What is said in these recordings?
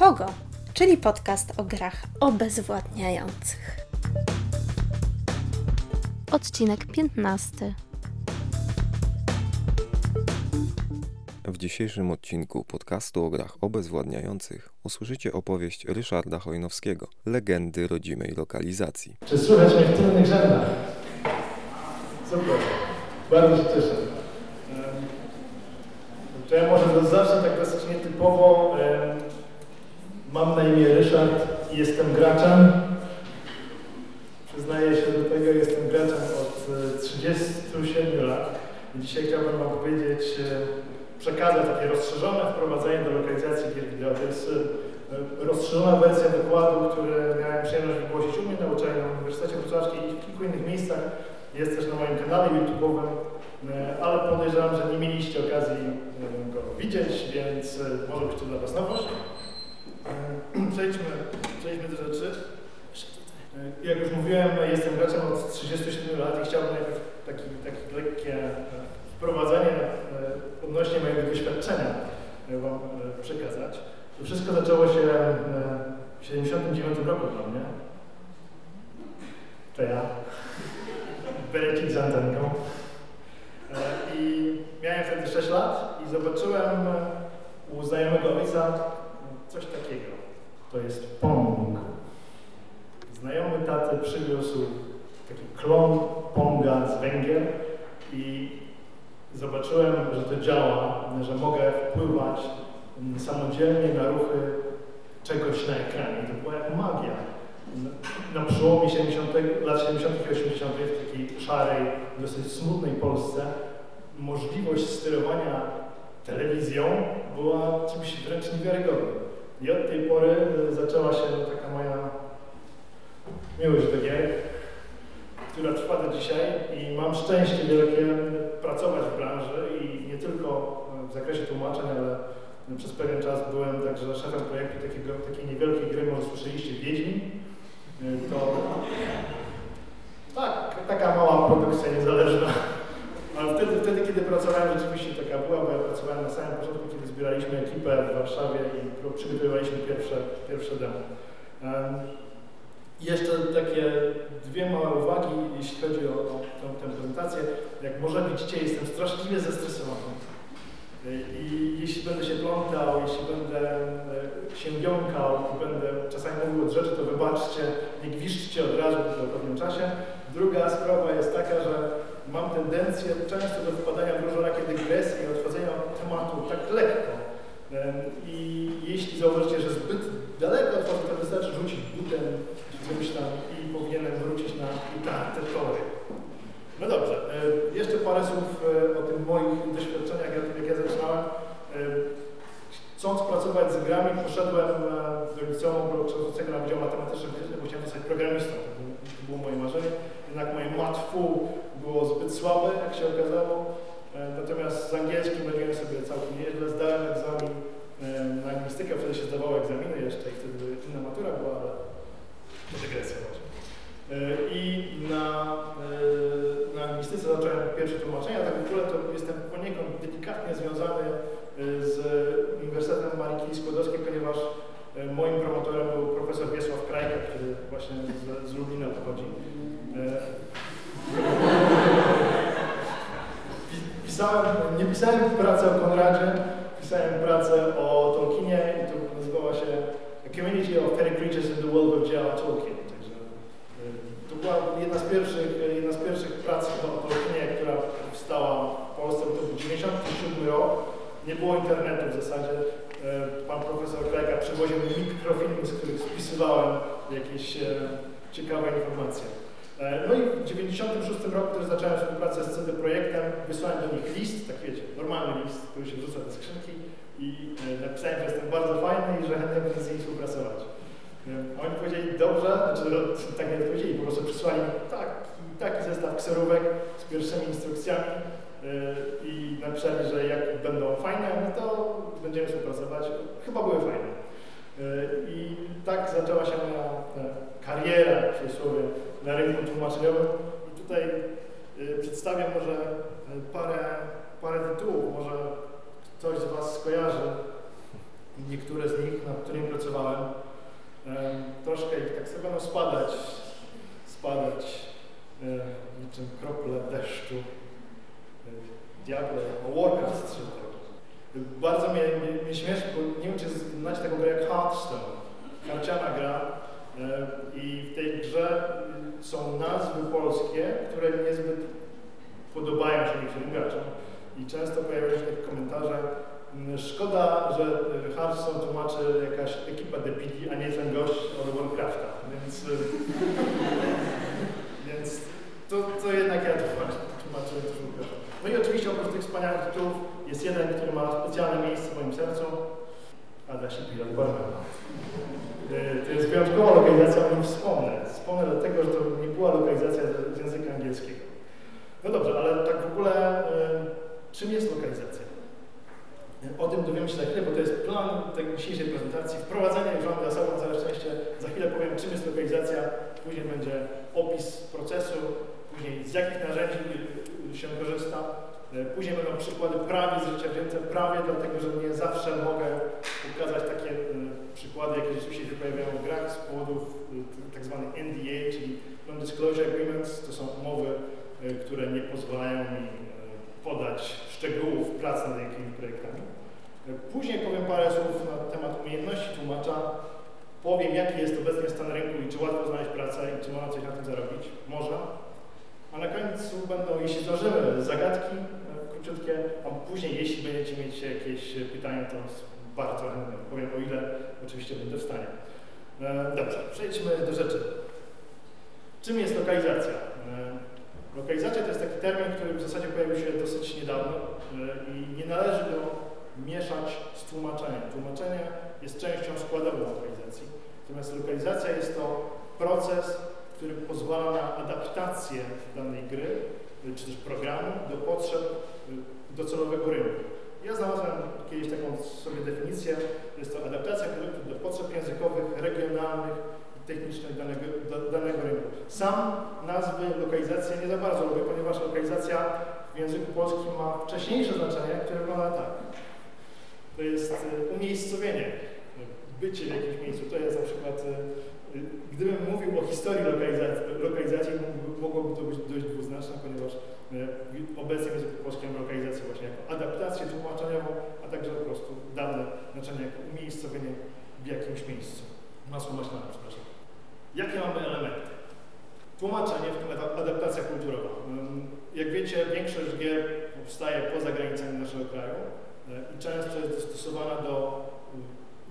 Pogo, czyli podcast o grach obezwładniających. Odcinek 15. W dzisiejszym odcinku podcastu o grach obezwładniających usłyszycie opowieść Ryszarda Chojnowskiego, legendy rodzimej lokalizacji. Czy słychać mnie w tylnych rzędach? Super, bardzo się cieszę. To ja może zawsze tak dosyć nietypowo. Mam na imię Ryszard i jestem graczem. Przyznaję się do tego, jestem graczem od e, 37 lat. I dzisiaj chciałbym Wam powiedzieć, e, przekazać takie rozszerzone wprowadzenie do lokalizacji gier wideo. To jest e, rozszerzona wersja wykładu, który miałem przyjemność wygłosić u mnie na uczelni na Uniwersytecie Wrocławskim i w kilku innych miejscach. Jest też na moim kanale YouTube'owym, e, ale podejrzewam, że nie mieliście okazji e, go widzieć, więc e, może być to dla Was nowość. E, Przejdźmy, przejdźmy do rzeczy. Jak już mówiłem, jestem graczem od 37 lat i chciałbym najpierw taki, takie lekkie e, wprowadzenie e, odnośnie mojego doświadczenia Wam przekazać. To wszystko zaczęło się w 79 roku dla mnie. To ja. Berecik z antenką. I miałem wtedy 6 lat i zobaczyłem u znajomego ojca coś takiego. To jest Pong. Znajomy taty przywiózł taki klon Ponga z Węgier i zobaczyłem, że to działa, że mogę wpływać samodzielnie na ruchy czegoś na ekranie. To była jak magia. Na przełomie 70, lat 70. i 80. w takiej szarej, dosyć smutnej Polsce możliwość sterowania telewizją była czymś wręcz niewiarygodnym. I od tej pory e, zaczęła się taka moja miłość do gier, która trwa do dzisiaj i mam szczęście wielkie pracować w branży i nie tylko w zakresie tłumaczeń, ale przez pewien czas byłem także szefem projektu takiego, takiej niewielkiej gry, może słyszeliście, Wiedźmin. Y, To tak, taka mała produkcja niezależna. Ale wtedy, wtedy, kiedy pracowałem, rzeczywiście taka była, bo ja pracowałem na samym początku, zbieraliśmy ekipę w Warszawie i przygotowywaliśmy pierwsze, pierwsze demo. Jeszcze takie dwie małe uwagi, jeśli chodzi o, o tę, tę prezentację. Jak może widzicie, jestem straszliwie zestresowany. Y, I jeśli będę się plątał, jeśli będę e, się jąkał i będę czasami mówił od rzeczy, to wybaczcie, nie gwizdźcie od razu po pewnym czasie. Druga sprawa jest taka, że mam tendencję często do wpadania w różnorakie dygresje i odchodzenia od tematu tak lekko. I jeśli zauważycie, że zbyt daleko odchodzę, to wystarczy rzucić butem czymś tam i powinienem wrócić na utarte tory. No dobrze, e, jeszcze parę słów e, o tym moich doświadczeniach, jak, ja zaczynałem. E, Chcąc pracować z grami, poszedłem do liceum kształcącego na Wydział Matematyczny, bo chciałem zostać programistą. To było moje marzenie. Jednak moje matfu było zbyt słabe, jak się okazało. E, Natomiast z angielskim radziłem sobie całkiem nieźle. Zdałem egzamin e, na lingwistykę, wtedy się zdawało egzaminy jeszcze i wtedy inna matura była, ale to dygresja. E, I na, na lingwistyce zacząłem pierwsze tłumaczenia, tak w ogóle to jestem poniekąd delikatnie związany z Uniwersytetem Marii Curie Skłodowskiej, ponieważ moim promotorem był profesor Wiesław Krajka, który właśnie z, z Lublina pochodzi. E, pi- Pisałem, nie pisałem pracy o Konradzie, pisałem pracę o Tolkienie i to nazywała się Community of Fairy Creatures in the World of J.R.R. Tolkien. Także e, to była jedna z pierwszych, jedna z pierwszych prac o Tolkienie, która powstała w Polsce. To był 97 rok. Nie było internetu w zasadzie. E, Pan profesor Krajka przywoził mikrofilmy, z których spisywałem jakieś e, ciekawe informacje. E, No i w 96 roku też zacząłem współpracę z CD Projektem. Wysłałem do nich list, tak wiecie, normalny list, który się wrzuca do skrzynki i e, napisałem, że jestem bardzo fajny i że chętnie będę z nimi współpracować. E, Oni powiedzieli dobrze, znaczy no, tak nie odpowiedzieli, po prostu przysłali taki, taki zestaw kserówek z pierwszymi instrukcjami i napisali, że jak będą fajne, no to będziemy współpracować. Chyba były fajne. I tak zaczęła się moja kariera, w cudzysłowie, na rynku tłumaczeniowym. I tutaj e, przedstawię może e, parę, parę tytułów, może ktoś z Was skojarzy niektóre z nich, nad którymi pracowałem, e, troszkę ich tak sobie będą spadać, spadać e, niczym krople deszczu. E, diable, łokach strzelał. Bardzo mnie, mnie, mnie śmieszy, bo nie wiem, czy znacie taką grę jak Hearthstone. Karciana gra i w tej grze są nazwy polskie, które niezbyt podobają się niektórym graczom. I często pojawiają się takie komentarze, mm, szkoda, że Hearthstone tłumaczy jakaś ekipa debili, a nie ten gość od Warcrafta. Więc, y, więc to, to jednak ja tłumaczę, tłumaczę. No i oczywiście oprócz tych wspaniałych tytułów jest jeden, który ma specjalne miejsce w moim sercu. I Pilot Barman. Y, To jest wyjątkowa lokalizacja, o nim wspomnę. Wspomnę dlatego, że to nie była lokalizacja z języka angielskiego. No dobrze, ale tak w ogóle y, czym jest lokalizacja? O tym dowiemy się za chwilę, bo to jest plan tej dzisiejszej prezentacji. Wprowadzenie mamy za sobą, całe szczęście. Za chwilę powiem, czym jest lokalizacja, później będzie opis procesu, później z jakich narzędzi się korzysta. Y, Później będą przykłady prawie z życia wzięte, prawie dlatego, że nie zawsze mogę ukazać takie y, przykłady, jakie rzeczywiście się pojawiają w grach z powodów y, tak zwanych NDA, czyli Non-Disclosure Agreements. To są umowy, które nie pozwalają mi podać szczegółów prac nad jakimiś projektami. Później powiem parę słów na temat umiejętności tłumacza. Powiem, jaki jest obecnie stan rynku i czy łatwo znaleźć pracę i czy można coś na tym zarobić. Można. A na końcu będą, jeśli zdążymy, zagadki e, króciutkie, a później, jeśli będziecie mieć jakieś e, pytania, to bardzo chętnie powiem, o ile oczywiście będę w stanie. E, Dobrze, przejdźmy do rzeczy. Czym jest lokalizacja? Lokalizacja to jest taki termin, który w zasadzie pojawił się dosyć niedawno i nie należy go mieszać z tłumaczeniem. Tłumaczenie jest częścią składową lokalizacji, natomiast lokalizacja jest to proces, który pozwala na adaptację danej gry y, czy też programu do potrzeb y, docelowego rynku. Ja znalazłem kiedyś taką sobie definicję, jest to adaptacja produktu do potrzeb językowych, regionalnych i technicznych danego, do, danego rynku. Sam nazwy lokalizacji nie za bardzo lubię, ponieważ lokalizacja w języku polskim ma wcześniejsze znaczenie, które wygląda tak. To jest y, umiejscowienie, bycie w jakimś miejscu. To jest na przykład Gdybym mówił o historii lokalizacji, lokalizacji mogłoby to być dość dwuznaczne, ponieważ e, obecnie polskim mamy lokalizację właśnie jako adaptację tłumaczeniową, a także po prostu dane znaczenie jako umiejscowienie w jakimś miejscu. Masło maślane, przepraszam. Jakie mamy elementy? Tłumaczenie, w tym ada- adaptacja kulturowa. Ym, Jak wiecie, większość gier powstaje poza granicami naszego kraju e, i często jest dostosowana do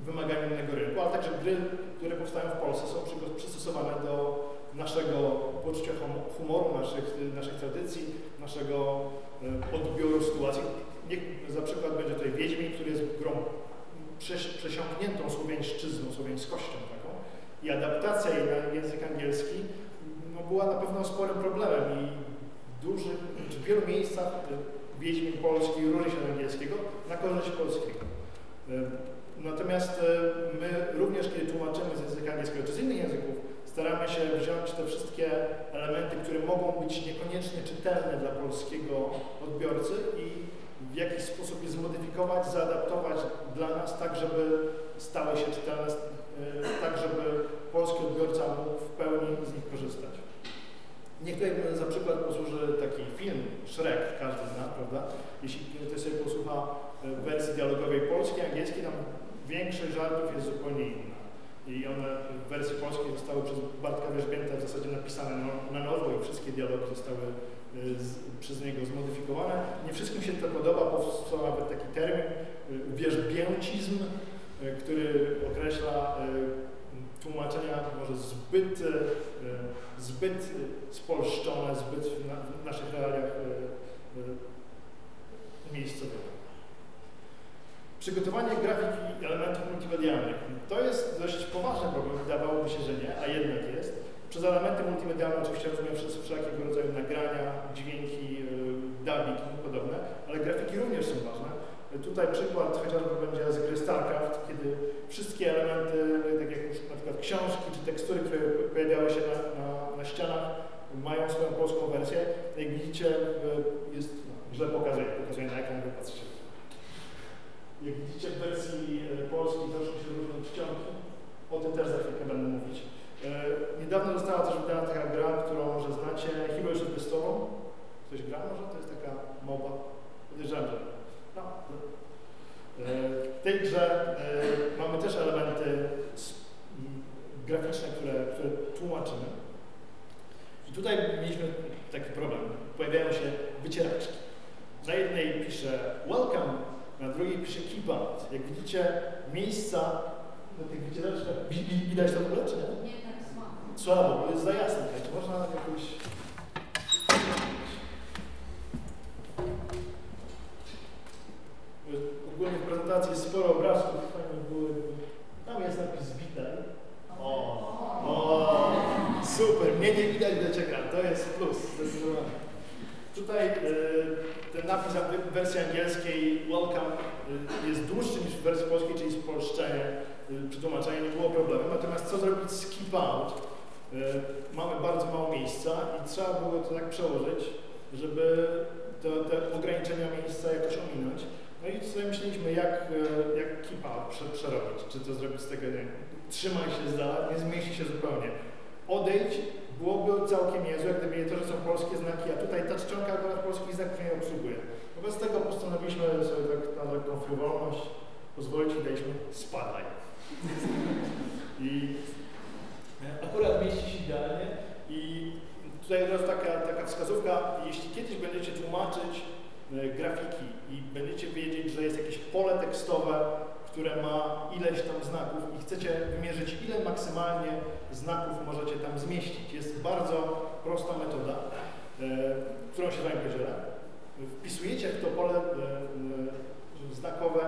wymagań innego rynku, ale także gry, które powstają w Polsce są przy- przystosowane do naszego poczucia hum- humoru, naszych, naszych tradycji, naszego e, odbioru sytuacji. Niech za przykład będzie tutaj Wiedźmin, który jest grą przesiąkniętą słowiańszczyzną, słowiańskością taką i adaptacja jej na język angielski no, była na pewno sporym problemem i czy w wielu miejscach e, Wiedźmin polski różni się od angielskiego na korzyść polskiego. Natomiast e, my również, kiedy tłumaczymy z języka angielskiego czy z innych języków, staramy się wziąć te wszystkie elementy, które mogą być niekoniecznie czytelne dla polskiego odbiorcy i w jakiś sposób je zmodyfikować, zaadaptować dla nas tak, żeby stały się czytelne, e, tak, żeby polski odbiorca mógł w pełni z nich korzystać. Niech tutaj za przykład posłuży taki film Shrek, każdy zna, prawda? Jeśli ktoś sobie posłucha e, wersji dialogowej polskiej, angielskiej, tam większość żartów jest zupełnie inna. I one w wersji polskiej zostały przez Bartka Wierzbięta w zasadzie napisane na, na nowo i wszystkie dialogi zostały y, z, przez niego zmodyfikowane. Nie wszystkim się to podoba, powstał nawet taki termin, y, wierzbięcizm, y, który określa tłumaczenia może zbyt, zbyt spolszczone, zbyt w, na, w naszych realiach miejscowych. Przygotowanie grafiki i elementów multimedialnych. To jest dość poważny problem, wydawałoby się, że nie, a jednak jest. Przez elementy multimedialne oczywiście rozumiem wszelkiego rodzaju nagrania, dźwięki, yy, dubbing i podobne, ale grafiki również są ważne. Tutaj przykład chociażby będzie z gry StarCraft, kiedy wszystkie elementy, tak jak już na przykład książki czy tekstury, które pojawiały się na, na, na ścianach, mają swoją polską wersję. Jak widzicie, yy, jest, no, źle pokazuję, pokazuję na wy patrzycie. Wersji e, polskiej troszkę się różnią czcionki. O tym też za chwilkę będę mówić. E, niedawno została też wydana taka gra, którą może znacie, Heroes of the. Ktoś gra może? To jest taka moba. Podejrzewam, że no. E, W tej grze mamy też elementy graficzne, które, które tłumaczymy. I tutaj mieliśmy taki problem. Pojawiają się wycieraczki. Na jednej pisze welcome, na drugiej pisze out. Jak widzicie, miejsca na tych wycieraczkach, wi- wi- widać to w ogóle, czy nie? Nie, tak słabo. Słabo, bo jest za jasne. Czy można jakoś... Ogólnie w prezentacji jest sporo obrazków, fajnie były. Tam jest napis witaj. O, o, super, mnie nie widać ciebie, to jest plus, zdecydowanie. Tutaj y, ten napis w wersji angielskiej welcome y, jest dłuższy niż w wersji polskiej, czyli spolszczenie, y, przetłumaczenie nie było problemu. Natomiast co zrobić z keep out? Y, mamy bardzo mało miejsca i trzeba było to tak przełożyć, żeby te, te ograniczenia miejsca jakoś ominąć. No i sobie myśleliśmy, jak, jak keep out prze, przerobić. Czy to zrobić z tego, nie trzymaj się z dala, nie zmieści się zupełnie. Odejdź byłoby całkiem niezłe, gdyby nie to, że są polskie znaki, a tutaj ta czcionka akurat polskich znaków nie obsługuje. Wobec tego postanowiliśmy sobie tak na taką frywolność pozwolić i daliśmy spadaj. I akurat mieści się idealnie i tutaj od razu taka, taka wskazówka, jeśli kiedyś będziecie tłumaczyć e, grafiki i będziecie wiedzieć, że jest jakieś pole tekstowe, które ma ileś tam znaków i chcecie wymierzyć, ile maksymalnie znaków możecie tam zmieścić. Jest bardzo prosta metoda, e, którą się Wam podzielę. Wpisujecie w to pole e, e, znakowe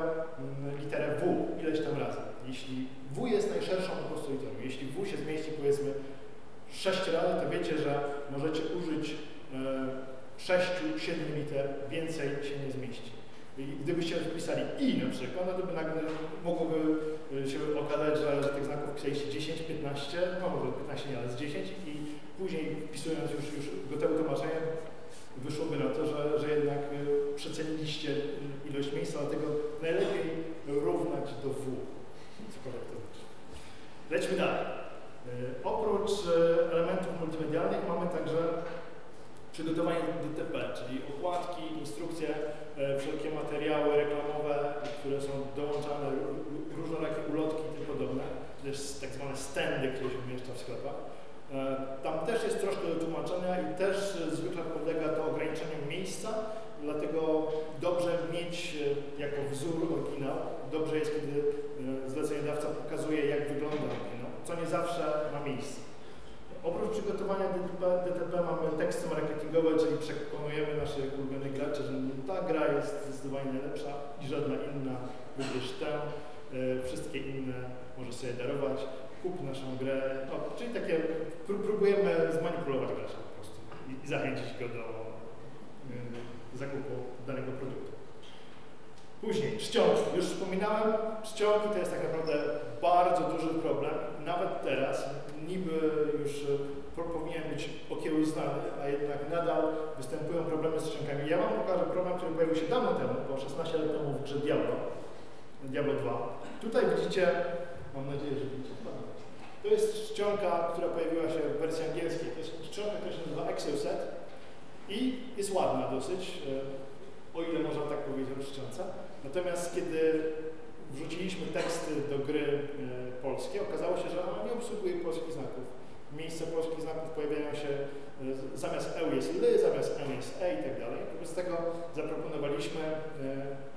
literę W ileś tam razy. Jeśli W jest najszerszą po prostu literą, jeśli W się zmieści powiedzmy 6 razy, to wiecie, że możecie użyć e, 6-7 liter, więcej się nie zmieści. I gdybyście wpisali i na przykład, no to by nagle mogłoby y, się okazać, że, tych znaków wpisaliście 10, 15, no może 15 nie, ale z 10 i później wpisując już, już gotowe tłumaczenie, wyszłoby na to, że, że jednak y, przeceniliście y, ilość miejsca, dlatego najlepiej równać do W. To znaczy. Lećmy dalej. Oprócz elementów multimedialnych mamy także przygotowanie DTP, czyli okładki, instrukcje, e, wszelkie materiały reklamowe, które są dołączane, ró- ró- różnorakie ulotki i tym podobne, też tak zwane standy, które się umieszcza w sklepach. E, Tam też jest troszkę do tłumaczenia i też e, zwykle podlega to ograniczeniom miejsca, dlatego dobrze mieć jako wzór oryginał. Dobrze jest, kiedy zleceniodawca pokazuje, jak wygląda oryginał, co nie zawsze ma miejsce. Oprócz przygotowania DTP, DTP mamy teksty marketingowe, czyli przekonujemy naszych ulubionych graczy, że ta gra jest zdecydowanie najlepsza i żadna inna, wybierz tę, e, wszystkie inne możesz sobie darować, kup naszą grę, no, czyli takie, pró- próbujemy zmanipulować gracza po prostu i, i zachęcić go do e, zakupu danego produktu. Później czcionki. Już wspominałem, czcionki to jest tak naprawdę bardzo duży problem. Nawet teraz, niby już e, po- powinien być okiełznany, a jednak nadal występują problemy z czcionkami. Ja Wam pokażę problem, który pojawił się dawno temu, bo 16 lat temu w grze Diablo, Diablo 2. Tutaj widzicie, mam nadzieję, że widzicie, to jest czcionka, która pojawiła się w wersji angielskiej. To jest czcionka, która się nazywa Exoset i jest ładna dosyć, e, o ile można tak powiedzieć o czcionce. Natomiast kiedy wrzuciliśmy teksty do gry e, polskie, okazało się, że ona nie obsługuje polskich znaków. Miejsca polskich znaków pojawiają się, e, zamiast EU jest ly, zamiast M jest E i tak dalej. Wobec tego zaproponowaliśmy e,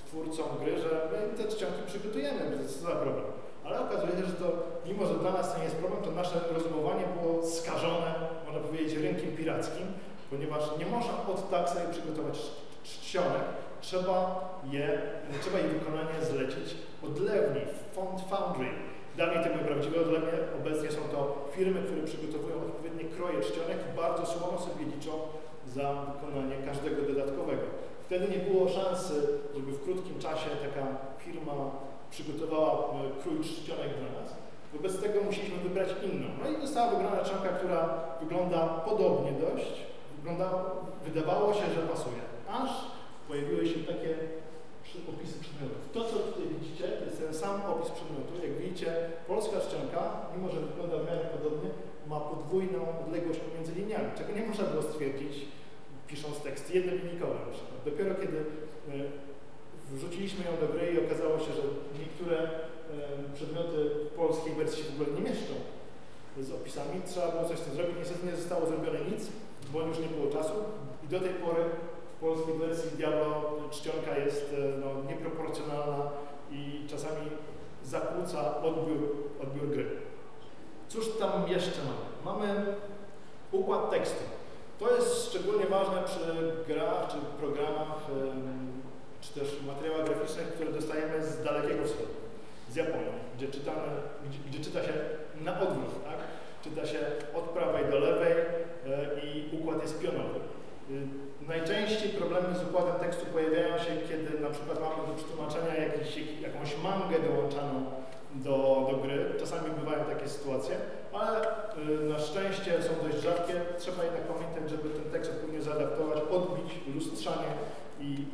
twórcom gry, że my te czcionki przygotujemy, co za problem. Ale okazuje się, że to, mimo że dla nas to nie jest problem, to nasze rozumowanie było skażone, można powiedzieć, rynkiem pirackim, ponieważ nie można od tak sobie przygotować cz- czcionek, trzeba je, trzeba jej wykonanie zlecić odlewni, Font Foundry. Dawniej to były prawdziwe odlewnie, obecnie są to firmy, które przygotowują odpowiednie kroje czcionek i bardzo słono sobie liczą za wykonanie każdego dodatkowego. Wtedy nie było szansy, żeby w krótkim czasie taka firma przygotowała e, krój czcionek dla nas. Wobec tego musieliśmy wybrać inną. No i została wybrana czcionka, która wygląda podobnie dość. Wygląda, wydawało się, że pasuje. Aż pojawiły się takie opisy przedmiotów. To, co tutaj sam opis przedmiotu. Jak widzicie, polska szczęka, mimo że wygląda w miarę podobnie, ma podwójną odległość pomiędzy liniami, czego nie można było stwierdzić pisząc tekst przykład. Dopiero kiedy e, wrzuciliśmy ją do gry i okazało się, że niektóre e, przedmioty w polskiej wersji się w ogóle nie mieszczą z opisami, trzeba było coś z tym zrobić. Niestety nie zostało zrobione nic, bo już nie było czasu i do tej pory polskiej wersji Diablo czcionka jest e, no, nieproporcjonalna i czasami zakłóca odbiór, odbiór gry. Cóż tam jeszcze mamy? Mamy układ tekstu. To jest szczególnie ważne przy grach czy programach, czy też materiałach graficznych, które dostajemy z dalekiego wschodu, z Japonii, gdzie, czytamy, gdzie, gdzie czyta się na odwrót, tak? Czyta się od prawej do lewej e, i układ jest pionowy. Najczęściej problemy z układem tekstu pojawiają się, kiedy na przykład mamy do przetłumaczenia jakiś, jakąś mangę dołączaną do, do gry. Czasami bywają takie sytuacje, ale y, na szczęście są dość rzadkie. Trzeba jednak pamiętać, żeby ten tekst odpowiednio zaadaptować, odbić lustrzanie i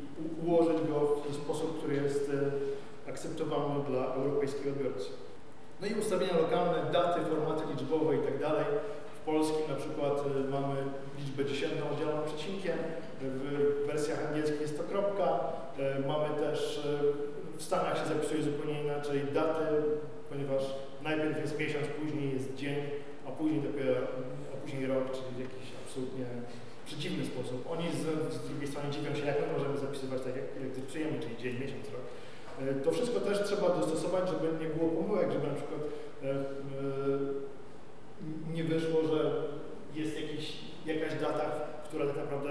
ułożyć go w sposób, który jest y, akceptowalny dla europejskiego odbiorcy. No i ustawienia lokalne, daty, formaty liczbowe i tak. W polskim na przykład y, mamy liczbę dziesiętną oddzielną przecinkiem, w wersjach angielskich jest to kropka, mamy też w Stanach się zapisuje zupełnie inaczej daty, ponieważ najpierw jest miesiąc, później jest dzień, a później dopiero, a później rok, czyli w jakiś absolutnie przeciwny sposób. Oni z, z drugiej strony dziwią się, jak my możemy zapisywać tak, jak, jak zapisujemy, czyli dzień, miesiąc, rok. To wszystko też trzeba dostosować, żeby nie było pomyłek, żeby na przykład nie wyszło, że jest jakiś, jakaś data, która tak naprawdę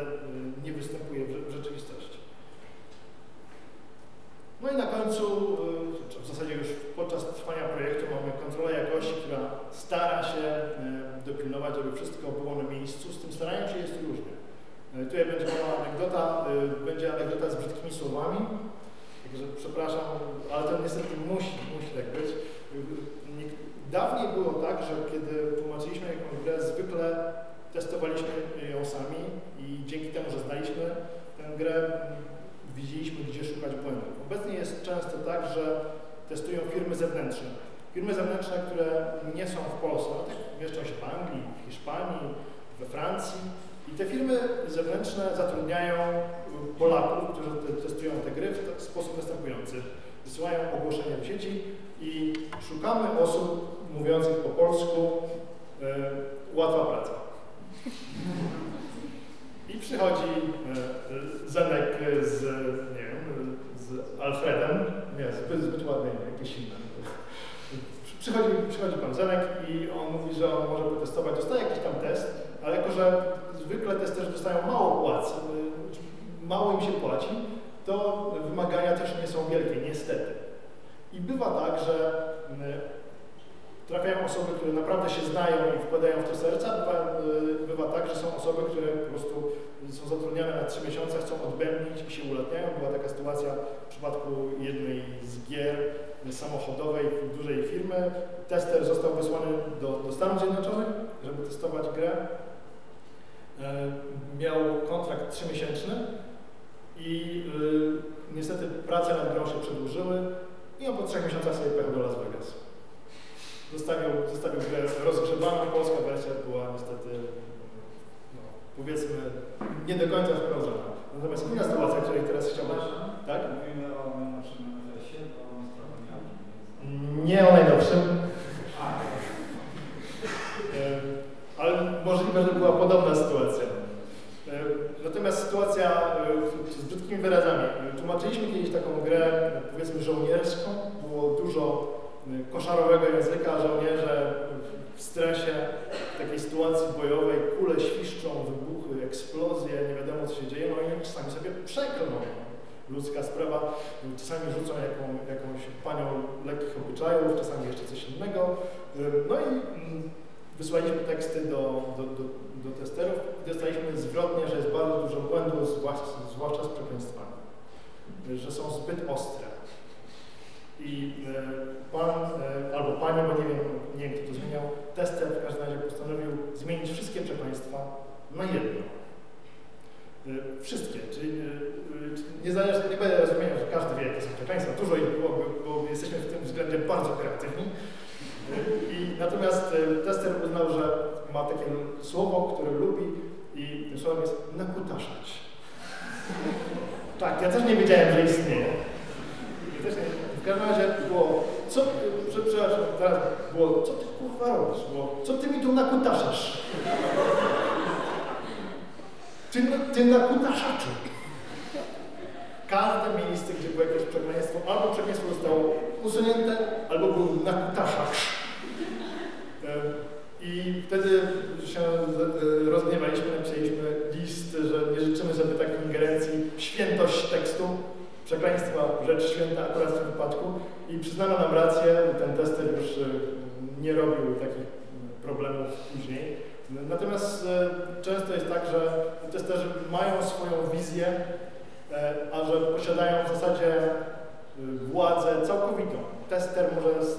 nie występuje w rzeczywistości. No i na końcu, y, w zasadzie już podczas trwania projektu mamy kontrolę jakości, która stara się y, dopilnować, żeby wszystko było na miejscu. Z tym staraniem się jest różnie. Y, tutaj będzie mała anegdota, będzie anegdota z brzydkimi słowami, także przepraszam, ale to niestety musi, musi tak być. Dawniej było tak, że kiedy tłumaczyliśmy jakąś grę, zwykle testowaliśmy ją sami i dzięki temu, że znaliśmy tę grę, widzieliśmy, gdzie szukać błędów. Obecnie jest często tak, że testują firmy zewnętrzne. Firmy zewnętrzne, które nie są w Polsce, mieszczą się w Anglii, w Hiszpanii, we Francji i te firmy zewnętrzne zatrudniają Polaków, którzy testują te gry w sposób następujący. Wysyłają ogłoszenia w sieci i szukamy osób mówiących po polsku, yy, łatwa praca. I przychodzi e, Zenek z, nie wiem, z Alfredem, nie, zbyt, zbyt ładne jakieś inne. Przychodzi, przychodzi pan Zenek i on mówi, że on może potestować, dostaje jakiś tam test, ale jako, że zwykle testerzy dostają mało płac, y, mało im się płaci, to wymagania też nie są wielkie, niestety. I bywa tak, że trafiają osoby, które naprawdę się znają i wkładają w to serca. Bywa, y, bywa tak, że są osoby, które po prostu są zatrudniane na trzy miesiące, chcą odbębnić i się ulatniają. Była taka sytuacja w przypadku jednej z gier samochodowej dużej firmy. Tester został wysłany do, do Stanów Zjednoczonych, żeby testować grę. E, miał kontrakt trzymiesięczny i y, niestety prace nad grą się przedłużyły i on po trzech miesiącach sobie pojechał do Las Vegas zostawił, zostawił grę rozgrzebaną. Polska wersja była niestety, no, powiedzmy, nie do końca sprawdzona. Natomiast inna sytuacja, której teraz chciałbym... Tak? Mówimy o najnowszym MFS-ie, bo on jest trochę Nie o najnowszym. E, ale możliwe, że była podobna sytuacja. E, natomiast sytuacja e, z brzydkimi wyrazami. Tłumaczyliśmy kiedyś taką grę, powiedzmy żołnierską. Było dużo koszarowego języka żołnierze w stresie, w takiej sytuacji bojowej, kule świszczą, wybuchy, eksplozje, nie wiadomo co się dzieje, no i czasami sobie przeklną. Ludzka sprawa, czasami rzucą jaką, jakąś panią lekkich obyczajów, czasami jeszcze coś innego. No i mm, wysłaliśmy teksty do, do, do, do testerów i dostaliśmy zwrotnie, że jest bardzo dużo błędów, zwłaszcza, zwłaszcza z przekleństwami, że są zbyt ostre i e, pan e, albo pani, bo nie wiem, nie wiem kto to zmieniał, tester w każdym razie postanowił zmienić wszystkie przekleństwa na jedno. E, wszystkie, czyli niezależnie, nie będę rozumiał, że każdy wie, jakie są przekleństwa, dużo ich było, bo jesteśmy w tym względzie bardzo kreatywni. I natomiast tester uznał, że ma takie słowo, które lubi i tym słowem jest nakutaszać. Tak, ja też nie wiedziałem, że istnieje. I też nie, każdym razie było, co, prze- przepraszam, było, co ty kurwa robisz? Co ty mi tu nakutaszasz? Ty, ty nakutaszaczu. Każde miejsce, gdzie było jakieś przekleństwo, albo przekleństwo zostało usunięte, albo był nakutaszacz. I wtedy się e, rozgniewaliśmy, napisaliśmy list, że nie życzymy sobie takiej ingerencji w świętość tekstu, przekleństwa, rzecz święta akurat w tym wypadku. I przyznano nam rację, ten tester już e, nie robił takich problemów później. Natomiast e, często jest tak, że testerzy mają swoją wizję, a że posiadają w zasadzie władzę całkowitą. Tester może z,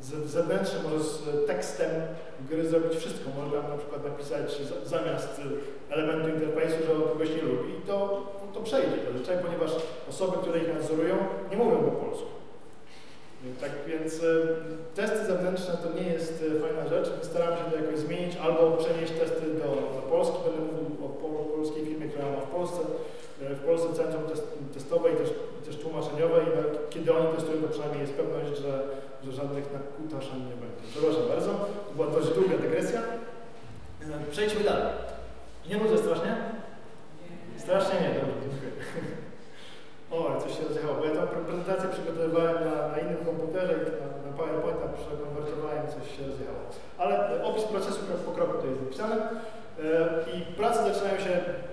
z, zewnętrzny może z tekstem gry zrobić wszystko. Może tam na przykład napisać za- zamiast elementu interfejsu, że on kogoś nie lubi i to, to przejdzie zazwyczaj, ponieważ osoby, które ich nadzorują, nie mówią po polsku. Tak więc e, testy zewnętrzne to nie jest e, fajna rzecz. Staram się to jakoś zmienić albo przenieść testy do, do Polski. Będę mówił o pol- polskiej firmie, która ma w Polsce, e, w Polsce centrum test, testowe i też, też tłumaczeniowe i kiedy oni testują, to przynajmniej jest pewność, że, że żadnych nakutaszeń nie będzie. Przepraszam bardzo, to była dość długa dygresja. E, Przejdźmy dalej. Nie nudzę strasznie? Strasznie nie, dobrze, dziękuję. O, ale coś się rozjechało, bo ja tą pre- prezentację przygotowywałem na, na innym komputerze i na, na PowerPointa przekonwertowałem, coś się rozjechało. Ale e, opis procesu krok po kroku to jest napisane i prace zaczynają się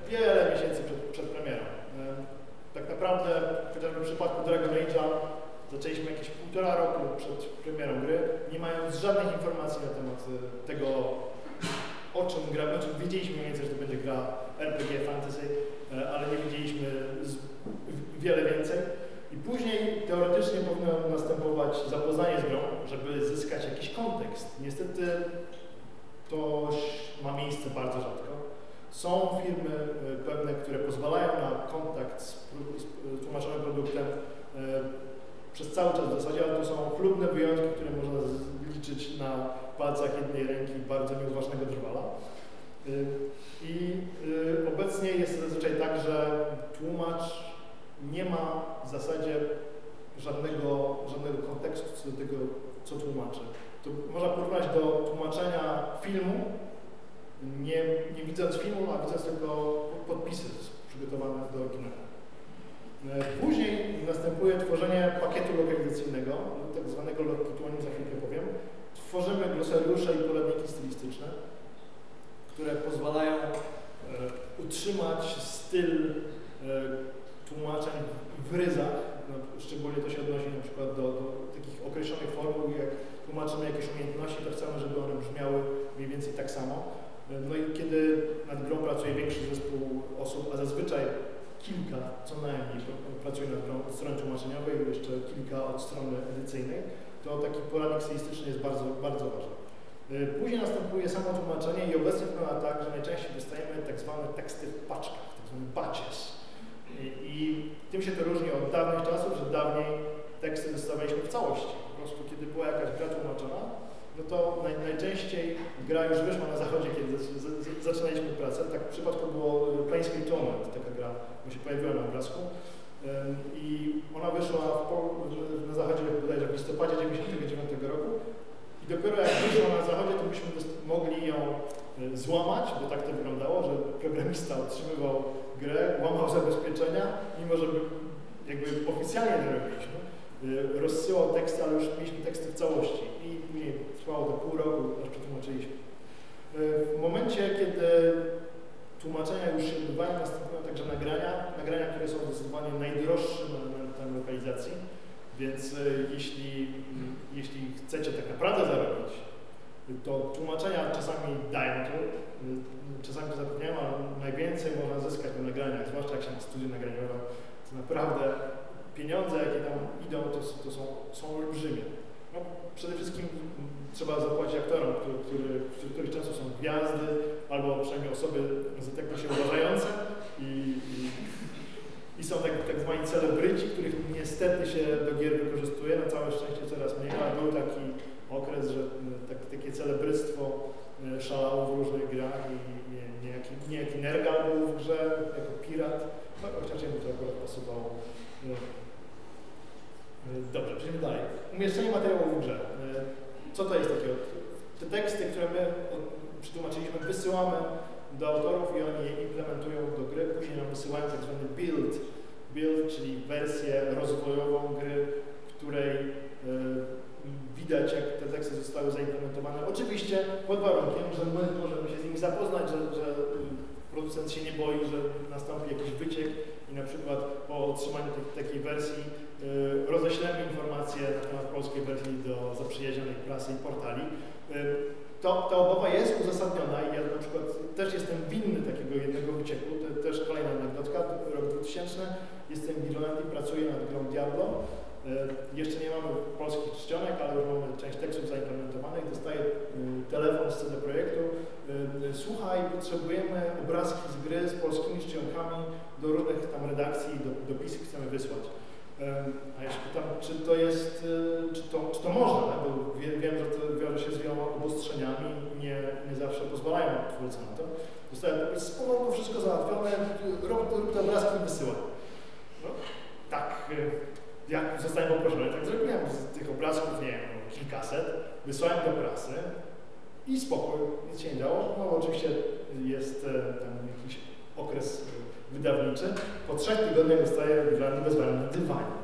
wiele miesięcy przed, przed premierą. E, tak naprawdę, chociażby w przypadku Dragon Age'a zaczęliśmy jakieś półtora roku przed premierą gry, nie mając żadnych informacji na temat e, tego, o czym gramy, o czym wiedzieliśmy mniej więcej, że to będzie gra RPG, fantasy, e, ale nie wiedzieliśmy wiele więcej. I później teoretycznie powinno następować zapoznanie z grą, żeby zyskać jakiś kontekst. Niestety to ma miejsce bardzo rzadko. Są firmy e, pewne, które pozwalają na kontakt z, tłumaczonym produktem przez cały czas w zasadzie, ale to są chlubne wyjątki, które można liczyć na palcach jednej ręki bardzo nieuważnego drwala. Y, I y, obecnie jest zazwyczaj tak, że tłumacz nie ma w zasadzie żadnego, żadnego kontekstu co do tego, co tłumaczy. To można porównać do tłumaczenia filmu, nie, nie widząc filmu, a widząc tylko podpisy przygotowane do oryginału. E, Później następuje tworzenie pakietu lokalizacyjnego, tak zwanego lotkitu, o nim za chwilkę powiem. Tworzymy glosariusze i poradniki stylistyczne, które pozwalają e, utrzymać styl e, tłumaczeń w ryzach. No, szczególnie to się odnosi na przykład do, do takich określonych formuł, jak tłumaczymy jakieś umiejętności, to chcemy, żeby one brzmiały mniej więcej tak samo. No i kiedy nad grą pracuje większy zespół osób, a zazwyczaj kilka co najmniej pr- pracuje nad strony tłumaczeniowej i jeszcze kilka od strony edycyjnej, to taki poradnik stylistyczny jest bardzo, bardzo ważny. Y, Później następuje samo tłumaczenie i obecnie wygląda tak, że najczęściej dostajemy tak zwane teksty w paczkach, tak zwane batches. I, tym się to różni od dawnych czasów, że dawniej teksty dostawaliśmy w całości. Po prostu kiedy była jakaś gra tłumaczona, no to naj, najczęściej gra już wyszła na zachodzie, kiedy z, z, zaczynaliśmy pracę. Tak w przypadku było y, Planescape Torment, taka która się pojawiła na obrazku. I ona wyszła na zachodzie bodajże w listopadzie 1999 roku. I dopiero jak wyszła na zachodzie, to byśmy mogli ją y, złamać, bo tak to wyglądało, że programista otrzymywał grę, łamał zabezpieczenia, mimo że by- jakby oficjalnie to robiliśmy. Y, Rozsyłał teksty, ale już mieliśmy teksty w całości i później trwało to pół roku, aż przetłumaczyliśmy. Y, W momencie, kiedy tłumaczenia już się odbywają, następują także nagrania, nagrania, które są zdecydowanie najdroższym elementem lokalizacji, więc y, jeśli, jeśli chcecie tak naprawdę zarobić, to tłumaczenia czasami dają to, y, czasami to zapewniają, ale najwięcej można zyskać na nagraniach, zwłaszcza jak się ma studium nagraniowe, to naprawdę pieniądze, jakie tam idą, to, to są, są olbrzymie. No, przede wszystkim trzeba zapłacić aktorom, który, który, których często są gwiazdy, albo przynajmniej osoby za tego się uważające i, i, I są tak, tak zwani celebryci, których niestety się do gier wykorzystuje, na całe szczęście coraz mniej, ale był taki okres, że tak, takie celebryctwo szalało w różnych grach i nie, niejaki, niejaki Nergal był w grze jako pirat, no, chociaż jemu to akurat pasowało. Dobrze, przejdźmy dalej. Umieszczenie materiału w grze. Co to jest takiego? Te teksty, które my przetłumaczyliśmy, wysyłamy do autorów i oni je implementują do gry, później nam wysyłają tak zwany build, build, czyli wersję rozwojową gry, której y, widać, jak te teksty zostały zaimplementowane. Oczywiście pod warunkiem, że my możemy się z nimi zapoznać, że, że producent się nie boi, że nastąpi jakiś wyciek i na przykład po otrzymaniu tej, takiej wersji roześlemy informacje na temat polskiej wersji do zaprzyjaźnionej prasy i portali. Y, to, ta obawa jest uzasadniona i ja na przykład też jestem winny takiego jednego wycieku, to też kolejna anegdotka, rok 2000, jestem w Irlandii, pracuję nad grą Diablo, e, jeszcze nie mamy polskich czcionek, ale już mamy część tekstów zaimplementowanych, dostaję e, telefon z CD Projektu, e, słuchaj, potrzebujemy obrazki z gry z polskimi czcionkami do różnych tam redakcji, do, dopisy chcemy wysłać. A ja się pytam, czy to jest, e, czy to, czy to można, tak? bo wiem, że to wiąże się z wieloma obostrzeniami nie, nie zawsze pozwalają twórcy na to. Dostałem popis, spoko, wszystko załatwione, rób, te obrazki i wysyłaj. No, tak, e, jak zostałem poproszony, tak zrobiłem z tych obrazków, nie wiem, kilkaset, wysłałem do prasy i spokój, nic się nie działo. No oczywiście jest tam jakiś okres wydawniczy. Po trzech tygodniach dostaję wyglądy wezwanie na dywanie.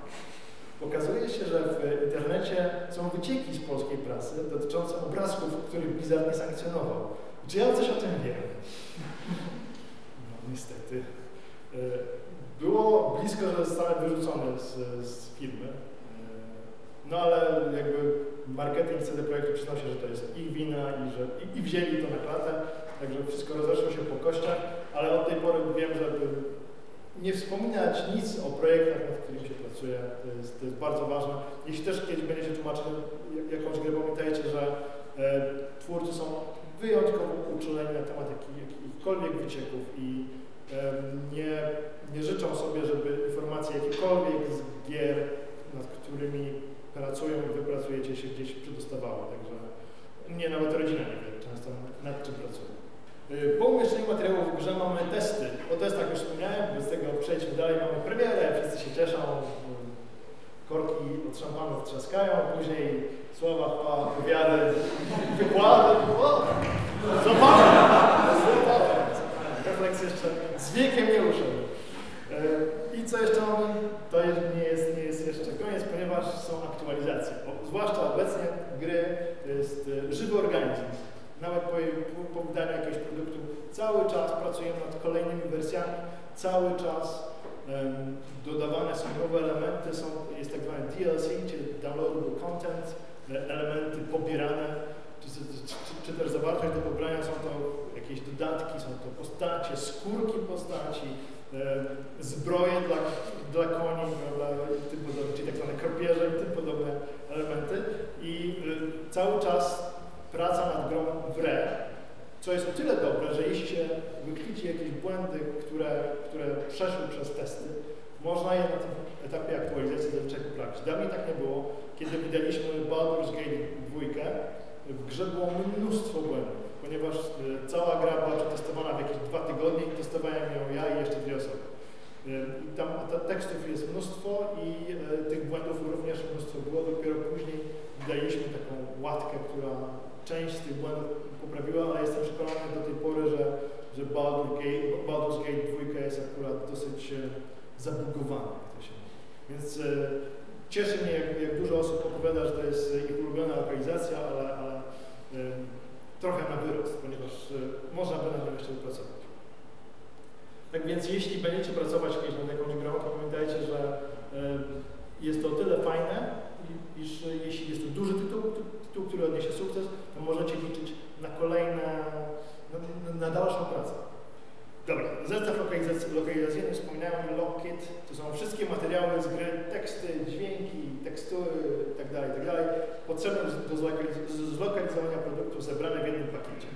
Okazuje się, że w internecie są wycieki z polskiej prasy dotyczące obrazków, których Blizzard nie sankcjonował. Czy ja coś o tym wiem? No niestety. E, było blisko, że zostanę wyrzucony z, z firmy. E, no ale jakby marketing CD Projektu przyznał się, że to jest ich wina i, że, i, i wzięli to na klatę, także wszystko rozeszło się po kościach, ale od tej pory wiem, żeby nie wspominać nic o projektach, nad którymi się pracuje, to jest, to jest bardzo ważne. Jeśli też kiedyś będziecie tłumaczyli jakąś grę, pamiętajcie, że e, twórcy są wyjątkowo uczuleni na temat jakich, jakichkolwiek wycieków i e, nie, nie życzą sobie, żeby informacje jakiekolwiek z gier, nad którymi pracują i wypracujecie się gdzieś przedostawały. Także mnie nawet rodzina nie wie często nad czym pracują. Y, po umieszczeniu materiału w grze mamy testy. O testach już wspomniałem, bez tego przejdźmy dalej. Mamy premierę, wszyscy się cieszą, korki od szampanów trzaskają, później słowa, chwała, wywiady, wykłady. Zobaczmy! Refleks jeszcze z wiekiem nie uszedł. Y, I co jeszcze mamy? To nie jest, nie jest jeszcze koniec, ponieważ są aktualizacje. Zwłaszcza obecnie gry jest y, żywy organizm nawet po, po, wydaniu jakiegoś produktu, cały czas pracujemy nad kolejnymi wersjami, cały czas um, dodawane są nowe elementy, są, jest tak zwany DLC, czyli downloadable content, e, elementy pobierane, czy, czy, czy, też zawartość do pobrania, są to jakieś dodatki, są to postacie, skórki postaci, e, zbroje dla, dla koni, podobne, czyli tak zwane kropierze i tym podobne elementy. I e, cały czas praca nad grą w re, co jest o tyle dobre, że jeśli się wykwici jakieś błędy, które, które przeszły przez testy, można je na tym etapie aktualizacji zazwyczaj poprawić. Dawniej tak nie było. Kiedy wydaliśmy Baldur's Gate 2, w grze było mnóstwo błędów, ponieważ y, cała gra była przetestowana w jakieś dwa tygodnie i testowałem ją ja i jeszcze dwie osoby. Y, I tam tekstów jest mnóstwo i y, tych błędów również mnóstwo było. Dopiero później wydaliśmy taką łatkę, która część z tych błędów poprawiła, ale jestem przekonany do tej pory, że, że Baldur's Gate, Baldur's Gate 2 jest akurat dosyć e, mówi. Więc e, cieszy mnie, jak, jak, dużo osób opowiada, że to jest ich ulubiona lokalizacja, ale, ale e, trochę na wyrost, ponieważ można by nad tym jeszcze wypracować. Tak więc jeśli będziecie pracować kiedyś nad jakąś grą, to pamiętajcie, że jest to o tyle fajne, iż jeśli jest to duży tytuł, tytuł, który odniesie sukces, to możecie liczyć na kolejne, na, na dalszą pracę. Dobra, zestaw lokalizacyjny wspomniałem, Lockit, to są wszystkie materiały z gry, teksty, dźwięki, tekstury itd., tak itd. Tak potrzebne do zlokalizowania produktu zebrane w jednym pakiecie.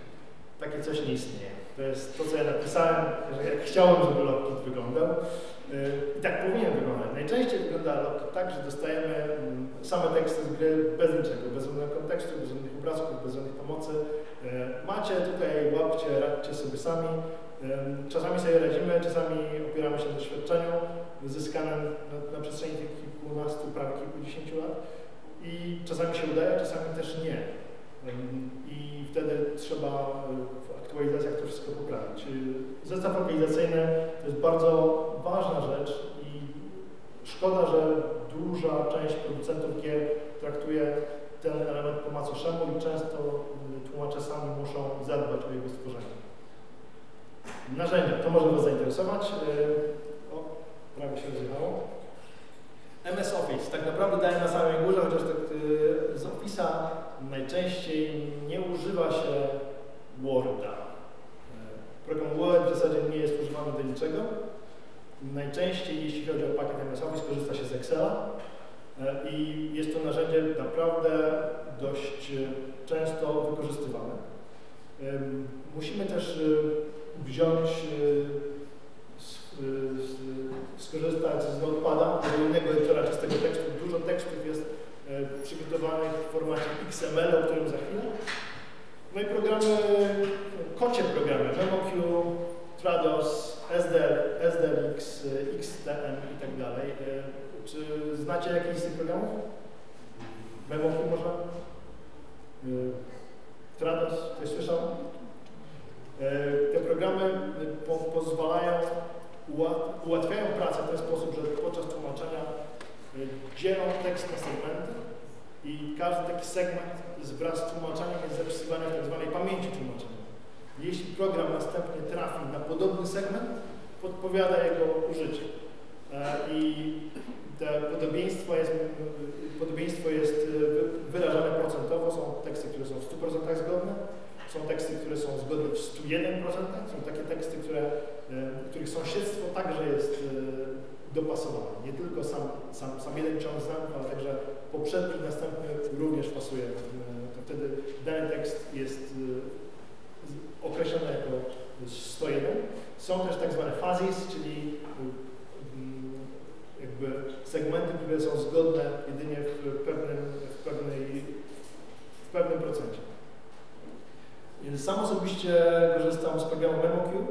Takie coś nie istnieje. To jest to, co ja napisałem, że jak chciałem, żeby Lockit wyglądał. I tak powinien wyglądać. Najczęściej wygląda to tak, że dostajemy mm, same teksty z gry bez niczego, bez żadnego kontekstu, bez żadnych obrazków, bez żadnej pomocy. E, Macie tutaj, łapcie, radźcie sobie sami. Em, Czasami sobie radzimy, czasami opieramy się na doświadczeniu zyskanym na, na przestrzeni tych kilkunastu, prawie kilkudziesięciu lat. I czasami się udaje, czasami też nie. I wtedy trzeba w aktualizacjach to wszystko poprawić. Zestaw lokalizacyjny to jest bardzo ważna rzecz i szkoda, że duża część producentów gier traktuje ten element po macoszemu i często y, tłumacze sami muszą zadbać o jego stworzenie. Narzędzia, to może Was zainteresować. Y, O, prawie się rozjechało. MS Office tak naprawdę daje na samej górze, chociaż tak, y, z Office'a najczęściej nie używa się Worda. Program Word w zasadzie nie jest używany do niczego. Najczęściej, jeśli chodzi o pakiet MS Office, korzysta się z Excela e, i jest to narzędzie naprawdę dość e, często wykorzystywane. Musimy też e, wziąć, skorzystać z Notepada, tego innego edytora czystego tekstu. Dużo tekstów jest przygotowanych w formacie XML, o którym za chwilę. No i programy, kocie programy, MemoQ, Trados, SDL, SDLX, XTM i tak dalej. Y, Czy znacie jakieś z tych programów? MemoQ może? Y, Trados, ktoś słyszał? Y, Te programy po, pozwalają, uła- ułatwiają pracę w ten sposób, że podczas tłumaczenia dzielą tekst na segmenty i każdy taki segment wraz z tłumaczeniem jest zapisywany w tak zwanej pamięci tłumaczenia. Jeśli program następnie trafi na podobny segment, podpowiada jego użycie. E, I te podobieństwo jest, podobieństwo jest e, wy- wyrażane procentowo. Są teksty, które są w 100% zgodne, są teksty, które są zgodne w 101%, są takie teksty, które, e, których sąsiedztwo także jest dopasowane. Nie tylko sam, sam, sam jeden ciąg znaków, ale także poprzedni następny również pasuje. Wtedy dany tekst jest z- określone jako 101. Są też tak zwane fuzzies, czyli mm, jakby segmenty, które są zgodne jedynie w pewnym, w pewnej, w pewnym procencie. Sam osobiście korzystam z programu MemoQ.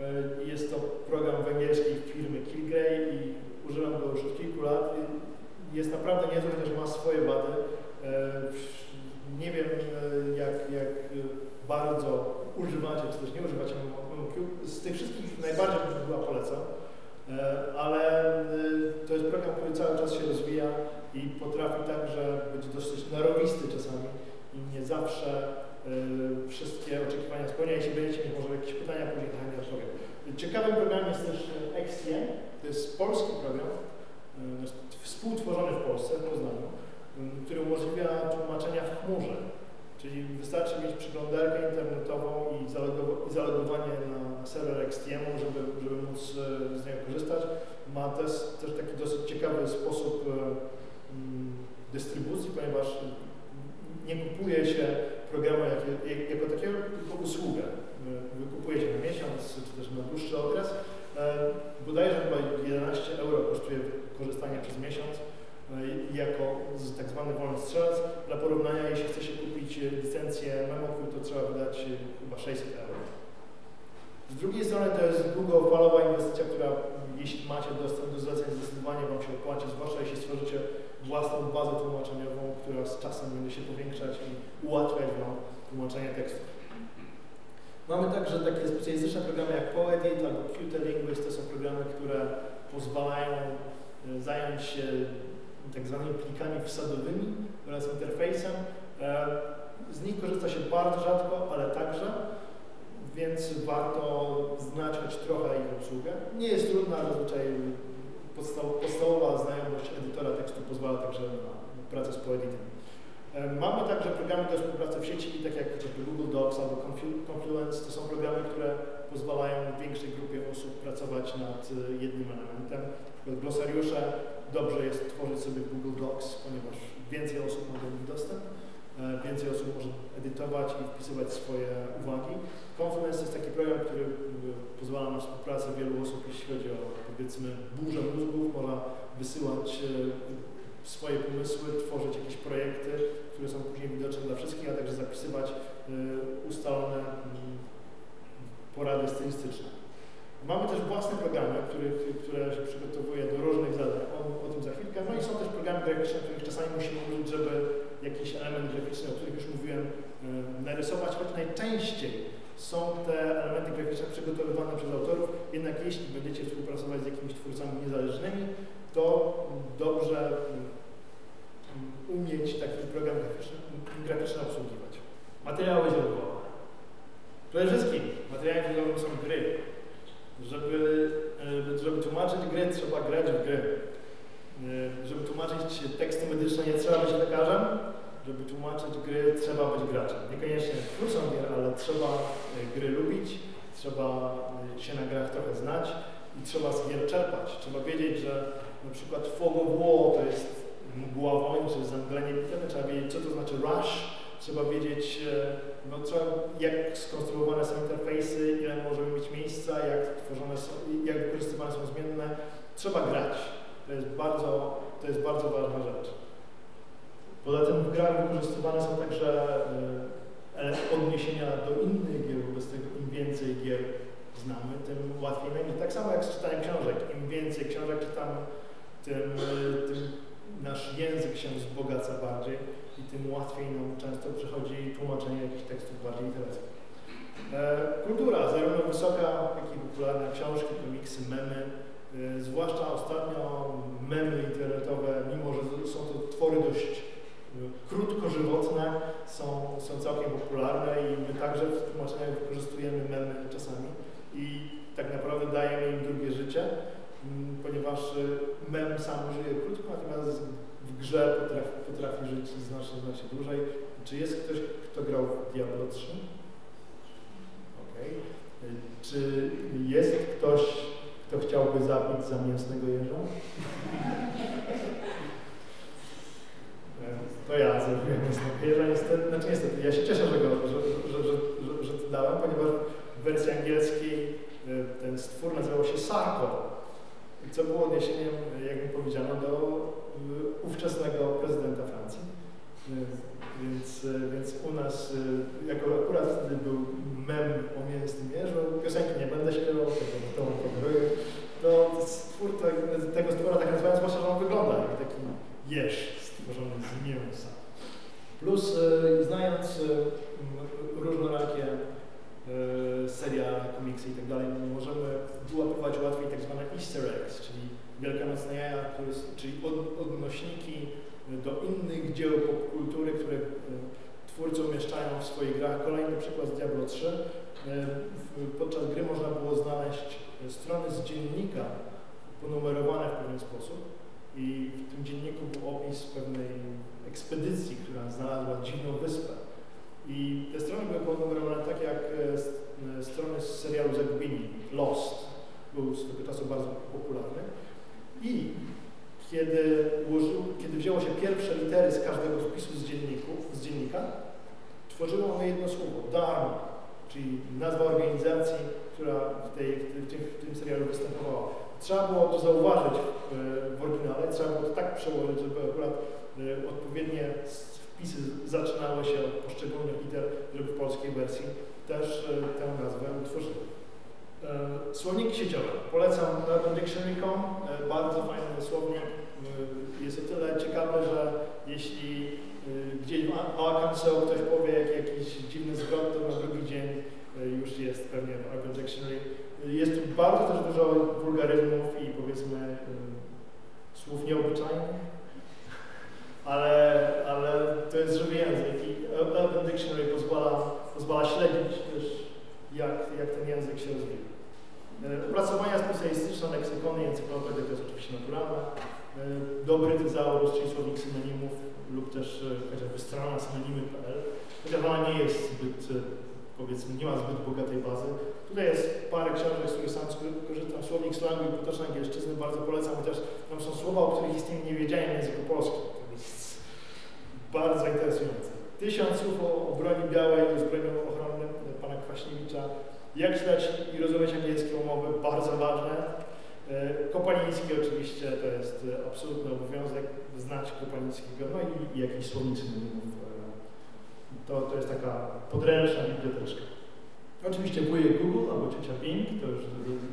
E, Jest to program węgierskiej firmy Kilgrey i używam go już od kilku lat. Jest naprawdę niezły, chociaż ma swoje wady. Nie wiem e, jak, jak e, bardzo używacie, czy też nie używacie MemoQ. Z tych wszystkich najbardziej chyba polecam. E, Ale to jest program, który cały czas się rozwija i potrafi także być dosyć narowisty czasami i nie zawsze wszystkie oczekiwania spełnia. Jeśli będziecie mieć może jakieś pytania, później chętnie odpowiem. Ciekawym programem jest też XTM. To jest polski program, współtworzony w Polsce, w Poznaniu, który umożliwia tłumaczenia w chmurze. Czyli wystarczy mieć przeglądarkę internetową i, zalogow- i zalogowanie na serwer XTM, żeby, żeby móc e, z niego korzystać. Ma też, też taki dosyć ciekawy sposób e, dystrybucji, ponieważ nie kupuje się programu jak, jak, jako takiego, tylko usługę. E, Wykupuje się na miesiąc, czy też na dłuższy okres. E, Bodajże chyba 11 euro kosztuje korzystanie przez miesiąc jako z tak zwany wolny strzelec. Dla porównania, jeśli chce się kupić e, licencję MemoQ, to trzeba wydać e, chyba 600 euro. Z drugiej strony to jest długofalowa inwestycja, która jeśli macie dostęp do zleceń, zdecydowanie Wam się opłaci, zwłaszcza jeśli stworzycie własną bazę tłumaczeniową, która z czasem będzie się powiększać i ułatwiać Wam tłumaczenie tekstów. Mamy także takie specjalistyczne programy jak Poedit albo Qt Linguist. To są programy, które pozwalają e, zająć się tak zwanymi plikami wsadowymi oraz interfejsem. E, Z nich korzysta się bardzo rzadko, ale także, więc warto znać choć trochę ich obsługę. Nie jest trudna, zazwyczaj podstaw, podstawowa znajomość edytora tekstu pozwala także na pracę z Poeditem. E, Mamy także programy do współpracy w sieci, tak jak chociażby Google Docs albo Conflu- Confluence. To są programy, które pozwalają większej grupie osób pracować nad e, jednym elementem. Glosariusze dobrze jest tworzyć sobie Google Docs, ponieważ więcej osób ma do nich dostęp. E, więcej osób może edytować i wpisywać swoje uwagi. Confluence jest taki program, który pozwala na współpracę wielu osób, jeśli chodzi o powiedzmy burzę mózgów, można wysyłać e, swoje pomysły, tworzyć jakieś projekty, które są później widoczne dla wszystkich, a także zapisywać e, ustalone mm, porady stylistyczne. Mamy też własne programy, których, które się przygotowuje do różnych zadań, o, o tym za chwilkę. No i są też programy graficzne, których czasami musimy użyć, żeby jakiś element graficzny, o których już mówiłem, e, narysować, choć najczęściej są te elementy graficzne przygotowywane przez autorów, jednak jeśli będziecie współpracować z jakimiś twórcami niezależnymi, to dobrze mm, umieć taki program graficzny, graficzny obsługiwać. Materiały źródłowe. Przede wszystkim materiałem źródłowym są gry. Żeby, tłumaczyć gry, trzeba grać w gry. Żeby tłumaczyć teksty medyczne, nie trzeba być lekarzem. Żeby tłumaczyć gry, trzeba być graczem. Niekoniecznie twórcą gier, ale trzeba e, gry lubić, trzeba e, się na grach trochę znać i trzeba z gier czerpać. Trzeba wiedzieć, że na przykład fog of war to jest mgła wojny, czy zamglenie bitewne, trzeba wiedzieć, co to znaczy rush, trzeba wiedzieć, e, no, trzeba, jak skonstruowane są interfejsy, ile możemy mieć miejsca, jak tworzone są, jak wykorzystywane są zmienne. Trzeba grać. To jest bardzo, to jest bardzo ważna rzecz. Poza tym w grach wykorzystywane są także e, odniesienia do innych gier, wobec tego im więcej gier znamy, tym łatwiej nam idzie. Tak samo jak z czytaniem książek. Im więcej książek czytamy, tym, e, tym nasz język się wzbogaca bardziej i tym łatwiej nam często przychodzi tłumaczenie jakichś tekstów bardziej interesujących. E, kultura, zarówno wysoka, jak i popularna, książki, komiksy, memy, e, zwłaszcza ostatnio memy internetowe, mimo że są to twory dość e, krótkożywotne, są, są całkiem popularne i my także w tłumaczeniach wykorzystujemy memy czasami i tak naprawdę dajemy im drugie życie, ponieważ mem sam żyje krótko, natomiast grze potrafi, potrafi żyć znacznie, znacznie dłużej. Czy jest ktoś, kto grał w Diablo 3? Okej. Y, Czy jest ktoś, kto chciałby zabić za mięsnego jeża? E, To ja zrobiłem mięsnego jeża, niestety, znaczy niestety, ja się cieszę, że, go, że, że, że, że, to dałem, ponieważ w wersji angielskiej y, ten stwór nazywał się Sarko. Co było odniesieniem, mi powiedziano, do ówczesnego prezydenta Francji. Y, Więc, y, więc u nas, y, jako akurat wtedy był mem o mięsnym jeżu, piosenki nie będę śpiewał, tego to podaruję, to stwór te, tego stwora tak nazywają, zwłaszcza, że on wygląda jak taki jeż stworzony z mięsa. Plus y, znając y, różnorakie y, seriale, komiksy i tak dalej, możemy wyłapywać łatwiej tak zwane easter eggs, czyli s- czyli od, odnośniki do innych dzieł popkultury, które y, twórcy umieszczają w swoich grach. Kolejny przykład z Diablo 3. Y, w- Podczas gry można było znaleźć strony z dziennika ponumerowane w pewien sposób i w tym dzienniku był opis pewnej ekspedycji, która znalazła dziwną wyspę. I te strony były ponumerowane tak jak e, e, strony z serialu Zagubieni, Lost, był swego czasu bardzo popularny. I kiedy, ułożył, kiedy wzięło się pierwsze litery z każdego wpisu z, dzienniku, z dziennika, tworzyło one jedno słowo, Dharma, czyli nazwa organizacji, która w, tej, w, tym, w tym serialu występowała. Trzeba było to zauważyć w, w oryginale, trzeba było to tak przełożyć, żeby akurat e, odpowiednie wpisy zaczynały się od poszczególnych liter, żeby w polskiej wersji też e, tę nazwę utworzyły. E, Słowniki sieciowe. Polecam UrbanDictionary.com. E, Bardzo fajny słownik. E, Jest o tyle ciekawy, że jeśli gdzieś w Arkansas ktoś powie jak jakiś dziwny zwrot, to na drugi dzień już jest pewnie w Urban Dictionary. Jest tu bardzo też dużo wulgaryzmów i powiedzmy słów nieobyczajnych, ale, ale to jest żywy język i Urban Dictionary pozwala, pozwala śledzić też jak, jak ten język się rozwija. E, Opracowania specjalistyczne, leksykony, encyklopedie to jest oczywiście naturalne. E, Dobry tezaurus, czyli słownik synonimów lub też e, chociażby strona synonimy.pl, chociaż ona nie jest zbyt, powiedzmy, nie ma zbyt bogatej bazy. Tutaj jest parę książek, z których sam korzystam. Słownik slangu i potocznej angielszczyzny bardzo polecam, chociaż tam są słowa, o których istnieje nie wiedziałem w języku polskim. To jest bardzo interesujące. tysiąc słów o, broni białej i zbrojeniu ochronnym Kwaśniewicza. Jak czytać i rozumieć angielskie umowy, bardzo ważne. E, Kopaliński oczywiście to jest absolutny obowiązek znać Kopalińskiego, no i, i jakiś synonimów. E, To, to jest taka podręczna biblioteczka. Oczywiście wujek Google albo ciocia Bing, to już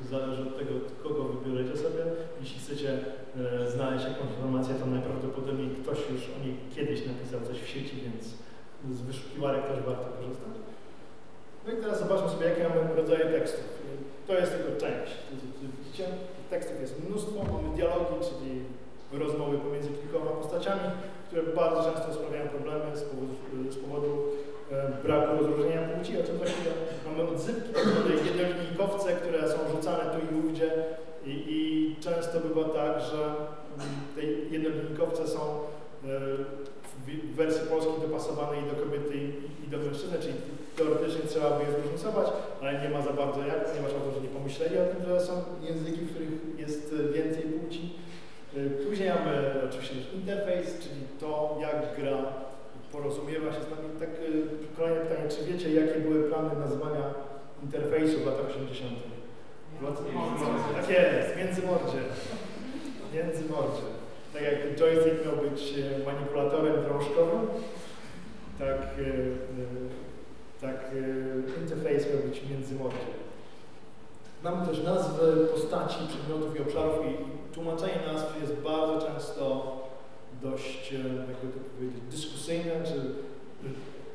zależy od tego, kogo wybierzecie sobie. Jeśli chcecie e, znaleźć jakąś informację, to najprawdopodobniej ktoś już o niej kiedyś napisał coś w sieci, więc z wyszukiwarek też warto korzystać. No i teraz zobaczmy sobie, jakie mamy rodzaje tekstów. To jest tylko część. Widzicie, tekstów jest mnóstwo, mamy dialogi, czyli rozmowy pomiędzy kilkoma postaciami, które bardzo często sprawiają problemy z powodu, z powodu e, braku rozróżnienia płci, o czym chwilę mamy odzywki, tutaj jednolinijkowce, które są rzucane tu i ówdzie i, i często bywa tak, że mm, te jednolinijkowce są e, w wersji polskiej dopasowane i do kobiety i, i do mężczyzny, czyli teoretycznie trzeba by je zróżnicować, ale nie ma za bardzo jak, ponieważ autorzy nie pomyśleli o tym, że są języki, w których jest więcej płci. E, Później mamy oczywiście interfejs, czyli to, jak gra porozumiewa się z nami. Tak, e, kolejne pytanie, czy wiecie, jakie były plany nazywania interfejsu w latach 80.? Tak jest, międzymordzie. Międzymordzie. Tak jak joystick miał być e, manipulatorem drążkowym, tak, e, e, tak e, interfejs miał być międzymordzie. Mamy też nazwy postaci, przedmiotów i obszarów i tłumaczenie nazw jest bardzo często dość, e, jakby to powiedzieć, dyskusyjne, czy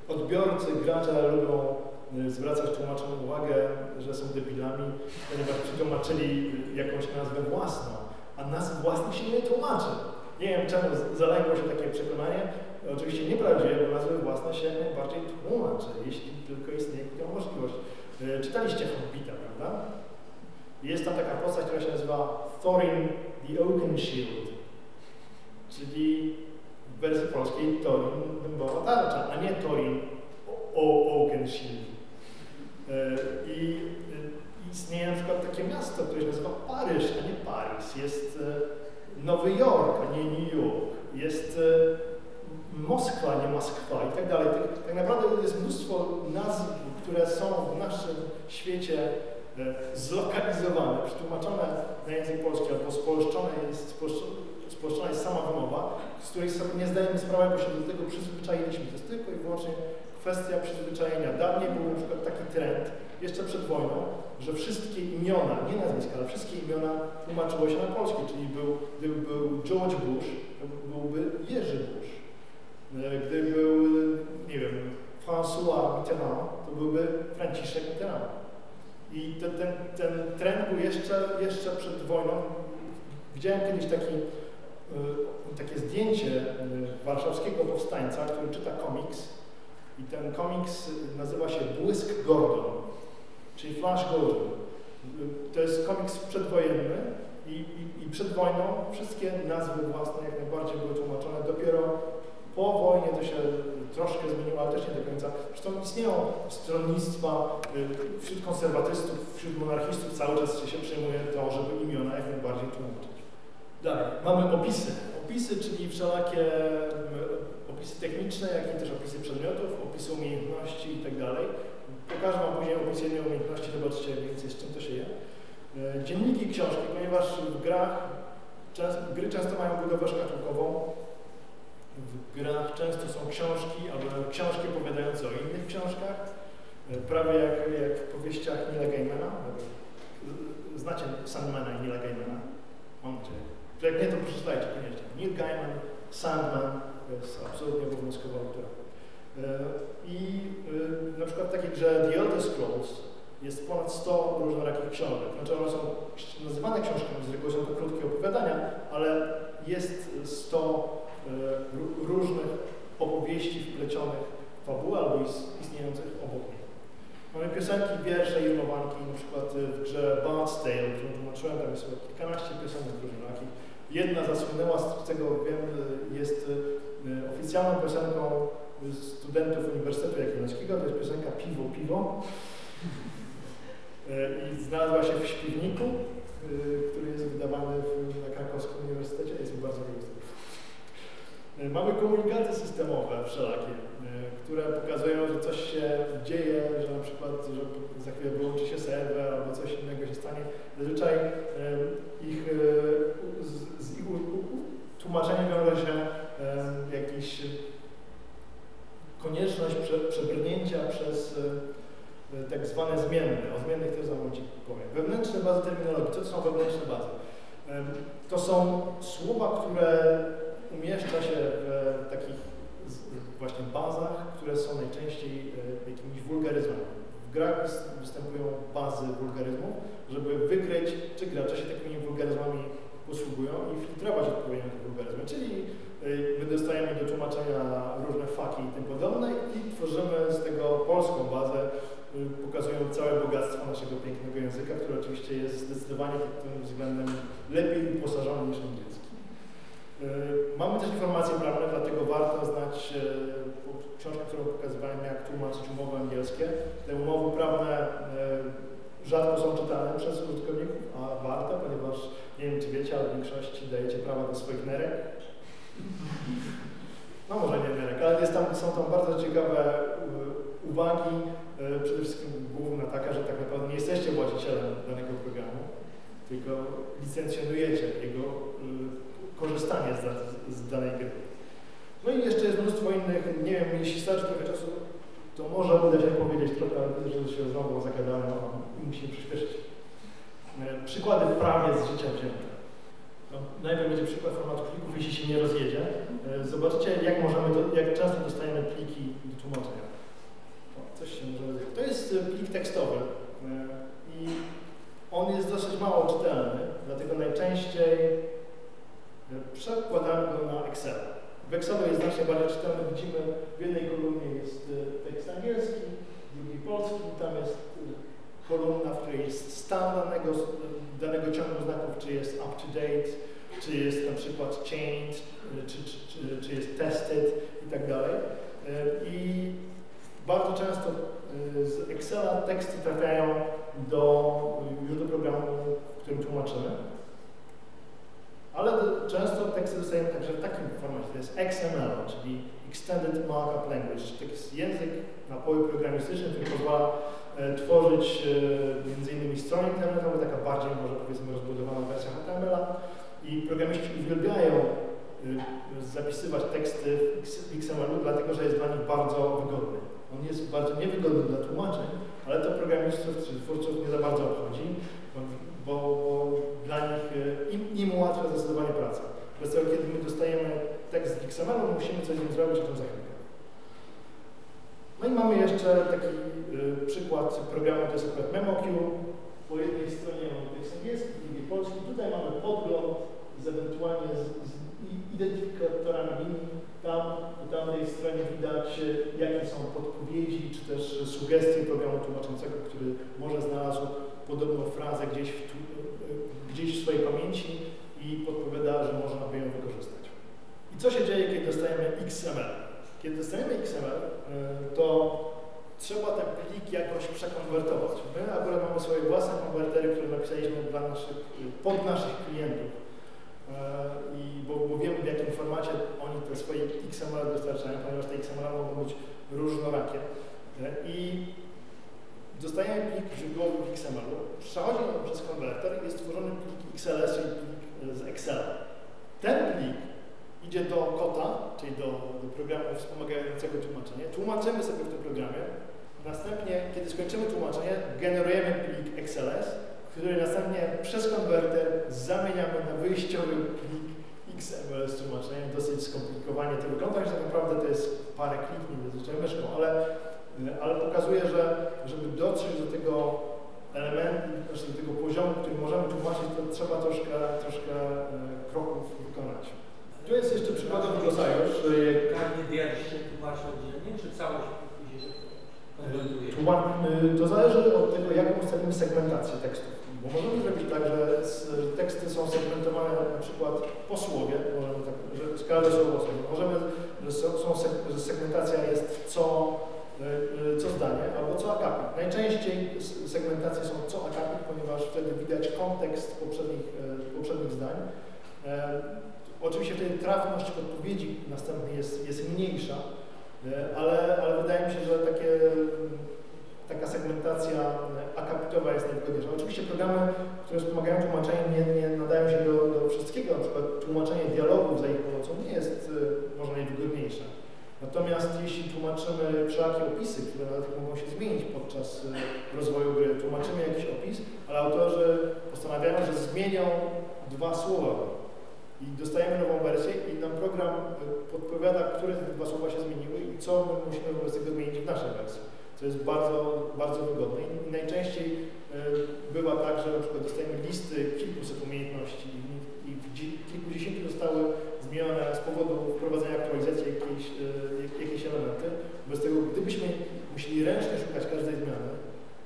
odbiorcy, gracze lubią e, zwracać tłumaczom uwagę, że są debilami, ponieważ przetłumaczyli jakąś nazwę własną, a nazw własnych się nie tłumaczy. Nie wiem czemu zaległo się takie przekonanie, oczywiście nieprawdziwe, bo nazwy własne się najbardziej tłumaczy, jeśli tylko istnieje taka możliwość. E, Czytaliście Hobbita, prawda? Jest tam taka postać, która się nazywa Thorin the Oakenshield, czyli w wersji polskiej Thorin dębowa tarcza, a nie Thorin o- Oakenshield. E, I e, istnieje na przykład takie miasto, które się nazywa Paryż, a nie Paris. Jest Nowy Jork, a nie New York. Jest Moskwa, nie Moskwa i tak dalej. Tak, tak naprawdę jest mnóstwo nazw, które są w naszym świecie e, zlokalizowane, przetłumaczone na język polski albo spolszczone jest, spolszczona jest sama wymowa, z której sobie nie zdajemy sprawy, bo się do tego przyzwyczailiśmy. To jest tylko i wyłącznie kwestia przyzwyczajenia. Dawniej był na przykład taki trend, jeszcze przed wojną, że wszystkie imiona, nie nazwiska, ale wszystkie imiona tłumaczyło się na polski, czyli był, gdyby był George Bush, byłby Jerzy Bush. E, Gdyby był, nie wiem, François Mitterrand, to byłby Franciszek Mitterrand. I ten, ten, ten trend był jeszcze, jeszcze przed wojną. Widziałem kiedyś taki, y, takie zdjęcie y, warszawskiego powstańca, który czyta komiks i ten komiks nazywa się Błysk Gordon, czyli Flash Gordon. To jest komiks przedwojenny i, i, i przed wojną wszystkie nazwy własne jak najbardziej były tłumaczone. Dopiero po wojnie to się troszkę zmieniło, ale też nie do końca. Zresztą istnieją stronnictwa y, wśród konserwatystów, wśród monarchistów cały czas się przejmuje to, żeby imiona jak najbardziej tłumaczyć. Dalej, mamy opisy. Opisy, czyli wszelakie y, opisy techniczne, jak i też opisy przedmiotów, opisy umiejętności i tak. Pokażę Wam później opis jednej umiejętności, zobaczycie więcej z czym to się je. Y, Dzienniki i książki, ponieważ w grach gry często mają budowę szkatułkową, w grach często są książki albo książki opowiadające o innych książkach, e, prawie jak, jak w powieściach Nila Gaimana. E, Znacie Sandmana i Nila Gaimana? Mam nadzieję. Jak nie, to przeczytajcie koniecznie. Neil Gaiman, Sandman, to jest absolutnie obowiązkowa autora. E, I e, na przykład w takiej grze The Elder Scrolls jest ponad 100 różnorakich książek. Znaczy one są nazywane książkami, z reguły są to krótkie opowiadania, ale jest 100 e, ró- różnych opowieści wplecionych w fabułę albo is- istniejących obok niej. Mamy piosenki, wiersze i rymowanki, na przykład e, w grze Bard's Tale, którą tłumaczyłem, tam jest kilkanaście piosenek różnorakich. Jedna zasłynęła, z tego wiem, e, jest e, oficjalną piosenką studentów Uniwersytetu Jagiellońskiego, to jest piosenka Piwo, Piwo. E, I znalazła się w śpiewniku, e, który jest wydawany na krakowskim uniwersytecie, jest mi bardzo. E, E, Mamy komunikaty systemowe wszelakie, e, które pokazują, że coś się dzieje, że na przykład, że za chwilę wyłączy się serwer albo coś innego się stanie. Zazwyczaj e, ich, e, z, z ich tłumaczeniem wiąże się e, jakiś konieczność prze, przebrnięcia przez e, e, tak zwane zmienne. O zmiennych też za moment powiem. Wewnętrzne bazy terminologii. Co to są wewnętrzne bazy? To są słowa, które umieszcza się w takich właśnie bazach, które są najczęściej e, jakimiś wulgaryzmami. W grach wys- występują bazy wulgaryzmów, żeby wykryć, czy gracze się takimi wulgaryzmami posługują i filtrować odpowiednio te wulgaryzmy. Czyli y, my dostajemy do tłumaczenia różne faki i tym podobne i tworzymy z tego polską bazę, y, pokazując całe bogactwo naszego pięknego języka, który oczywiście jest zdecydowanie pod tym względem lepiej uposażony niż angielski. Y, Mamy też informacje prawne, dlatego warto znać po- książkę, którą pokazywałem, jak tłumaczyć umowy angielskie. Te umowy prawne y, rzadko są czytane przez użytkowników, a warto, ponieważ nie wiem, czy wiecie, ale w większości dajecie prawa do swoich nerek. No może nie nerek, ale jest tam, są tam bardzo ciekawe uwagi. Przede wszystkim główna taka, że tak naprawdę nie jesteście właścicielem danego programu, tylko licencjonujecie jego y, korzystanie z, z danej gry. No i jeszcze jest mnóstwo innych, nie wiem, jeśli starczy trochę czasu, to może uda się powiedzieć trochę, że się znowu zagadałem a musimy przyspieszyć. E, Przykłady prawie z życia wzięte. No, najpierw będzie przykład formatu plików, jeśli się nie rozjedzie. E, Zobaczycie, jak możemy, do, jak często dostajemy pliki do tłumaczenia. O, coś się może rozjechać. To jest e, plik tekstowy i on jest dosyć mało czytelny, dlatego najczęściej przekładamy go na Excel. W Excelu jest znacznie bardziej czytelny. Widzimy, w jednej kolumnie jest e, tekst angielski, w drugiej polski, tam jest e, kolumna, w której jest stan danego, danego ciągu znaków, czy jest up to date, czy jest na przykład changed, y, czy, czy, czy, czy jest tested i tak dalej. Y, I bardzo często y, z Excela teksty trafiają do, już do programu, w którym tłumaczymy. Ale często teksty dostajemy także w takim formacie, to jest XML, czyli Extended Markup Language. To jest język na polu programistycznym, który pozwala e, tworzyć e, między innymi strony internetowe, taka bardziej może powiedzmy rozbudowana wersja HTML-a i programiści uwielbiają e, zapisywać teksty w XML-u, dlatego że jest dla nich bardzo wygodny. On jest bardzo niewygodny dla tłumaczeń, ale to programistów czy twórców nie za bardzo obchodzi, bo, bo, dla nich e, im, im ułatwia zdecydowanie pracę. Przez to, kiedy my dostajemy tekst w XML-u, musimy coś z nim zrobić, o tym za. No i mamy jeszcze taki y, przykład programu, to jest akurat MemoQ. Po jednej stronie mamy tekst angielski, drugiej polski. Tutaj mamy podgląd z ewentualnie z, z identyfikatorami linii. Tam, po tamtej stronie widać, y, jakie są podpowiedzi, czy też sugestie programu tłumaczącego, który może znalazł podobną frazę gdzieś w, gdzieś w swojej pamięci i podpowiada, że można by ją wykorzystać. I co się dzieje, kiedy dostajemy XML? Kiedy dostajemy XML, y, to trzeba ten plik jakoś przekonwertować. My akurat mamy swoje własne konwertery, które napisaliśmy dla naszych, pod naszych klientów. Y, I bo, bo wiemy w jakim formacie oni te swoje XML dostarczają, ponieważ te XML mogą być różnorakie. Y, I dostajemy plik źródłowy w XML-u, przechodzi on przez konwerter i jest tworzony plik XLS, czyli plik y, z Excela. Ten plik idzie do kota, czyli do, do programu wspomagającego tłumaczenie. Tłumaczymy sobie w tym programie. Następnie, kiedy skończymy tłumaczenie, generujemy plik XLS, który następnie przez konwerter zamieniamy na wyjściowy plik XML z tłumaczeniem. Dosyć skomplikowanie to wygląda, że tak naprawdę to jest parę kliknięć zazwyczaj myszką, ale, ale pokazuje, że żeby dotrzeć do tego elementu, znaczy do tego poziomu, który możemy tłumaczyć, to trzeba troszkę, troszkę e, kroków wykonać. Tu jest jeszcze przykładowy glosariusz. y, Każdy dialog się tłumaczy oddzielnie, czy całość y, To zależy od tego, jaką ustawimy segmentację tekstów. Bo możemy zrobić tak, że teksty są segmentowane na przykład po słowie, możemy tak, że każde słowo. Możemy, że, są, segmentacja jest co, co zdanie albo co akapit. Najczęściej segmentacje są co akapit, ponieważ wtedy widać kontekst poprzednich, y, poprzednich zdań. E, Oczywiście wtedy trafność odpowiedzi następnej jest, jest mniejsza, e, ale, ale wydaje mi się, że takie, taka segmentacja akapitowa jest najwygodniejsza. Oczywiście programy, które wspomagają tłumaczenie nie, nie nadają się do, do wszystkiego, na przykład tłumaczenie dialogów za ich pomocą nie jest e, może najwygodniejsze. Natomiast jeśli tłumaczymy wszelakie opisy, które nawet mogą się zmienić podczas e, rozwoju gry, tłumaczymy jakiś opis, ale autorzy postanawiają, że zmienią dwa słowa i dostajemy nową wersję i nam program e, podpowiada, które te dwa słowa się zmieniły i co my musimy wobec tego zmienić w naszej wersji. Co jest bardzo, bardzo wygodne i najczęściej e, bywa tak, że na przykład dostajemy listy kilkuset umiejętności i i kilkudziesięciu zostały zmienione z powodu wprowadzenia aktualizacji jakieś, e, jakieś elementy. Bez tego, gdybyśmy musieli ręcznie szukać każdej zmiany,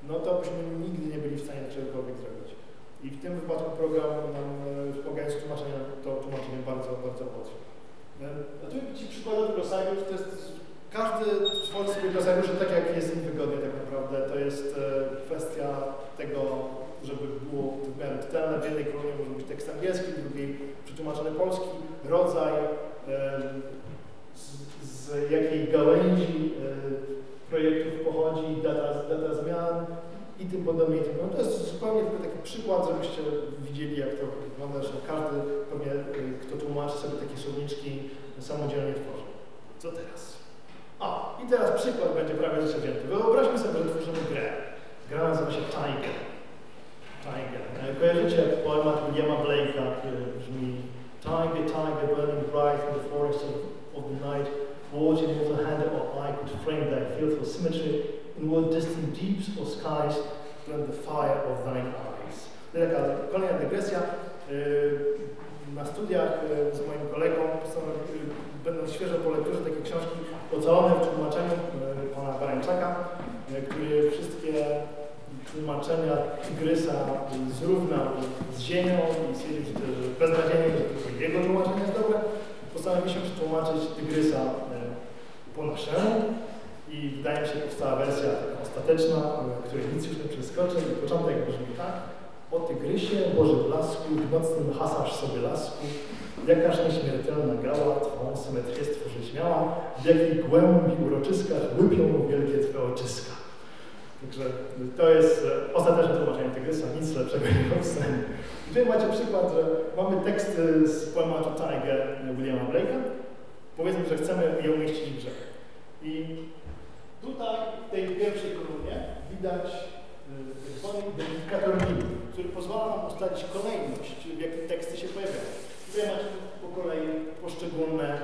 no to byśmy nigdy nie byli w stanie czegokolwiek zrobić. I w tym wypadku program nam, e, wspomagając tłumaczenia, to tłumaczenie bardzo, bardzo ułatwia. E, A tu ci przykładowy glosariusz, to jest każdy tworzy sobie glosariusze tak, jak jest im wygodnie tak naprawdę. To jest kwestia tego, żeby było w miarę czytelne. W jednej kolonie może być tekst angielski, w drugiej przetłumaczony polski, rodzaj, z, z jakiej gałęzi projektów pochodzi, data, data zmian i tym podobnie. Podobnie. To jest zupełnie tylko taki przykład, żebyście widzieli, jak to wygląda, że każdy pewnie, kto tłumaczy sobie takie słowniczki, samodzielnie tworzy. Co teraz? A, i teraz przykład będzie prawie zaczęty. Wyobraźmy sobie, że tworzymy grę. Gra nazywa się Tiger. Tiger. E, Kojarzycie poemat Williama Blake'a, który brzmi Tiger, tiger, burning bright in the forest of, of the night, what in what hand or eye could frame thy fearful symmetry, in what distant deeps or skies burn the fire of thine eyes. To taka kolejna dygresja. E, Na studiach e, z moim kolegą, będąc świeżo po lekturze takiej książki, ocalony w tłumaczeniu pana Barańczaka, który wszystkie tłumaczenia Tygrysa zrównał z ziemią i stwierdził, że beznadziejnie, że tylko jego tłumaczenie jest dobre. Postanowiliśmy przetłumaczyć Tygrysa e, po naszemu i wydaje mi się, powstała wersja ostateczna, e, której nic już nie przeskoczy i początek brzmi tak. O Tygrysie, Boże blasku, w nocnym hasasz sobie lasku, jakaż nieśmiertelna gała Twą symetrię stworzyć miała, w jakiej głębi uroczyskach łypią wielkie Twe oczyska. Także to jest e, ostateczne tłumaczenie Tygrysa, nic lepszego nie powstanie. Tutaj macie przykład, że mamy teksty z poematu Tiger Williama Blake'a. Powiedzmy, że chcemy je umieścić w grze. I tutaj w tej pierwszej kolumnie widać zwany identyfikator linii, który pozwala nam ustalić kolejność, w jakiej teksty się pojawiają. Tutaj macie po kolei poszczególne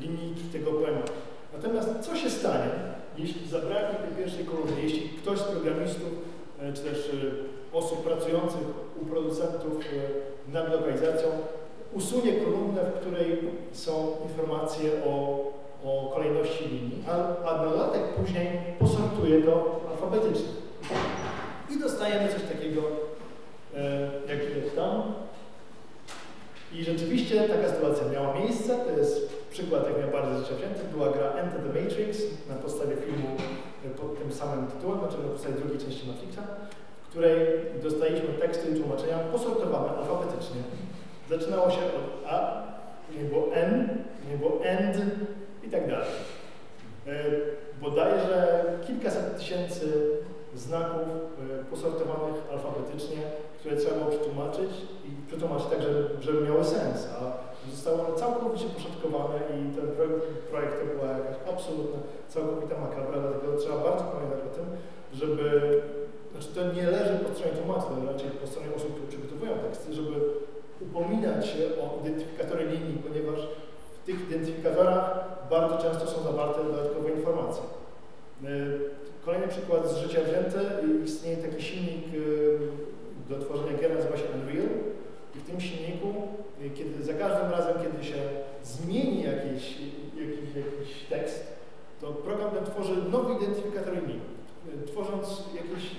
linijki tego poematu. Natomiast co się stanie, jeśli zabraknie tej pierwszej kolumny, jeśli ktoś z programistów, e, czy też e, osób pracujących u producentów e, nad lokalizacją usunie kolumnę, w której są informacje o, o kolejności linii, a, a dodatek później posortuje to alfabetycznie. I dostajemy coś takiego, jak widać tam. I rzeczywiście taka sytuacja miała miejsce. To jest przykład jak najbardziej zaciągnięty. Była gra Enter the Matrix na podstawie filmu pod tym samym tytułem, znaczy na podstawie drugiej części Matrixa, w której dostaliśmy teksty i tłumaczenia posortowane alfabetycznie. Zaczynało się od A, nie było N, nie było END i tak dalej. E, Bodajże kilkaset tysięcy znaków e, posortowanych alfabetycznie, które trzeba było przetłumaczyć i przetłumaczyć tak, żeby, żeby miały sens, a zostały one całkowicie poszatkowane i ten projekt, projekt to była jakaś absolutna, całkowita makabra, dlatego trzeba bardzo pamiętać o tym, żeby, znaczy to nie leży po stronie tłumaczy, raczej po stronie osób, które przygotowują teksty, żeby upominać się o identyfikatory linii, ponieważ w tych identyfikatorach bardzo często są zawarte dodatkowe informacje. E, Kolejny przykład z życia wzięty. Istnieje taki silnik y, do tworzenia gier, nazywa się Unreal. Tym silniku, kiedy za każdym razem, kiedy się zmieni jakiś, jakiś, jakiś tekst, to program ten tworzy nowy identyfikator y, tworząc jakieś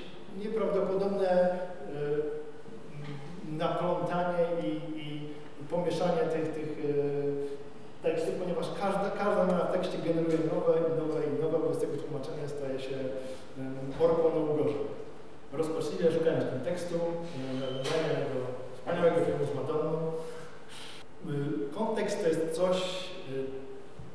nieprawdopodobne naplątanie i, i pomieszanie tych, tych tekstów, ponieważ każda, każda zmiana w tekście generuje nowe i nowe i nowe, wobec tego tłumaczenie staje się um, orką na ugorze. Rozpaczliwie szukając tego tekstu, oglądania tego wspaniałego filmu z Madonną. Y, kontekst to jest coś, y,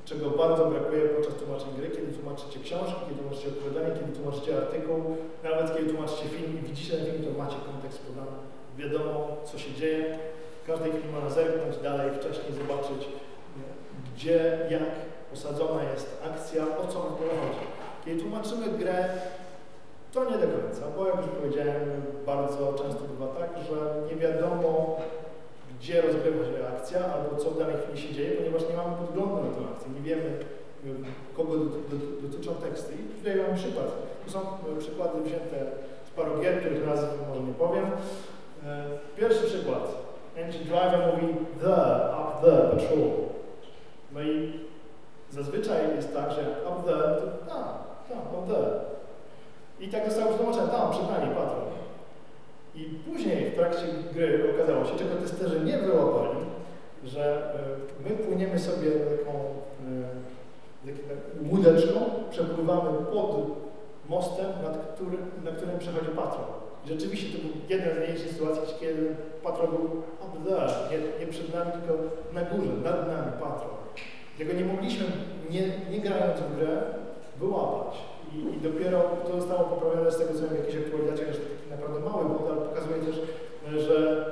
czego bardzo brakuje podczas tłumaczeń gry, kiedy tłumaczycie książki, kiedy tłumaczycie opowiadanie, kiedy tłumaczycie artykuł, nawet kiedy tłumaczycie film i widzicie ten film, to macie kontekst podany. Wiadomo, co się dzieje. Każdy film ma zerknąć dalej, wcześniej zobaczyć, gdzie, jak osadzona jest akcja, o co ona chodzi. Kiedy tłumaczymy grę, to nie do końca, bo jak już powiedziałem, bardzo często bywa tak, że nie wiadomo, gdzie rozgrywa się akcja albo co w danej chwili się dzieje, ponieważ nie mamy podglądu na tę akcję, nie wiemy, kogo dotyczą teksty. I tutaj mam przykład. Tu są y, przykłady wzięte z paru gier, których nazw może nie powiem. Y, pierwszy przykład. Engine Driver mówi the, up the, patrol. No i zazwyczaj jest tak, że up the, to tam, tam, up the. I tak zostało przetłumaczone, tam, przed nami, patrol. I później w trakcie gry okazało się, czego testerzy nie wyłapali, że y, my płyniemy sobie taką y, łódeczką, przepływamy pod mostem, nad którym, na którym przechodzi patrol. I rzeczywiście to był jeden z najmniejszych sytuacji, kiedy patrol był up nie, nie przed nami, tylko na górze, nad nami patrol. Tego nie mogliśmy, nie, nie grając w grę, wyłapać. I, dopiero to zostało poprawione z tego, co wiem, jakieś aktualizacje, że taki naprawdę mały błąd, ale pokazuje też, że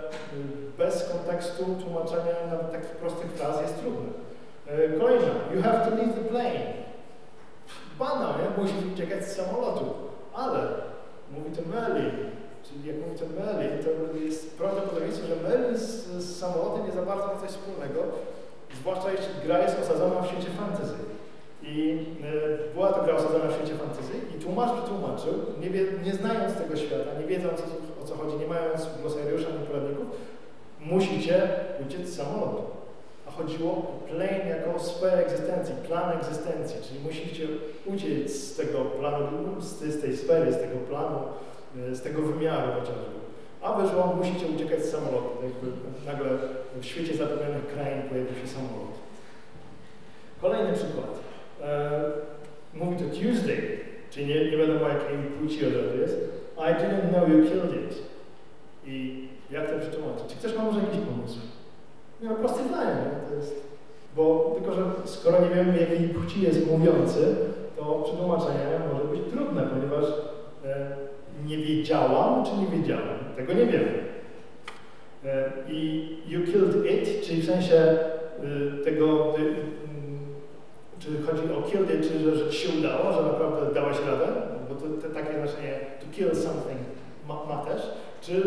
bez kontekstu tłumaczenia nawet takich prostych fraz jest trudne. Kolejna. You have to leave the plane. Banał, nie? Musisz uciekać z samolotu. Ale mówi to Merlin. Czyli jak mówi to Merlin, to jest prawdopodobieństwo, że Merlin z, z samolotem nie za bardzo ma coś wspólnego, zwłaszcza jeśli gra jest osadzona w świecie fantasy. I y, była to gra osadzona w świecie fantasy i tłumacz przetłumaczył, nie, nie znając tego świata, nie wiedząc o, o co chodzi, nie mając glosariusza ani poradników, musicie uciec z samolotu. A chodziło o plane jako sferę egzystencji, plan egzystencji, czyli musicie uciec z tego planu, z, tej sfery, z tego planu, y, z tego wymiaru chociażby. A wyszło, musicie uciekać z samolotu. Jakby nagle w świecie zapewnionych krain pojawił się samolot. Kolejny przykład. E, mówi to Tuesday, czyli nie, nie wiadomo jakiej płci odrodu jest. I didn't know you killed it. I jak to przetłumaczyć? Czy ktoś ma może jakiś pomysł? Nie ma proste zdanie, nie? to jest... Bo tylko, że skoro nie wiemy jakiej płci jest mówiący, to przetłumaczenie może być trudne, ponieważ e, nie wiedziałam, czy nie wiedziałam. Tego nie wiemy. E, I you killed it, czyli w sensie e, tego czy chodzi o kill czy że, że ci się udało, że naprawdę dałeś radę, bo to, to takie znaczenie to kill something ma, ma, też, czy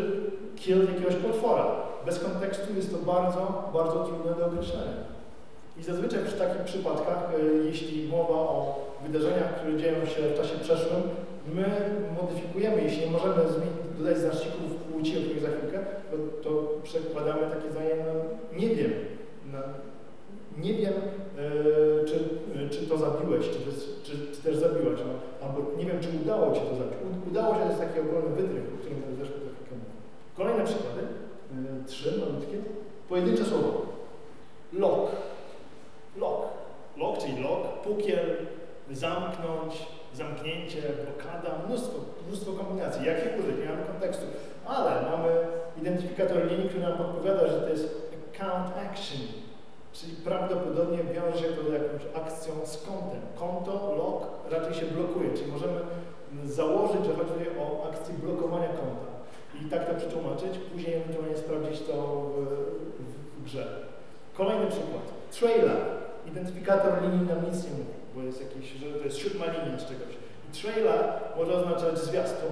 kill jakiegoś potwora. Bez kontekstu jest to bardzo, bardzo trudne do określenia. I zazwyczaj przy takich przypadkach, e, jeśli mowa o wydarzeniach, które dzieją się w czasie przeszłym, my modyfikujemy, jeśli nie możemy dodać znaczników płci, o których za chwilkę, to, to przekładamy takie zdanie, no nie wiem, no, nie wiem, yy, czy, czy to zabiłeś, czy, czy, czy też zabiłaś, albo nie wiem, czy udało Ci to zabić. Udało się, to jest taki ogólny wytrych, o którym też mówię. Kolejne przykłady, yy, trzy malutkie. Pojedyncze słowo. Lock. Lock. Lock, czyli lock, pukiel, zamknąć, zamknięcie, blokada, mnóstwo, mnóstwo kombinacji. Jakie użyć? Nie mamy kontekstu. Ale mamy identyfikator linii, który nam podpowiada, że to jest count action Czyli prawdopodobnie wiąże to jakąś akcją z kontem. Konto, lock raczej się blokuje, czyli możemy założyć, że chodzi o akcję blokowania konta. I tak to przetłumaczyć, później ewentualnie sprawdzić to w, w, grze. Kolejny przykład. Trailer. Identyfikator linii nam nic nie mówi, bo jest jakiś, że to jest siódma linia z czegoś. I trailer może oznaczać zwiastun,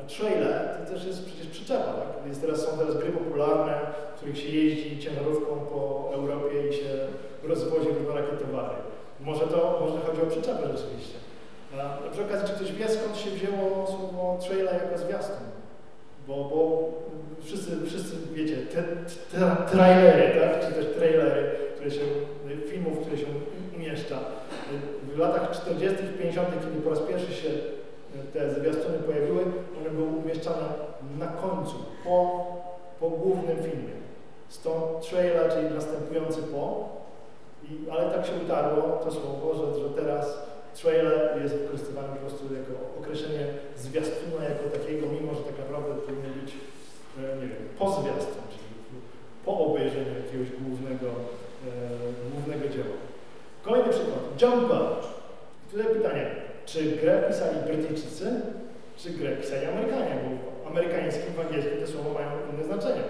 a to też jest przecież przyczepa, tak? Jest teraz, są teraz gry popularne, w których się jeździ ciężarówką po Europie i się rozwozi różnorakie towary. Może to, może chodzi o przyczepę rzeczywiście. A przy okazji, czy ktoś wie, skąd się wzięło słowo trailer jako zwiastun? Bo, bo wszyscy, wszyscy wiecie, te, te trailery, tak? czy też trailery, które się, filmów, które się umieszcza. W latach 40. i 50., kiedy po raz pierwszy się te zwiastuny pojawiły, one były umieszczane na końcu, po, po głównym filmie. Stąd trailer, czyli następujący po, i, ale tak się utarło to słowo, że, że teraz trailer jest wykorzystywany po prostu jako określenie zwiastuna jako takiego, mimo że tak naprawdę powinien być, e, nie wiem, po zwiastun, czyli po obejrzeniu jakiegoś głównego, e, głównego dzieła. Kolejny przykład. Jumper. Tutaj pytanie, czy grę pisali Brytyjczycy, czy grę pisali Amerykanie? Bo amerykańskim, w angielskim te słowa mają inne znaczenie.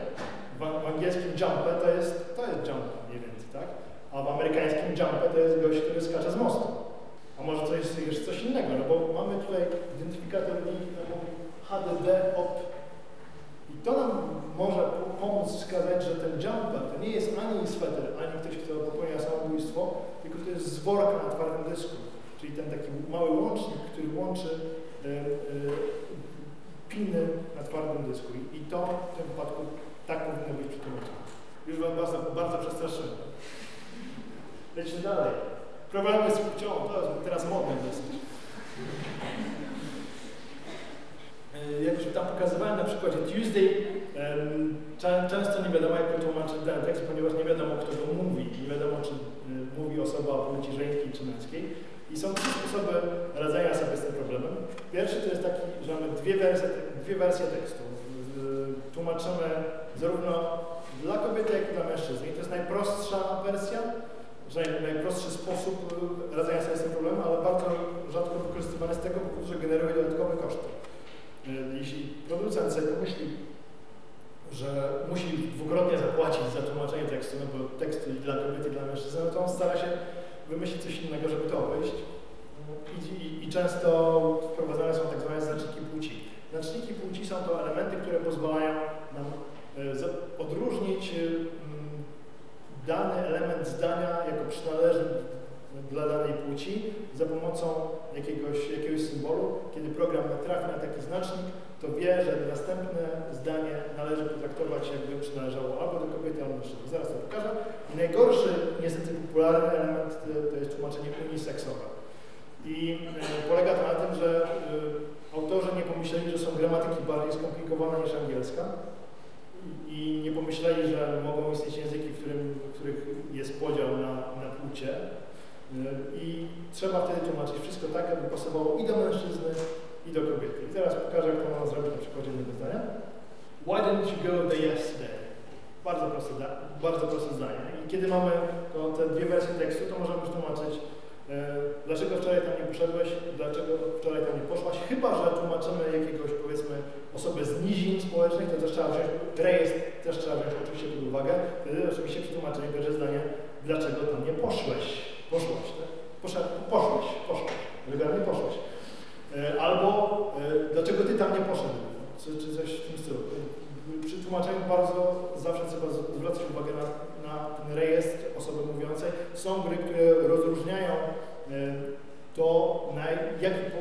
W, angielskim jumper to jest, to jest jumper mniej więcej, tak? A w amerykańskim jumper to jest gość, który skacze z mostu. A może to jest jeszcze coś innego, no bo mamy tutaj identyfikator HDD op. I to nam może po- pomóc wskazać, że ten jumper to nie jest ani sweter, ani ktoś, kto popełnia samobójstwo, tylko to jest zworka na twardym dysku. Czyli ten taki mały łącznik, który łączy piny na twardym dysku. I, to w tym wypadku tak powinno być przetłumaczone. Już Wam bardzo, bardzo przestraszyłem. Lecimy dalej. Problemy z płcią, to jest teraz modne dosyć. E, Jak już tam pokazywałem na przykładzie Tuesday, często nie wiadomo jak wytłumaczyć ten tekst, ponieważ nie wiadomo kto go mówi. Nie wiadomo czy mówi osoba płci żeńskiej czy męskiej. I są trzy sposoby radzenia sobie z tym problemem. Pierwszy to jest taki, że mamy dwie wersje, dwie wersje tekstu. Y, Tłumaczymy zarówno dla kobiety, jak i dla mężczyzny. I to jest najprostsza wersja, najprostszy sposób y, radzenia sobie z tym problemem, ale bardzo rzadko wykorzystywany z tego powodu, że generuje dodatkowe koszty. Y, Jeśli producent sobie pomyśli, że musi dwukrotnie zapłacić za tłumaczenie tekstu, no bo tekst i dla kobiety, i dla mężczyzny, no to on stara się wymyślić coś innego, żeby to obejść. I, i, I często wprowadzane są tak zwane znaczniki płci. Znaczniki płci są to elementy, które pozwalają nam e, odróżnić mm, dany element zdania jako przynależny dla danej płci za pomocą jakiegoś, jakiegoś symbolu. Kiedy program trafi na taki znacznik, to wie, że następne zdanie należy potraktować jakby przynależało albo do kobiety, albo mężczyzny. Zaraz to pokażę. I najgorszy, niestety popularny element to, jest tłumaczenie uniseksowe. I e, polega to na tym, że e, autorzy nie pomyśleli, że są gramatyki bardziej skomplikowane niż angielska i nie pomyśleli, że mogą istnieć języki, w, którym, w których jest podział na, na płcie. E, I trzeba wtedy tłumaczyć wszystko tak, aby pasowało i do mężczyzny, i do kobiety. I zaraz pokażę, jak to można zrobić na przykładzie jednego zdania. Why didn't you go there yesterday? Bardzo proste, bardzo proste zdanie. I kiedy mamy to, te dwie wersje tekstu, to możemy tłumaczyć, e, dlaczego wczoraj tam nie poszedłeś, dlaczego wczoraj tam nie poszłaś, chyba, że tłumaczymy jakiegoś, powiedzmy, osobę z nizin społecznych, to też trzeba wziąć, rejestr też trzeba wziąć oczywiście pod uwagę, wtedy oczywiście przetłumaczenie pierwsze zdanie, dlaczego tam nie poszłeś, poszłaś, tak? Poszedł, poszłeś, poszłaś, legalnie poszłaś. E, Albo e, dlaczego ty tam nie poszedł, czy, czy coś w tym stylu. Przy tłumaczeniu bardzo zawsze trzeba zwracać uwagę na, na ten rejestr osoby mówiącej. Są gry, które rozróżniają e, to, na jaki po,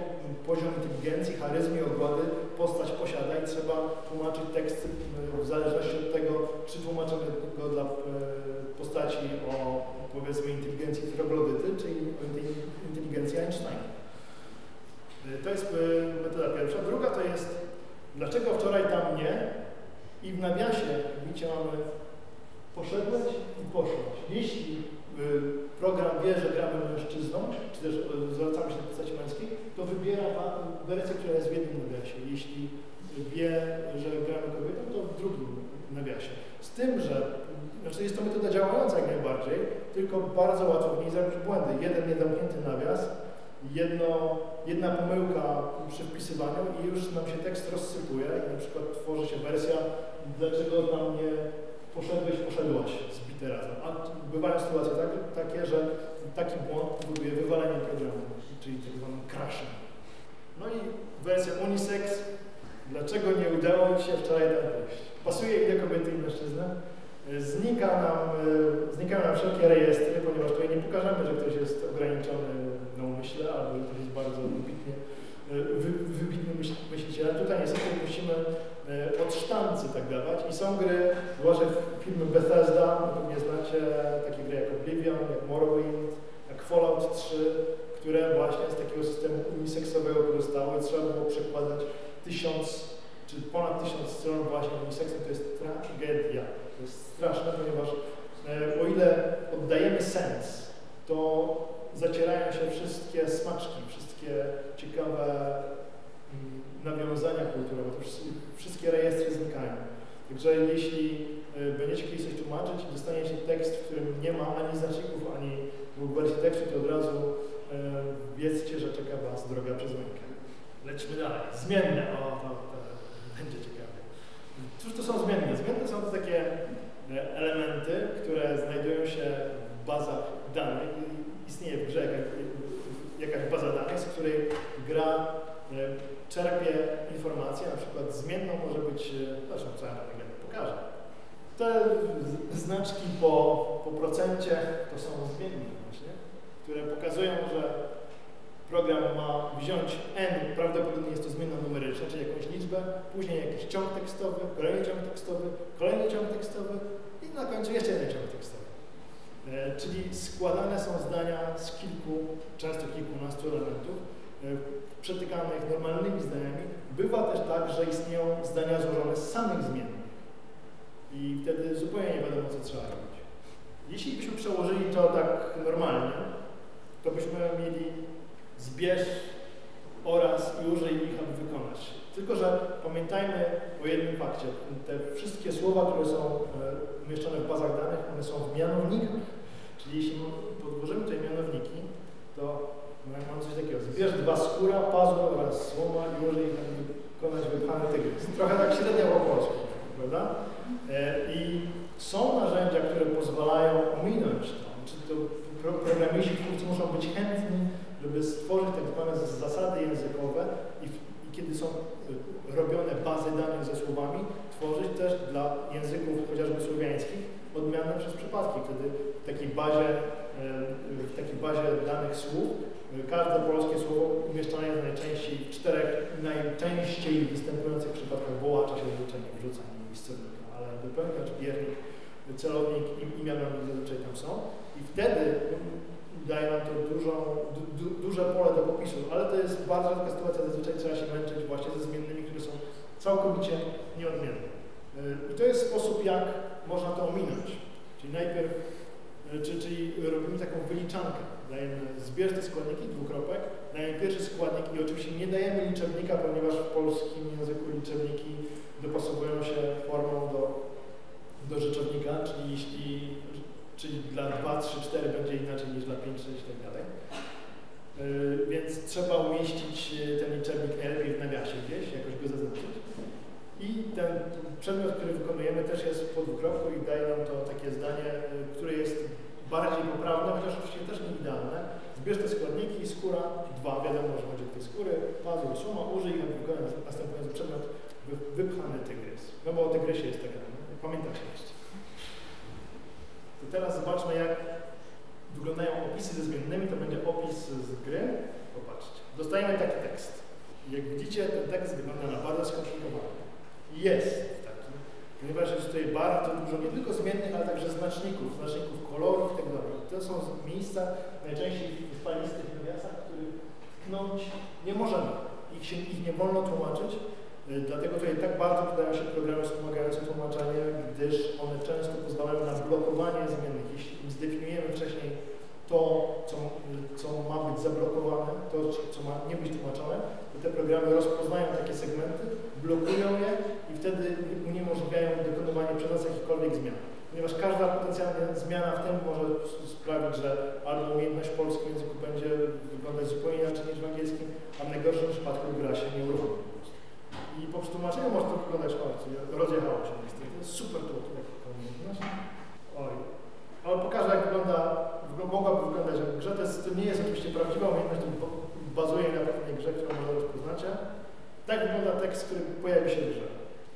poziom inteligencji, charyzmy, ogłady postać posiada i trzeba tłumaczyć tekst w zależności od tego, czy tłumaczymy go dla postaci o powiedzmy inteligencji troglodyty, czyli inteligencji Einsteina. Y, To jest y, metoda pierwsza. Druga to jest, dlaczego wczoraj tam nie? I w nawiasie widzicie mamy poszedłeś i poszłaś. Jeśli y, program wie, że gramy mężczyzną, czy też zwracamy się do postaci męskiej, to wybiera wersję, która jest w jednym nawiasie. Jeśli wie, że gramy kobietą, to w drugim nawiasie. Z tym, że znaczy jest to metoda działająca jak najbardziej, tylko bardzo łatwo w niej zrobić błędy. Jeden niedamknięty nawias, jedno, jedna pomyłka przy wpisywaniu i już nam się tekst rozsypuje i na przykład tworzy się wersja, dlaczego tam nie poszedłeś, poszedłaś zbite razem. A bywają sytuacje tak, takie, że taki błąd powoduje wywalenie programu, czyli tak zwany crashing. No i wersja unisex, dlaczego nie udało Ci się wczoraj tam pójść? Pasuje i do kobiety i mężczyzny. Znika nam, y, znikają nam wszelkie rejestry, ponieważ tutaj nie pokażemy, że ktoś jest ograniczony na umyśle, albo że ktoś jest bardzo wybitnie, wy, wybitnym myśl- myślicielem. Tutaj niestety musimy y, od sztancy tak dawać i są gry, zwłaszcza filmy Bethesda, no pewnie znacie takie gry jak Oblivion, jak Morrowind, jak Fallout 3, które właśnie z takiego systemu uniseksowego korzystały trzeba było przekładać tysiąc czy ponad tysiąc stron właśnie uniseksem, to jest tragedia. Straszne, ponieważ e, o ile oddajemy sens, to zacierają się wszystkie smaczki, wszystkie ciekawe mm, nawiązania kulturowe, wszystkie rejestry znikają. Także jeśli y, będziecie kiedyś coś tłumaczyć i dostaniecie tekst, w którym nie ma ani znaczników, ani w tekstu, to od razu y, wiedzcie, że czeka Was droga przez mękę. Lećmy dalej. Zmienne. O, to, to będzie ciekawe. Cóż to są zmienne? Zmienne są to takie e, elementy, które znajdują się w bazach danych. Istnieje w grze jakaś, baza danych, z której gra e, czerpie informacje, na przykład zmienną może być, e, zresztą co ja tam nie pokażę. Te znaczki po, po procencie to są zmienne właśnie, które pokazują, że program ma wziąć n, prawdopodobnie jest to zmienna numeryczna, czyli jakąś liczbę, później jakiś ciąg tekstowy, kolejny ciąg tekstowy, kolejny ciąg tekstowy na końcu jeszcze jeden ciąg tekstowy. E, czyli składane są zdania z kilku, często kilkunastu elementów, e, przetykanych normalnymi zdaniami. Bywa też tak, że istnieją zdania złożone z samych zmiennych i wtedy zupełnie nie wiadomo, co trzeba robić. Jeśli byśmy przełożyli to tak normalnie, to byśmy mieli zbierz oraz i użyj ich, aby wykonać. Tylko, że pamiętajmy o jednym fakcie. Te wszystkie słowa, które są e, umieszczone w bazach danych, one są w mianownikach. Czyli jeśli podłożymy tutaj mianowniki, to mamy coś takiego. Zbierz dwa skóra, pazur oraz słoma i użyj ich, wykonać wypchany tygrys. Trochę tak średnio po polsku, prawda? E, I są narzędzia, które pozwalają ominąć to. Czy to pro- programiści, twórcy muszą być chętni, żeby stworzyć tak zwane zasady językowe i kiedy są y, robione bazy danych ze słowami, tworzyć też dla języków chociażby słowiańskich odmienne przez przypadki. Wtedy w takiej bazie, y, w takiej bazie danych słów y, każde polskie słowo umieszczane jest najczęściej w czterech najczęściej występujących przypadkach wołacza się zazwyczaj wrzuca nie miejscownika, ale wypełniacz, biernik, celownik i, i mianownik zazwyczaj tam są. I wtedy daje nam to dużą, du, du, duże pole do popisu, ale to jest bardzo rzadka sytuacja, zazwyczaj trzeba się męczyć właśnie ze zmiennymi, które są całkowicie nieodmienne. Yy, I to jest sposób, jak można to ominąć. Czyli najpierw, yy, czy, czyli robimy taką wyliczankę. Dajemy zbierz te składniki, dwukropek, dajemy pierwszy składnik i oczywiście nie dajemy liczebnika, ponieważ w polskim języku liczebniki dopasowują się formą do, do rzeczownika, czyli jeśli czyli dla 2, 3, 4 będzie inaczej niż dla 5, 6 i tak dalej. Yy, więc trzeba umieścić yy, ten liczebnik najlepiej w nawiasie gdzieś, jakoś go zaznaczyć. I ten przedmiot, który wykonujemy też jest po dwukropku i daje nam to takie zdanie, yy, które jest bardziej poprawne, chociaż oczywiście też nie idealne. Zbierz te składniki, skóra, dwa, wiadomo, że chodzi o te skóry, pazur, suma, użyj i wykonaj następujący przedmiot, wy- wypchany tygrys. No bo o tygrysie jest taka, pamiętacie jeszcze. To teraz zobaczmy, jak wyglądają opisy ze zmiennymi. To będzie opis z gry. Popatrzcie. Dostajemy taki tekst. Jak widzicie, ten tekst wygląda na bardzo skomplikowany. Jest taki, ponieważ jest tutaj bardzo dużo nie tylko zmiennych, ale także znaczników, znaczników kolorów itd. To są miejsca najczęściej w falistych nawiasach, których tknąć nie możemy. Ich, się, ich nie wolno tłumaczyć, Dlatego tutaj tak bardzo przydają się programy wspomagające tłumaczenie, gdyż one często pozwalają na blokowanie zmiennych. Jeśli zdefiniujemy wcześniej to, co, y, co ma być zablokowane, to, co ma nie być tłumaczone, to te programy rozpoznają takie segmenty, blokują je i wtedy uniemożliwiają dokonywanie przez nas jakichkolwiek zmian. Ponieważ każda potencjalna zmiana w tym może sprawić, że albo umiejętność w polskim języku będzie wyglądać zupełnie inaczej niż w angielskim, a w najgorszym przypadku gra się nie uruchomi. I po przetłumaczeniu może to wyglądać, o, czyli rozjechało się niestety. Super to, to taka umiejętność. Oj. Ale pokażę, jak wygląda, wygl- mogłaby wyglądać grze. To, jest, to nie jest oczywiście prawdziwa umiejętność, to bazuje na pewnej grze, którą może rozpoznacie. Tak wygląda tekst, który pojawi się w grze.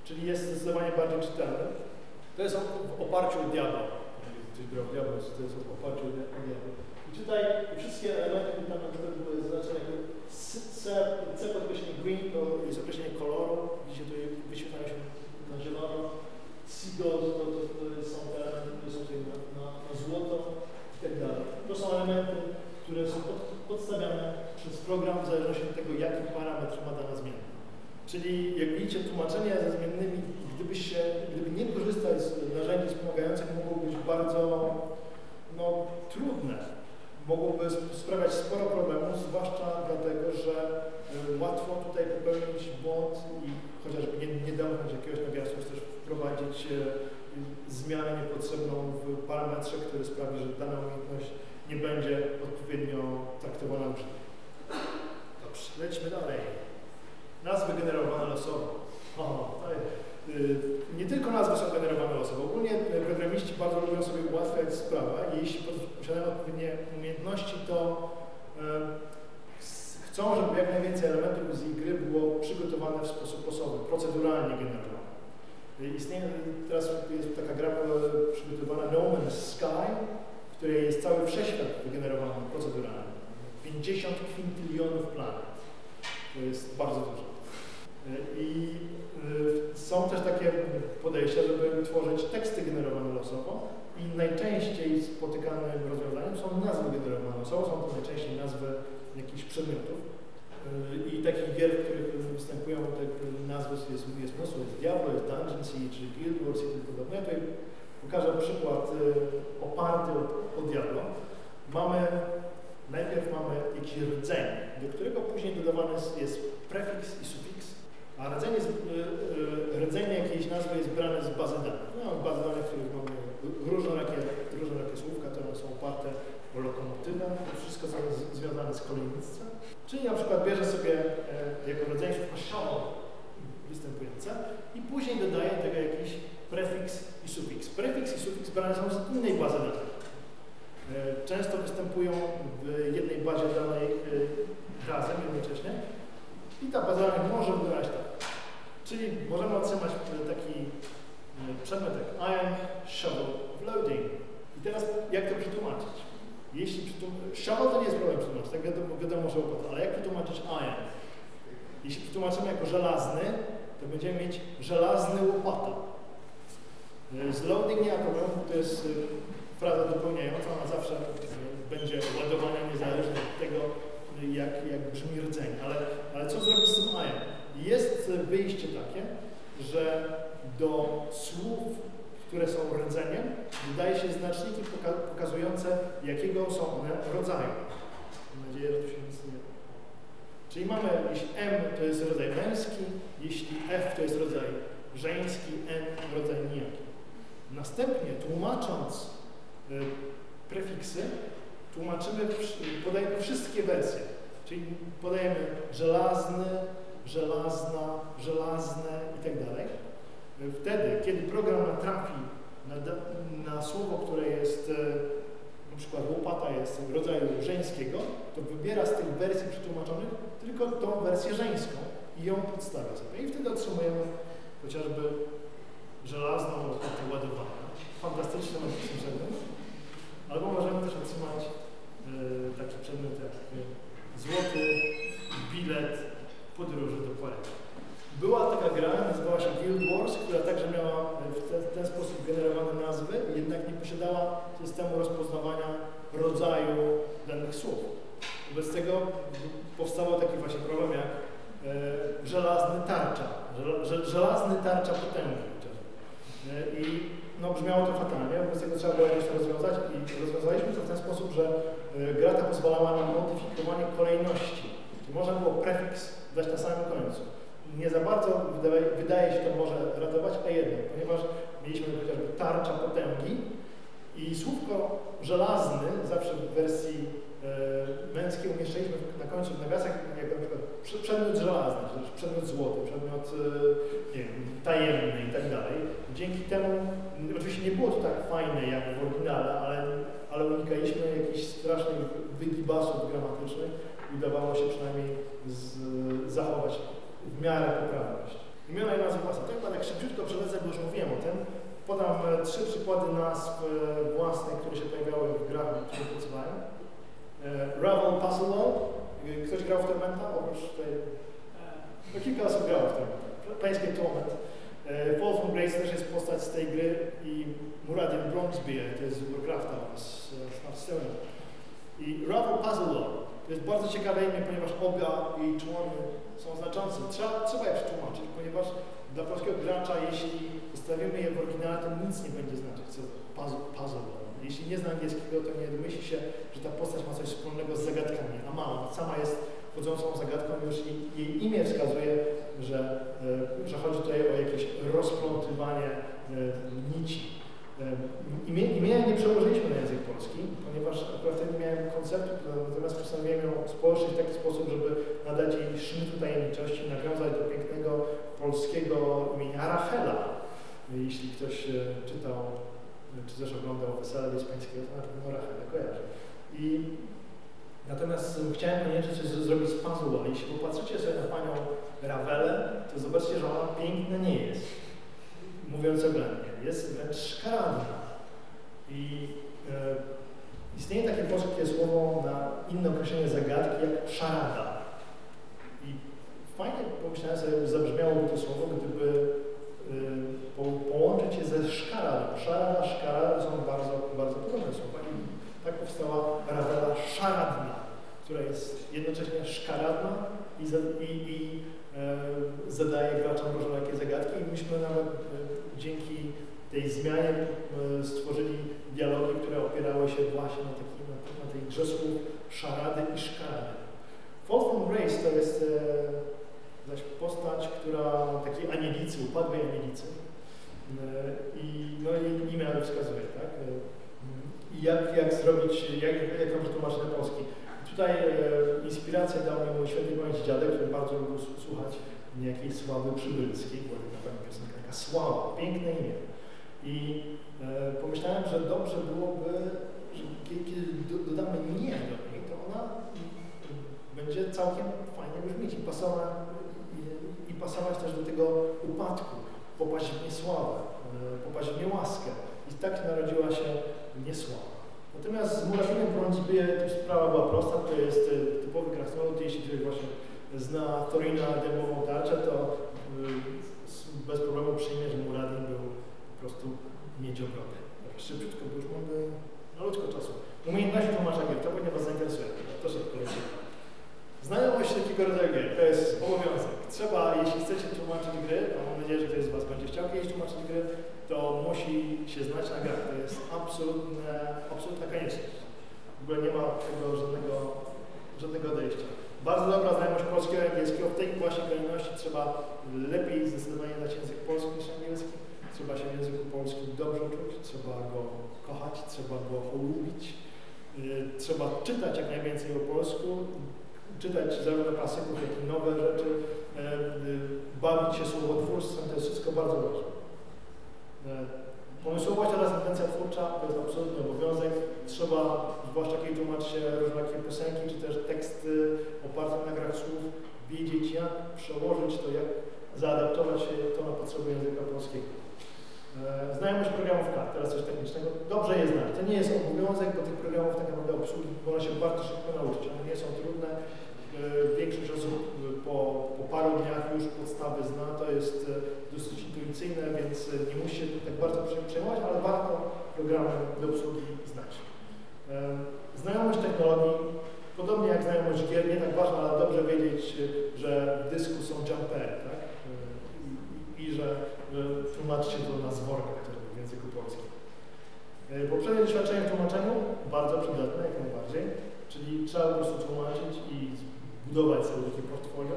Czyli jest zdecydowanie bardziej czytelny. To jest w oparciu o Diablo. Jak Ktoś Diablo, to jest w oparciu o Dia- o Diablo. I tutaj wszystkie elementy, które były zaznaczone C, C, podkreślenie green to jest określenie koloru. Widzicie, tutaj wyświetlają się na zielono. Seagull to, to, to są te elementy, które są tutaj na, na, na złoto i tak dalej. To są elementy, które są pod, podstawiane przez program w zależności od tego, jaki parametr ma dana zmiana. Czyli jak widzicie, tłumaczenie ze zmiennymi, gdyby się, gdyby nie korzystać z narzędzi wspomagających, mogło być bardzo no, trudne. Mogłoby sp- sprawiać sporo problemów, zwłaszcza dlatego, że y, łatwo tutaj popełnić błąd i chociażby nie, nie domknąć jakiegoś nawiasu też wprowadzić e, zmianę niepotrzebną w parametrze, który sprawi, że dana umiejętność nie będzie odpowiednio traktowana uczniów. Dobrze, lećmy dalej. Nazwy generowane losowo. O, to jest, y, nie tylko nazwy są generowane losowo. Ogólnie y, programiści bardzo lubią sobie ułatwiać sprawę i jeśli pos- posiadają odpowiednie umiejętności, to y, chcą, żeby jak najwięcej elementów z gry było przygotowane w sposób losowy, proceduralnie generowane. Y, Istnieje, teraz jest taka gra y, przygotowana No Man's Sky, w której jest cały wszechświat wygenerowany proceduralnie. 50 kwintylionów planet. To jest bardzo dużo. Y, I y, są też takie podejścia, żeby tworzyć teksty generowane losowo i najczęściej spotykanym rozwiązaniem są nazwy generowane losowo, są to najczęściej nazwy jakichś przedmiotów. Y, I takich gier, w których występują te nazwy jest, jest mnóstwo, jest Diablo, jest Dungeon Siege, Guild Wars i tym podobne. Ja tutaj pokażę przykład y, oparty o, Diablo. Mamy, najpierw mamy jakiś rdzeń, do którego później dodawany jest prefiks i sufiks, a rdzenie, z, y, y, rdzenie jakiejś nazwy jest brane z bazy danych. No, bazy danych, w których mamy różnorakie, różnorakie słówka, które są oparte o lokomotywę, wszystko związane z kolejnictwem. Czyli na przykład bierze sobie e, jako rodzaj słówko występujące i później dodaje do tego jakiś prefiks i sufiks. Prefiks i sufiks brane są z innej bazy danych. E, Często występują w jednej bazie danej e, razem jednocześnie i ta baza danych może wyglądać tak. Czyli możemy otrzymać taki e, przedmiot jak iron shovel loading. I teraz jak to przetłumaczyć? Jeśli shovel to nie jest problem przetłumaczyć, tak wiadomo, wiadomo że łopata, ale jak przetłumaczyć iron? Jeśli przetłumaczymy jako żelazny, to będziemy mieć żelazny łopata. E, Z loading nie ma problemu, to jest e, fraza dopełniająca, ona zawsze będzie ładowania niezależnie od tego, jak, jak brzmi rdzeń. Ale, ale co zrobić z tym iron? Jest wyjście takie, że do słów, które są rdzeniem, dodaje się znaczniki poka pokazujące, jakiego są one rodzaju. Mam nadzieję, że tu się nic nie... Czyli mamy, jeśli M to jest rodzaj męski, jeśli F to jest rodzaj żeński, N rodzaj nijaki. Następnie tłumacząc y, prefiksy, tłumaczymy, podajemy wszystkie wersje. Czyli podajemy żelazny, żelazna, żelazne i tak. Y, Wtedy, kiedy program natrafi na, na słowo, które jest e, na przykład łopata jest rodzaju żeńskiego, to wybiera z tych wersji przetłumaczonych tylko tą wersję żeńską i ją podstawia sobie. I wtedy otrzymujemy chociażby żelazną łopatę ładowaną. Fantastyczny magiczny przedmiot. Albo możemy też otrzymać e, taki przedmiot jak e, złoty bilet podróży do Paryża. Była taka gra, nazywała się Guild Wars, która także miała w ten, ten sposób generowane nazwy, jednak nie posiadała systemu rozpoznawania rodzaju danych słów. Wobec tego powstawał taki właśnie problem jak e, żelazny tarcza, żel, żel, żelazny tarcza chociażby. E, I no, brzmiało to fatalnie, wobec tego trzeba było jakoś to rozwiązać i rozwiązaliśmy to w ten sposób, że e, gra ta pozwalała na modyfikowanie kolejności. Czyli można było prefiks dać na samym końcu nie za bardzo wydaje, wydaje się to może ratować, a jednak, ponieważ mieliśmy chociażby tarcza potęgi i słówko żelazny zawsze w wersji e, męskiej umieszczaliśmy na końcu w nawiasach, jak na przykład prze- przedmiot żelazny, czy przedmiot złoty, przedmiot e, nie wiem, tajemny i tak dalej. Dzięki temu, oczywiście nie było to tak fajne jak w oryginale, ale, ale unikaliśmy jakichś strasznych wygibasów gramatycznych udawało się przynajmniej z, zachować w miarę poprawność. Imiona i nazwy własne. Tak, tak szybciutko przelecę, bo już mówiłem o tym. Podam e, trzy przykłady nazw e, własnych, które się pojawiały w grach, nad którymi pracowałem. E, Ravel Puzzle Ktoś grał w Tormenta? Oprócz tej... No, kilka osób grało w Tormenta. Pańskie Torment. From Grace też jest postać z tej gry i Muradin Bronzebeard, to jest z Warcrafta z, z. I Ravel Puzzle. To jest bardzo ciekawe imię, ponieważ oba jej człony są znaczące. Trzeba, trzeba je przetłumaczyć, ponieważ dla polskiego gracza, jeśli zostawimy je w oryginale, to nic nie będzie znaczyć, co puzzle. Jeśli nie zna angielskiego, to nie domyśli się, że ta postać ma coś wspólnego z zagadkami, a ma. Ona Sama jest wchodzącą zagadką, już jej, jej imię wskazuje, że, e, że chodzi tutaj o jakieś rozplątywanie e, nici. E, imienia nie przełożyliśmy na język polski, ponieważ akurat wtedy miałem konceptu, natomiast postanowiłem ją społożyć w taki sposób, żeby nadać jej sznytu tajemniczości, nawiązać do pięknego polskiego imienia Rachela. Jeśli ktoś e, czytał, e, czy też oglądał Wesele Hiszpańskiego, to na pewno Rachela kojarzy. I natomiast chciałem koniecznie coś zrobić z puzzle. Jeśli popatrzycie sobie na panią Rawelę, to zobaczcie, że ona piękna nie jest. Mówiąc oględnie, jest wręcz szkaradna. I e, istnieje takie polskie słowo na inne określenie zagadki jak szarada. I fajnie pomyślałem sobie, zabrzmiałoby to słowo, gdyby y, po, połączyć je ze szkaradą. Szarada, szkarada są bardzo, bardzo podobne słowa. I tak powstała Rawela szaradna, która jest jednocześnie szkaradna i, i, i e, zadaje graczom zagadki. I myśmy nawet e, dzięki tej zmianie e, stworzyli dialogi, które opierały się właśnie na, takim, na, na tej grze słów szarady i szkarady. Fall from Grace to jest e, zaś postać, która takiej anielicy, upadłej anielicy. E, I no jej imię wskazuje, tak? E, I jak, jak zrobić, jak, jak ją przetłumaczyć na polski. Tutaj e, inspirację dał mi mój święty pamięć dziadek, który bardzo lubił słuchać niejakiej Sławy Przybylskiej, była taka pani piosenkarka Sława, piękne imię. I e, pomyślałem, że dobrze byłoby, że kiedy, kiedy do- dodamy nie do niej, to ona będzie całkiem fajnie brzmieć i pasować, i, i pasować też do tego upadku, popaść w niesławę, e, popaść w niełaskę. I tak narodziła się niesława. Natomiast z Murawinem Brądzbie tu sprawa była prosta, to jest e, typowy krasnolud, jeśli ktoś właśnie zna Torina dębową tarczę, to e, bez problemu przyjmie, że Muradin był prostu miedziobrody. Szybciutko, bo już mamy malutko czasu. Umiejętności tłumacza gier, to pewnie Was zainteresuje. To szybko lecimy. Znajomość takiego rodzaju gier, to jest obowiązek. Trzeba, jeśli chcecie tłumaczyć gry, a mam nadzieję, że ktoś z Was będzie chciał kiedyś tłumaczyć gry, to musi się znać na grach. To jest absolutne, absolutna konieczność. W ogóle nie ma tego żadnego, żadnego odejścia. Bardzo dobra znajomość polskiego i angielskiego. W tej właśnie kolejności trzeba lepiej zdecydowanie znać język polski niż angielski. Trzeba się w języku polskim dobrze czuć, trzeba go kochać, trzeba go lubić. Yy, Trzeba czytać jak najwięcej po polsku, czytać zarówno klasyków, jak i nowe rzeczy, e, y, bawić się słowotwórstwem, to jest wszystko bardzo ważne. Pomysłowość oraz intencja twórcza to jest absolutny obowiązek. Trzeba, zwłaszcza kiedy tłumaczy się różne piosenki, czy też teksty oparte na grach słów, wiedzieć jak przełożyć to, jak zaadaptować się to na potrzeby języka polskiego. E, Znajomość programów kart, teraz coś technicznego, dobrze je znać. To nie jest obowiązek, bo tych programów tak naprawdę obsługi można się bardzo szybko nauczyć. One nie są trudne. E, Większość osób po, po paru dniach już podstawy zna, to jest e, dosyć intuicyjne, więc nie musi się tak bardzo prze- przejmować, ale warto programy do obsługi znać. Znajomość technologii, podobnie jak znajomość gier, nie tak ważna, ale dobrze wiedzieć, że w dysku są jumpery, tak? E, tłumaczy się to na zworkach, w języku polskim. E, Poprzednie doświadczenie w tłumaczeniu, bardzo przydatne jak najbardziej, czyli trzeba po prostu tłumaczyć i budować sobie takie portfolio.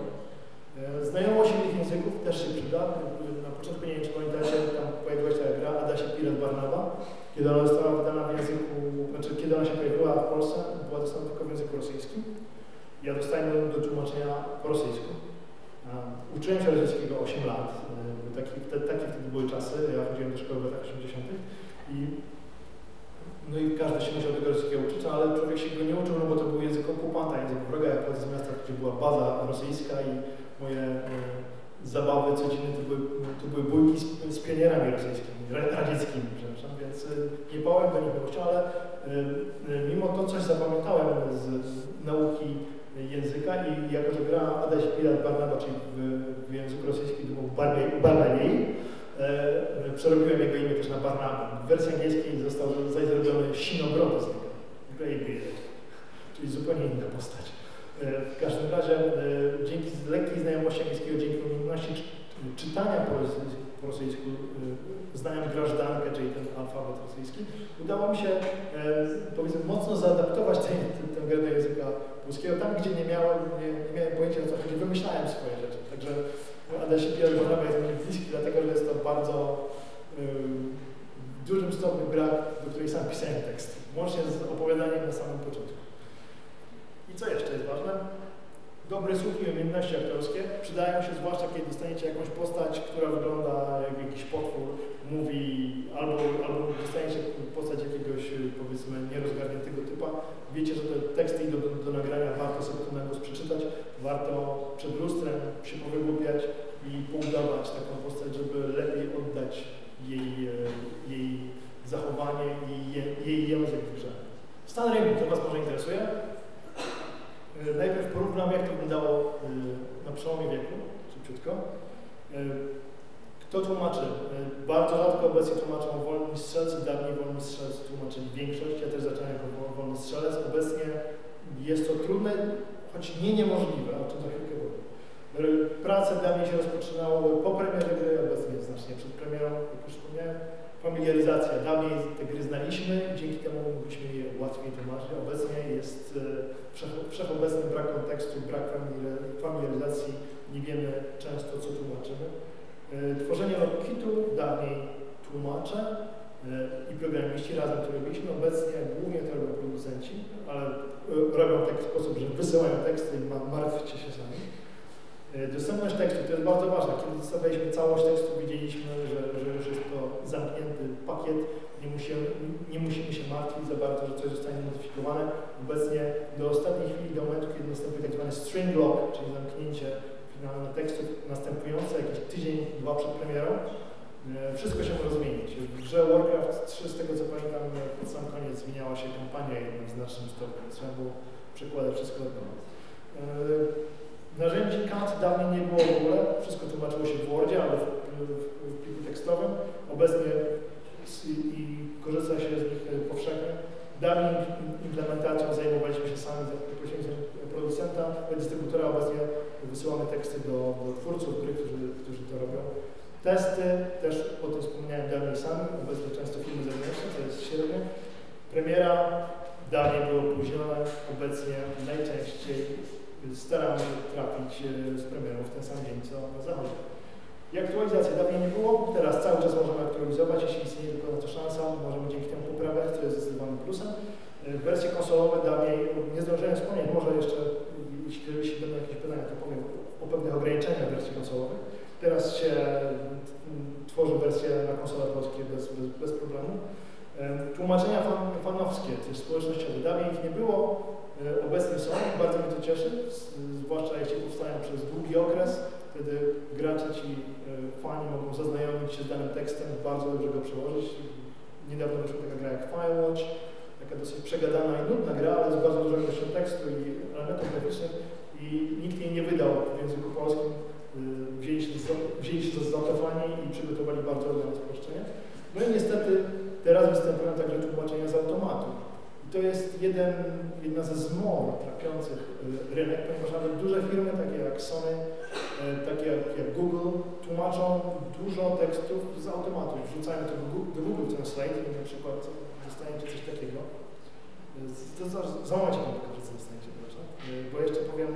E, Znajomość innych języków też się przyda. Na początku nie wiem, czy pamiętacie, tam pojawiła się ta gra Adasia Pirat Barnaba, kiedy ona została wydana w języku, znaczy kiedy ona się pojawiła w Polsce, była dostępna tylko w języku rosyjskim. Ja dostałem do tłumaczenia po rosyjsku. Uczyłem się rosyjskiego 8 lat, e, taki, te, takie wtedy były czasy, ja chodziłem do szkoły w latach 80. i no i każdy się musiał tego rosyjskiego uczyć, no ale człowiek się go nie uczył, no bo to był język okupanta, język wroga, jak pochodzę z miasta, gdzie była baza rosyjska i moje e, zabawy codzienne to były, to były bójki z, z pionierami rosyjskimi, ra- radzieckimi, przepraszam, więc e, nie bałem do nich miłością, ale e, mimo to coś zapamiętałem z, z nauki języka i jako, że gra Adaś Pirat Barnaba, czyli w, w języku rosyjskim to był Barnaniej, e, przerobiłem jego imię też na Barnabę. W wersji angielskiej został zaś zrobiony Sinobrody z niego. Czyli zupełnie inna postać. E, w każdym razie e, dzięki lekkiej znajomości angielskiego, dzięki umiejętności czy, czytania po, rosy- po rosyjsku y, znałem grażdankę, czyli ten alfabet rosyjski. Udało mi się, e, powiedzmy, mocno zaadaptować tę- tę grę do języka polskiego. Tam, gdzie nie miałem, nie, nie miałem pojęcia o co chodzi, wymyślałem swoje rzeczy. Także Adasie Pierre Barnaba jest mi bliski, dlatego że jest to bardzo w dużym stopniu gra, do której sam pisałem tekst. Łącznie z opowiadaniem na samym początku. I co jeszcze jest ważne? Dobre słuch i umiejętności aktorskie przydają się zwłaszcza, kiedy dostaniecie jakąś postać, która wygląda jak jakiś potwór, mówi, albo, albo dostaniecie postać jakiegoś, y, powiedzmy, nierozgarniętego typa. Wiecie, że te teksty idą do, do nagrania, warto sobie to na głos przeczytać, warto przed lustrem się powygłupiać i poudawać taką postać, żeby lepiej oddać jej, e, jej zachowanie i je, jej język w grze. Stan rynku, to Was może interesuje. E, Najpierw porównam, jak to wyglądało e, na przełomie wieku, szybciutko. Kto tłumaczy? E, Bardzo rzadko obecnie tłumaczą wolni strzelcy, dawniej wolni strzelcy tłumaczyli większość. Ja też zacząłem jako wol- wolny strzelec. Obecnie jest to trudne, choć nie niemożliwe, o czym za chwilkę powiem. E, Prace dawniej się rozpoczynały po premierze gry, obecnie znacznie przed premierą, jak już wspomniałem. Familiaryzacja. Dawniej te gry znaliśmy, dzięki temu mogliśmy je łatwiej tłumaczyć. Obecnie jest e, wszech- wszechobecny brak kontekstu, brak familia- familiaryzacji. Nie wiemy często, co tłumaczymy. E, Tworzenie kitu dawniej tłumacze e, i programiści razem to robiliśmy. Obecnie głównie to robią producenci, ale e, robią w taki sposób, że wysyłają teksty i ma- martwcie się sami. Dostępność tekstu to jest bardzo ważne. Kiedy dostawaliśmy całość tekstu, widzieliśmy, że, że, że jest to zamknięty pakiet. Nie musimy, nie musimy się martwić za bardzo, że coś zostanie modyfikowane. Obecnie do ostatniej chwili, do momentu, kiedy następuje tak zwany string lock, czyli zamknięcie finalne tekstów następujące jakiś tydzień, dwa przed premierą, e, wszystko się może zmienić. W grze Warcraft 3, z tego co pamiętam, e, pod sam koniec zmieniała się kampania jednym znacznym stopniu. Trzeba było przekładać wszystko od nowa. E, Narzędzi CAT dawniej nie było w ogóle, wszystko tłumaczyło się w Wordzie albo w, w, pliku tekstowym. Obecnie i, i korzysta się z nich powszechnie. Dawniej im- implementacją zajmowaliśmy się sami za poświęceniem producenta, dystrybutora. Obecnie wysyłamy teksty do, do twórców gry, którzy, którzy to robią. Testy, też o tym wspomniałem dawniej sami, obecnie często filmy zewnętrzne, to jest średnio. Premiera dawniej było opóźnione, obecnie najczęściej staramy się trafić e, z premierą w ten sam dzień, co na zachodzie. I aktualizacji dawniej nie było, teraz cały czas możemy aktualizować, jeśli istnieje tylko na to szansa, możemy dzięki temu poprawiać, to jest zdecydowanym plusem. Wersje konsolowe dawniej, nie zdążyłem wspomnieć, może jeszcze, jeśli, jeśli będą jakieś pytania, to powiem o pewnych ograniczeniach wersji konsolowych. Teraz się mm, tworzy wersje na konsolę polskie bez, bez, bez problemu. Tłumaczenia fan, fanowskie, też społecznościowe, dawniej ich nie było, e, obecnie są, bardzo mnie to cieszy, zwłaszcza jeśli powstają przez długi okres, wtedy gracze ci e, fani mogą zaznajomić się z danym tekstem, bardzo dobrze go przełożyć. Niedawno wyszła taka gra jak Firewatch, dosyć przegadana i nudna gra, ale z bardzo dużą ilością tekstu i elementów graficznych i nikt jej nie wydał w języku polskim. Y, Wzięli się, wzięli się za zaufanie i przygotowali bardzo ładne spolszczenie. No i niestety teraz występują także tłumaczenia z automatu. I to jest jeden, jedna ze zmor trapiących y, rynek, ponieważ nawet duże firmy, takie jak Sony, y, takie jak, jak Google, tłumaczą dużo tekstów z automatu. Wrzucają to do Google Translate i na przykład dostaniecie coś takiego. To wam pokażę, co dostaniecie, proszę. Y, Bo jeszcze powiem,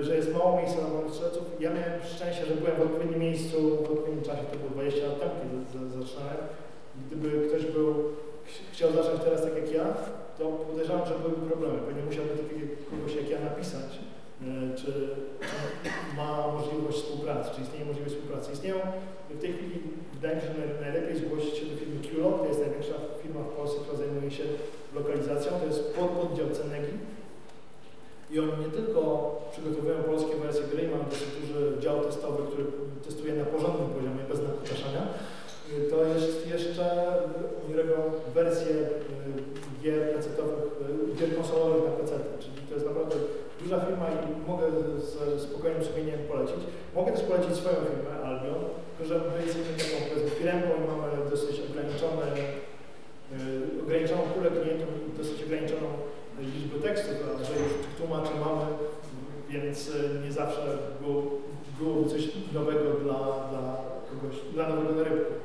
y, że jest mało miejsca na wolnych strzelców. Ja miałem szczęście, że byłem w odpowiednim miejscu, w odpowiednim czasie, to było 20 lat temu, kiedy za- zaczynałem. Gdyby ktoś był, ch- chciał zacząć teraz tak jak ja, to podejrzewam, że byłyby problemy. Pewnie musiałby takiego kogoś jak ja napisać, y, czy, czy ma możliwość współpracy, czy istnieje możliwość współpracy. Istnieją w tej chwili, wydaje mi się, że naj- najlepiej zgłosić się do firmy QLOG, to jest największa firma w Polsce, która zajmuje się lokalizacją, to jest pododdział Cenegi. I oni nie tylko przygotowują polskie wersje gry, mają dosyć duży dział testowy, który testuje na porządnym poziomie, bez nakutaszania. To jest jeszcze, oni robią wersje y, gier pecetowych, y, gier konsolowych na PC, czyli to jest naprawdę duża firma i mogę z spokojnym sumieniem polecić. Mogę też polecić swoją firmę, Albion, tylko że my jesteśmy taką firmą i mamy dosyć ograniczone, ograniczoną pulę klientów dosyć ograniczoną liczbę tekstów, a że już tych tłumaczy mamy, więc y, nie zawsze było, byłoby coś nowego dla, dla kogoś, dla nowego narybku. Y,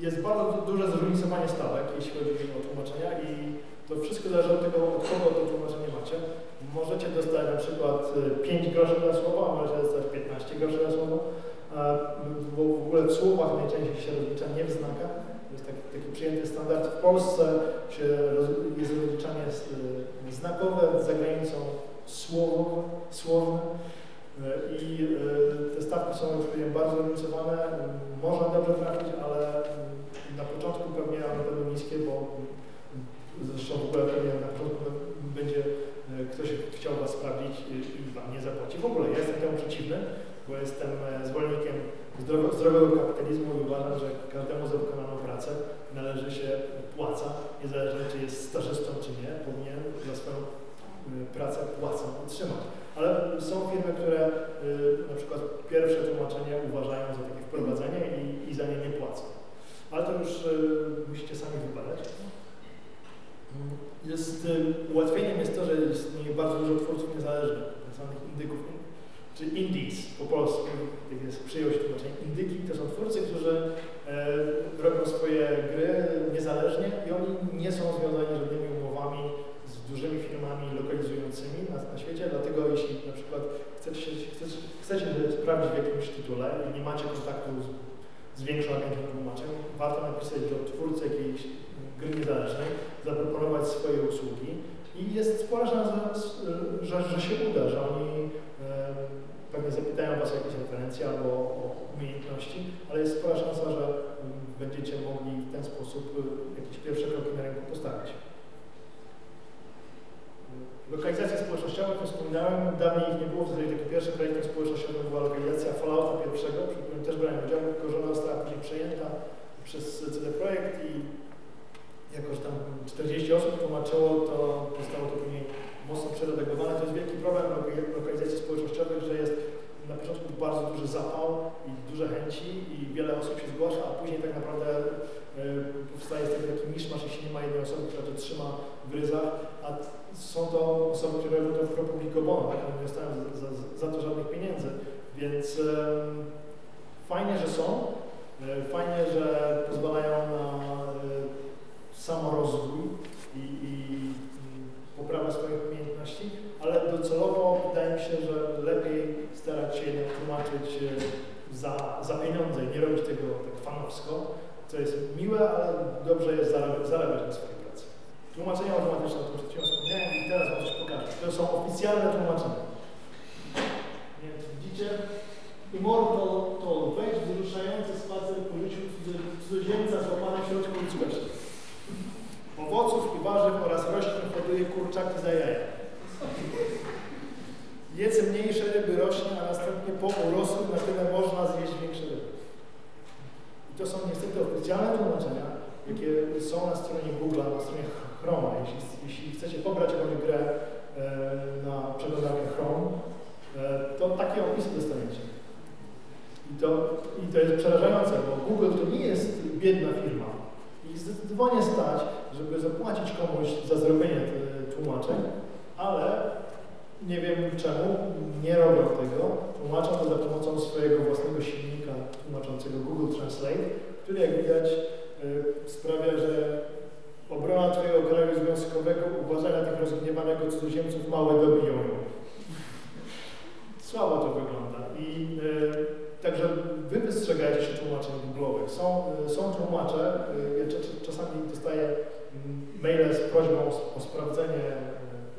Jest bardzo du- duże zróżnicowanie stawek, jeśli chodzi o tłumaczenia i to wszystko zależy od tego, od kogo to tłumaczenie macie. Możecie dostać na przykład y, 5 groszy za słowo, a możecie dostać 15 groszy za słowo. Bo w ogóle w słowach najczęściej się rozlicza nie w znakach. Jest taki, taki przyjęty standard. W Polsce roz, jest rozliczanie y, znakowe, za granicą słowowe, słowne. Y, I y, te stawki są bardzo zróżnicowane. Y, Można dobrze trafić, ale y, na początku pewnie one będą niskie, bo y, zresztą w ogóle pewnie na początku będzie y, ktoś chciał Was sprawdzić i Wam nie zapłaci. W ogóle ja jestem temu przeciwny, bo jestem e, zwolennikiem zdrowo, zdrowego kapitalizmu uważam, że każdemu za wykonaną pracę należy się płaca, niezależnie czy jest stażystą czy nie, powinien za swoją y, pracę płacę otrzymać. Ale są firmy, które y, na przykład pierwsze tłumaczenie uważają za takie wprowadzenie i, i za nie nie płacą. Ale to już y, musicie sami wybadać. Jest, ułatwieniem jest to, że istnieje bardzo dużo twórców niezależnych, tak zwanych indyków, czy indies po polsku, tak jest przyjął się tłumaczenie. Indyki to są twórcy, którzy e, robią swoje gry niezależnie i oni nie są związani żadnymi umowami z dużymi firmami lokalizującymi na, na świecie, dlatego jeśli na przykład chcecie, chcecie, chcecie sprawdzić w jakimś tytule i nie macie kontaktu z, z większą agencją tłumaczeń, warto napisać do twórcy jakiejś gry niezależnej, zaproponować swoje usługi i jest spora szansa, że, że się uda, że oni e, pewnie zapytają Was o jakieś referencje albo o umiejętności, ale jest spora szansa, że mm, będziecie mogli w ten sposób y, jakieś pierwsze kroki na rynku postawić. Lokalizacje społecznościowe, o tym wspominałem, dawniej ich nie było, w zasadzie. Takim pierwszym projektem społecznościowym była lokalizacja Fallouta pierwszego, przy którym też brałem udział, tylko została później przejęta przez CD Projekt i jako, że tam 40 osób tłumaczyło, to zostało to później mocno przeredagowane. To jest wielki problem loka- lokalizacji społecznościowych, że jest na początku bardzo duży zapał i duże chęci i wiele osób się zgłasza, a później tak naprawdę e, powstaje z tego taki miszmasz, jeśli nie ma jednej osoby, która to trzyma w ryzach, a są to osoby, które robią to pro publico bono, tak? Nie dostają za, za, za to żadnych pieniędzy, więc fajnie, że są, e, fajnie, że pozwalają na e, samorozwój poprawę swoich umiejętności, ale docelowo wydaje mi się, że lepiej starać się jednak tłumaczyć e, za, za pieniądze i nie robić tego tak fanowsko, co jest miłe, ale dobrze jest zarabiać, zarabiać na swojej pracy. Tłumaczenia automatyczne, o tym przed wspomniałem i teraz Wam coś pokażę. To są oficjalne tłumaczenia. Nie wiem, czy widzicie? Immortal to wejść wzruszający spacer po życiu cudzoziemca złapany w środku ludzkości. Owoców i warzyw oraz roślin hoduje kurczaki za jaja. Jedz mniejsze ryby rośnie, a następnie po urosłych na tyle można zjeść większe ryby. I to są niestety oficjalne tłumaczenia, jakie są na stronie Google, na stronie Chroma. Jeśli, jeśli chcecie pobrać jakąś grę e, na przeglądarkę Chrome, e, to takie opisy dostaniecie. I to, I to jest przerażające, bo Google to nie jest biedna firma. I zdecydowanie stać, żeby zapłacić komuś za zrobienie tłumaczeń, ale nie wiem czemu nie robią tego. Tłumaczą to za pomocą swojego własnego silnika tłumaczącego Google Translate, który jak widać e, sprawia, że obrona Twojego kraju związkowego uważania tych rozgniewanego cudzoziemców małe dobiją ją. Słabo to wygląda. I e, także Wy wystrzegajcie się tłumaczeń Google'owych. Są, e, są tłumacze, cza- czasami dostaję mm, maile z prośbą o, sprawdzenie,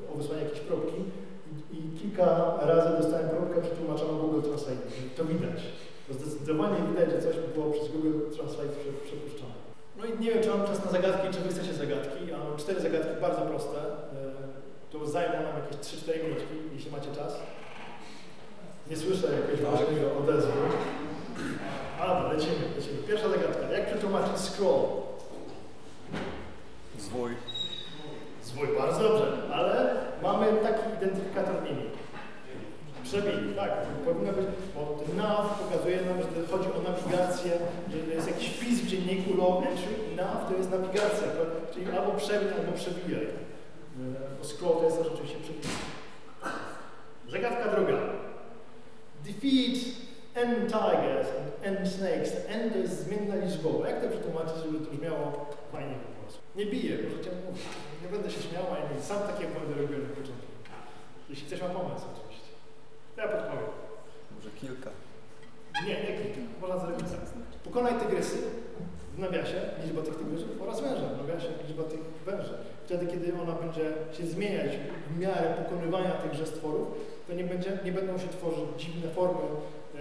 e, o wysłanie jakiejś próbki i, kilka razy dostałem próbkę przetłumaczoną Google Translate. To widać. To zdecydowanie widać, że coś było przez Google Translate prze, przepuszczone. No i nie wiem, czy mam czas na zagadki, czy Wy chcecie zagadki. Ja mam cztery zagadki bardzo proste. To zajmą nam jakieś 3-4 minutki, jeśli macie czas. Nie słyszę jakiegoś ważnego odezwu. A, dobra, lecimy, lecimy. Pierwsza zagadka. Jak przetłumaczyć scroll? Zwój. Zwój, bardzo dobrze, ale mamy taki identyfikator linii. Przebij, tak, powinno być, bo ten nav pokazuje nam, że to chodzi o nawigację, że to jest jakiś wpis w dzienniku low entry nav to jest nawigacja, to- czyli albo przewin, albo przewijaj. E, Bo scroll to jest też oczywiście przewin. Zagadka druga. Defeat N tigers and N snakes. N to jest zmienna liczbowa. Jak to przetłumaczyć, żeby to brzmiało fajnie po polsku? Nie biję, możecie mówić. Nie będę się śmiał, ani sam takie błędy robiłem na początku. Jeśli ktoś ma pomysł oczywiście. Ja podpowiem. Może kilka. Nie, nie kilka. Można zrobić tak. Pokonaj tygrysy w nawiasie, liczba tych tygrysów oraz węża w nawiasie, liczba tych węży. Wtedy, kiedy ona będzie się zmieniać w miarę pokonywania tychże stworów, to nie, będzie, nie będą się tworzyć dziwne formy e,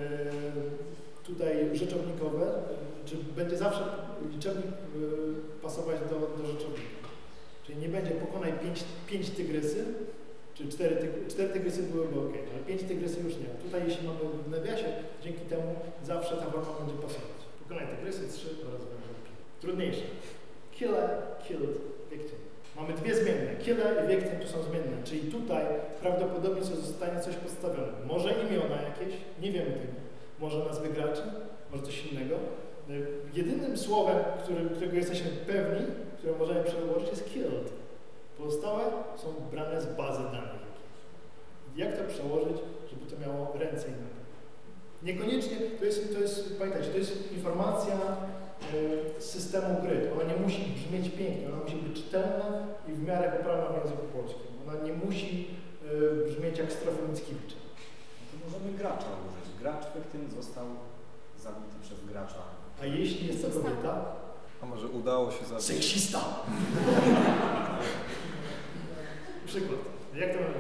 tutaj rzeczownikowe, czy będzie zawsze liczebnik e, pasować do, do rzeczownika. Czyli nie będzie pokonaj pięć, pięć tygrysy, czy cztery, tyg, cztery tygrysy byłyby ok, ale pięć tygrysy już nie. Tutaj jeśli mamy w nawiasie, dzięki temu zawsze ta forma będzie pasować. Pokonaj tygrysy, trzy oraz węże. Trudniejsze. Killer, killed, victim. Mamy dwie zmienne. Killer i victim tu są zmienne, czyli tutaj prawdopodobnie zostanie coś podstawione. Może imiona jakieś, nie wiemy tego. Może nazwy graczy, może coś innego. Y, Jedynym słowem, którym, którego jesteśmy pewni, które możemy przełożyć jest killed. Pozostałe są brane z bazy danych. Jak to przełożyć, żeby to miało ręce i nogi? Niekoniecznie, to jest, to jest pamiętajcie, to jest informacja e, z systemu gry. Ona nie musi brzmieć pięknie, ona musi być czytelna i w miarę poprawna w języku polskim. Ona nie musi e, brzmieć jak strofa Mickiewicza. No to możemy gracza użyć. Gracz tym został zabity przez gracza. A jeśli jest to kobieta? A może udało się zabić? Seksista! Przykład. Jak to mamy?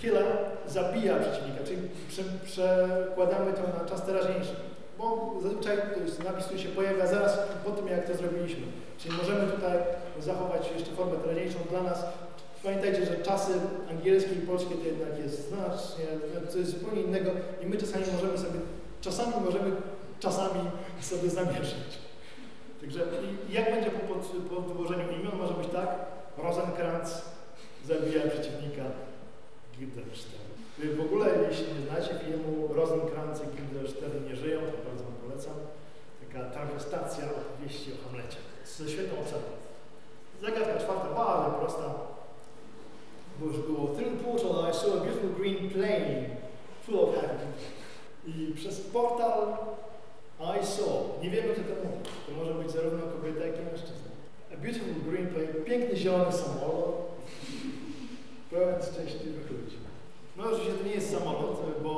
Killer zabija przeciwnika, czyli prze, przekładamy to na czas teraźniejszy. Bo zazwyczaj napis, który się pojawia zaraz po tym, jak to zrobiliśmy. Czyli możemy tutaj zachować jeszcze formę teraźniejszą dla nas. Pamiętajcie, że czasy angielskie i polskie to jednak jest znacznie, to jest zupełnie innego i my czasami możemy sobie, czasami możemy czasami sobie zamieszać. Także jak będzie po, pod, po wyłożeniu imion? Może być tak, Rosenkrantz zabija przeciwnika Gildenstern. W ogóle, jeśli nie znacie filmu Rosenkrantz i Gildenstern nie żyją, to bardzo wam polecam. Taka travestacja opowieści o Hamlecie. Z świetną obsadą. Zagadka czwarta, bardzo prosta. Bo już było the portal I saw a beautiful green plain full of happy. I przez portal I saw. Nie wiemy, kto to mówi. To może być zarówno kobieta, jak i mężczyzna. A beautiful green plain, piękny zielony samolot, pełen szczęśliwych ludzi. No oczywiście to nie jest samolot, bo,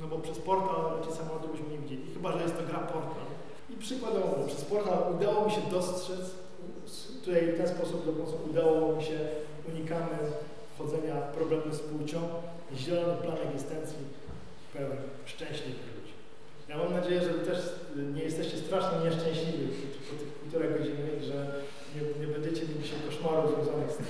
no bo przez portal raczej samolotu byśmy nie widzieli, chyba że jest to gra portal. I przykładowo, przez portal udało mi się dostrzec, tutaj w ten sposób do końca udało mi się, unikamy wchodzenia w problemy z płcią, zielony plan egzystencji pełen szczęśliwych ludzi. Ja mam nadzieję, że też nie jesteście strasznie nieszczęśliwi po- tych półtorej godziny i że nie, nie będziecie mieli dzisiaj koszmarów związanych z tym,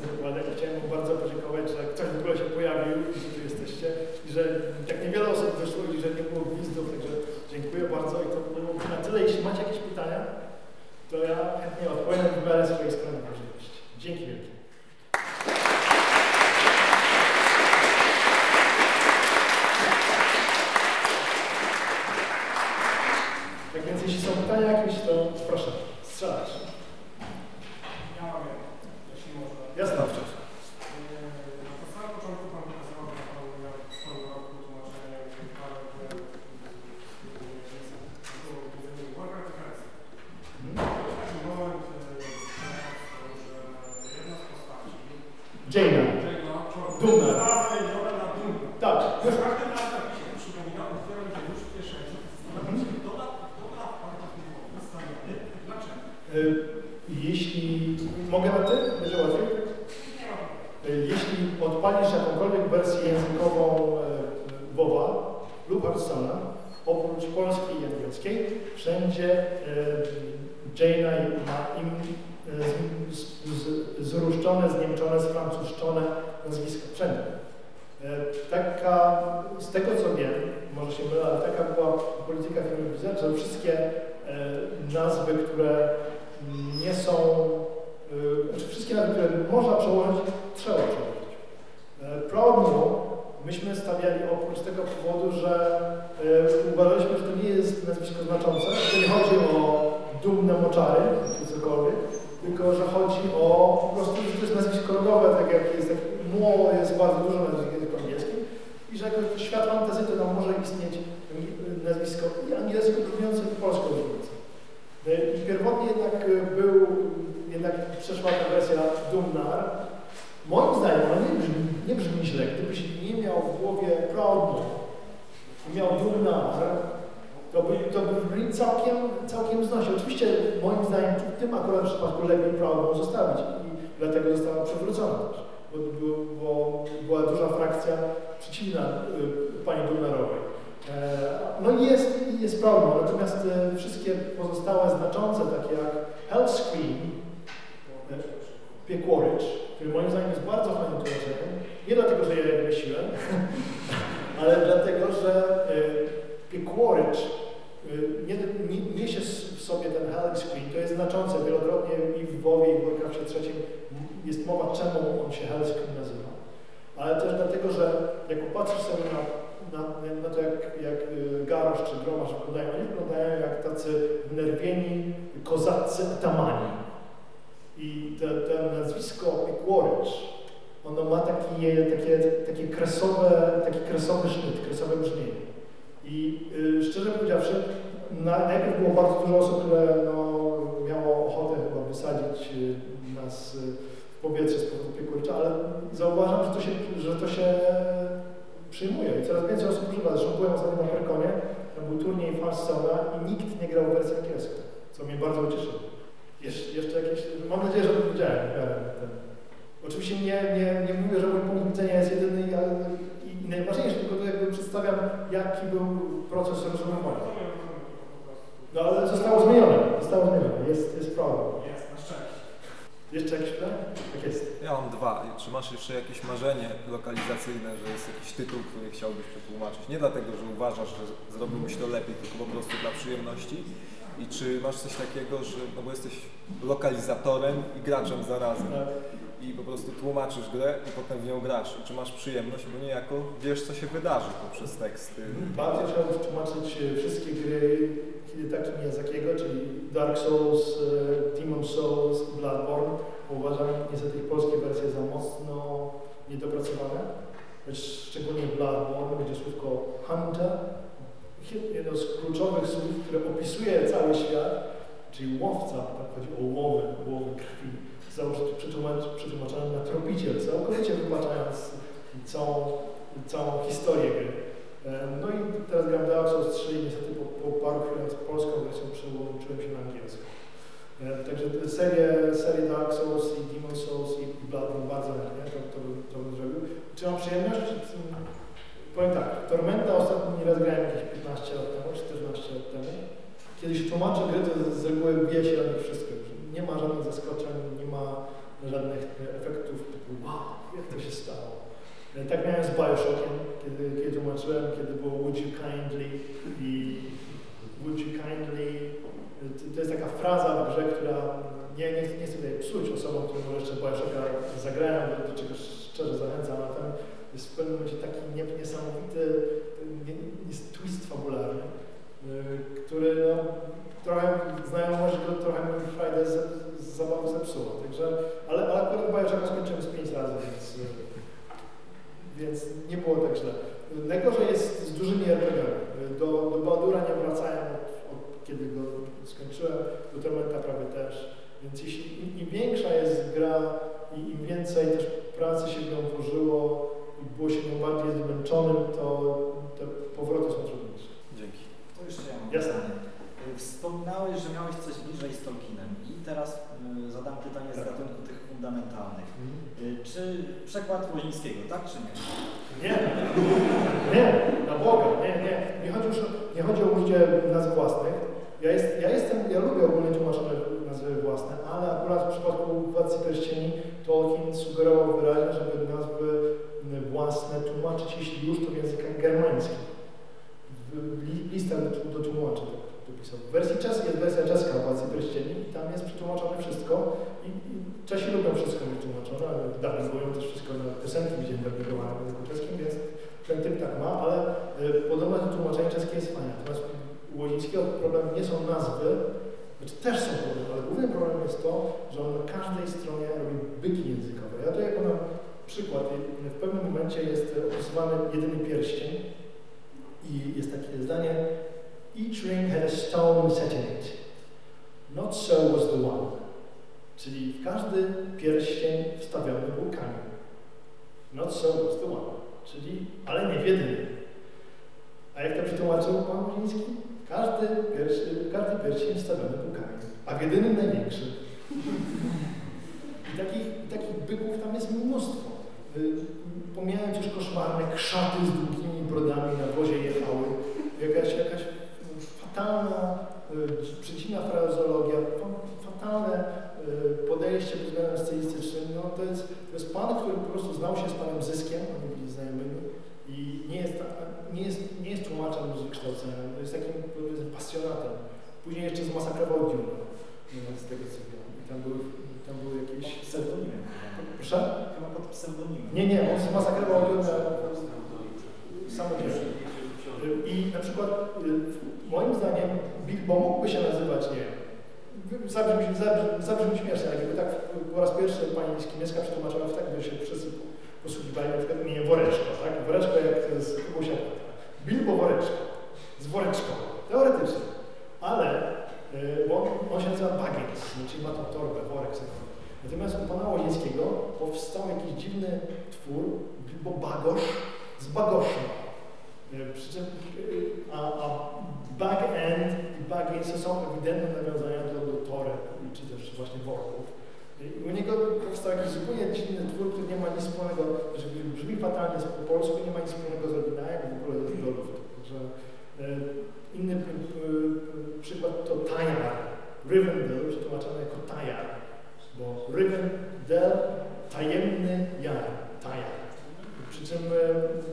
z tym wykładem. Chciałem Wam bardzo podziękować, że ktoś w ogóle się pojawił i że tu jesteście i że tak niewiele osób wyszło i że nie było gwizdów, także dziękuję bardzo i to było na tyle. Jeśli macie jakieś pytania, to ja chętnie odpowiem w miarę swojej skromnej możliwości. Dzięki wielkie. Tak więc jeśli są pytania jakieś, to proszę, strzelać. Ja mam jedno, jeśli można. Jasne. Eee, Na samym początku Pan pokazywał, że Pan miał swoją roku tłumaczenia i parę błędów w workach defense. Taki moment, e, że jedna z postaci, Jaina. Jaina, człowiek, Dumna. została zamieniona na dumna. Tak. Już każdy raz tak mi się przypomina, otwieram się już w kieszeni. Zastanawiam się, doda, doda Pan taki ustawiony. Dlaczego? Y, Jeśli mogę na ty, będzie łatwiej. Nie ma Y, Jeśli odpalisz jakąkolwiek wersję językową y, WoWa lub Hearthstone'a, oprócz polskiej i angielskiej, wszędzie y, Jaina ma im y, z, z, zruszczone, zniemczone, sfrancuszczone nazwisko. Wszędzie. Y, Taka, z tego co wiem, może się mylę, ale taka była polityka filmu Blizzard, że wszystkie y, nazwy, które nie są, y, znaczy wszystkie nazwy, które można przełożyć, trzeba przełożyć. E, myśmy stawiali oprócz tego powodu, że e, uważaliśmy, że to nie jest nazwisko znaczące, to nie chodzi o dumne moczary, czy cokolwiek, tylko że chodzi o po prostu, że to jest nazwisko rodowe, tak jak jest, tak muło jest bardzo dużo nazwisk i że jako świat fantasy to tam może istnieć nazwisko i angielsko brzmiące i polsko brzmiące. E, I pierwotnie jednak był, jednak przeszła ta wersja Dumnar. Moim zdaniem ona nie brzmi, nie brzmi źle. Gdybyś nie miał w głowie Proudmore miał Dumnar, to by, to by całkiem, całkiem znośnie. Oczywiście moim zdaniem w tym akurat przypadku lepiej Proudmore zostawić i dlatego została przywrócona też. Bo, bo, była duża frakcja przeciwna y, pani Dumnarowej. E, No i jest, jest problem, natomiast e, wszystkie pozostałe znaczące, takie jak Health Screen, Piekłorycz, który moim zdaniem jest bardzo fajnym tłumaczeniem, nie dlatego, że je wymyśliłem, ale dlatego, że e, Piekłorycz nie, nie, niesie w sobie ten Health Screen, to jest znaczące wielokrotnie i w WoWie i w Warcraftie trzecim jest mowa, czemu on się Health Screen nazywa, ale też dlatego, że jak popatrzysz sobie na na, na to, jak, jak y, Garosz czy Gromasz wyglądają. Oni wyglądają jak tacy wnerwieni kozacy atamani. I te, te nazwisko Piekłorycz, ono ma taki, takie, takie kresowe, taki kresowy sznyt, kresowe brzmienie. I y, szczerze powiedziawszy, na, najpierw było bardzo dużo osób, które no, miało ochotę chyba wysadzić y, nas y, powietrze z powodu Piekłorycza, ale zauważam, że to się, że to się przyjmuje i coraz więcej osób używa. Zresztą byłem ostatnio na Perkonie, tam był turniej Farsona i nikt nie grał w wersji angielskiej, co mnie bardzo ucieszyło. Jesz, jeszcze jakieś, mam nadzieję, że to powiedziałem. Ten. Oczywiście nie, nie, nie mówię, że mój punkt widzenia jest jedyny i, i najważniejszy, tylko to jakby przedstawiam, jaki był proces rozumowania. No ale zostało zmienione, zostało zmienione, jest, jest problem. Jeszcze jakieś pytania? Tak jest. Ja mam dwa. Czy masz jeszcze jakieś marzenie lokalizacyjne, że jest jakiś tytuł, który chciałbyś przetłumaczyć? Nie dlatego, że uważasz, że zrobiłbyś to lepiej, tylko po prostu dla przyjemności. I czy masz coś takiego, że no bo jesteś lokalizatorem i graczem zarazem i po prostu tłumaczysz grę i potem w nią grasz. I czy masz przyjemność, bo niejako wiesz, co się wydarzy poprzez teksty. Bardzo chciałbym tłumaczyć e, wszystkie gry Hidetaki Miyazakiego, czyli Dark Souls, e, Demon Souls Bloodborne. Bo uważam niestety ich polskie wersje za mocno niedopracowane. Szczególnie Bloodborne, gdzie słówko Hunter, jedno z kluczowych słów, które opisuje cały świat, czyli łowca, tak chodzi o łowy, łowy krwi, zostało przetłumaczone na tropiciel, całkowicie wybaczając całą, całą historię gry. E, No i teraz gram Dark Souls 3 i niestety po, po paru chwilach z polską wersją przełączyłem się na angielską. E, Także te serie, serie Dark Souls i Demon Souls i Bloodborne bardzo chętnie to, to, to bym zrobił. Czy mam przyjemność? Powiem tak, Tormenta ostatni raz grałem jakieś 15 lat temu, 14 lat temu. Kiedy się gry, to z reguły wie się o nich wszystko. Nie ma żadnych zaskoczeń, żadnych e, efektów typu wow, jak to się stało. E, Tak miałem z Bioshockiem, kiedy, kiedy tłumaczyłem, kiedy było Would you kindly i Would you kindly. e, To, jest taka fraza w grze, która nie, nie, nie chcę tutaj psuć osobom, które jeszcze Bioshocka zagrają, do, czego szczerze zachęcam, ale tam jest w pewnym momencie taki nie- niesamowity nie, jest twist fabularny, który no, trochę znajomość go trochę Friday zabawy zepsuła. Także, ale, ale akurat Bioshocka skończyłem z pięć razy, więc, y, więc nie było tak źle. Najgorzej jest z dużymi RPG-ami. Do, do Baldura nie wracałem od, od kiedy go skończyłem, do Tormenta prawie też. Więc jeśli im, im większa jest gra i im więcej też pracy się w nią włożyło i było się nią bardziej zmęczonym, to te powroty są trudniejsze. Dzięki. To jeszcze ja mam Jasne. pytanie. Wspominałeś, że miałeś coś bliżej z Tolkienem i teraz zadam pytanie z Tak. gatunku tych fundamentalnych. Y, Czy przekład Łozińskiego, tak czy nie? Nie, nie, na Boga, nie, nie. Nie chodzi, już, o- nie chodzi o użycie nazw własnych. Ja, jest, ja jestem, ja lubię ogólnie tłumaczone nazwy własne, ale akurat w przypadku Władcy Pierścieni Tolkien sugerował wyraźnie, żeby nazwy własne tłumaczyć, jeśli już, to w językach germańskich. W li- listach do, do tłumaczy dopisał. W wersji czeskiej jest wersja czeska Władcy Pierścieni i tam jest przetłumaczone wszystko i, i Czesi lubią wszystko mieć tłumaczone, ale dubbingują też wszystko na piosenki widziałem dubbingowane w języku czeskim, więc ten typ tak ma, ale y, podobno to tłumaczenie czeskie jest fajne. Natomiast u Łodzińskiego problem nie są nazwy, znaczy też są problemy, ale główny problem jest to, że on na każdej stronie robi byki językowe. Ja to jako na przykład. W pewnym momencie jest opisywany jedyny pierścień i jest takie zdanie Each ring had a stone set in it. Not so was the one. Czyli w każdy pierścień wstawiony był kamień. Not so was the one. Czyli, ale nie w jedyny. A jak to przetłumaczył pan Moliński? Każdy, pierś, każdy pierścień wstawiony był kamień, a w jedynym największy. I takich, takich byków tam jest mnóstwo. Y, Pomijając już koszmarne krzaty z długimi brodami na wozie jechały, jakaś, jakaś fatalna, y, przecina frazeologia, fa- fatalne y, podejście pod względem stylistycznym. No, to, jest, to jest pan, który po prostu znał się z panem Zyskiem, oni byli znajomymi i nie jest, nie jest, nie jest tłumaczem z wykształcenia, jest takim pasjonatem. Później jeszcze zmasakrował Dune, no, z tego co wiem. I tam były, tam były jakieś... Pod pseudonimem. Proszę? Chyba pod pseudonimem. Nie, nie, on zmasakrował Dune samodzielnie. I na przykład y, moim zdaniem Bilbo mógłby się nazywać, nie zabrzmi, zabrzmi, zabrzmi śmiesznie, tak po raz pierwszy pani Skimiecka przetłumaczyła w tak, by się wszyscy posługiwali na przykład imieniem Woreczko, tak? Woreczko jak z Kubusia. Bilbo Woreczko, z woreczką, teoretycznie. Ale y, bo on, on się nazywa Baggins, czyli ma tą torbę, worek. Natomiast u pana Łodzińskiego powstał jakiś dziwny twór, Bilbo Bagosz, z Bagosza. Y, Przy czym, y, a, a bag end i to są ewidentne nawiązania do, do toreb, czy też właśnie worków. I u niego powstał jakiś zupełnie dziwny twór, który nie ma nic wspólnego, że brzmi fatalnie po polsku, nie ma nic wspólnego z oryginałem, w ogóle jest do luftu. Także e, inny y, przykład to Tajar. Rivendell przetłumaczony jako Tajar, bo Rivendell, tajemny jar, Tajar. Przy czym e,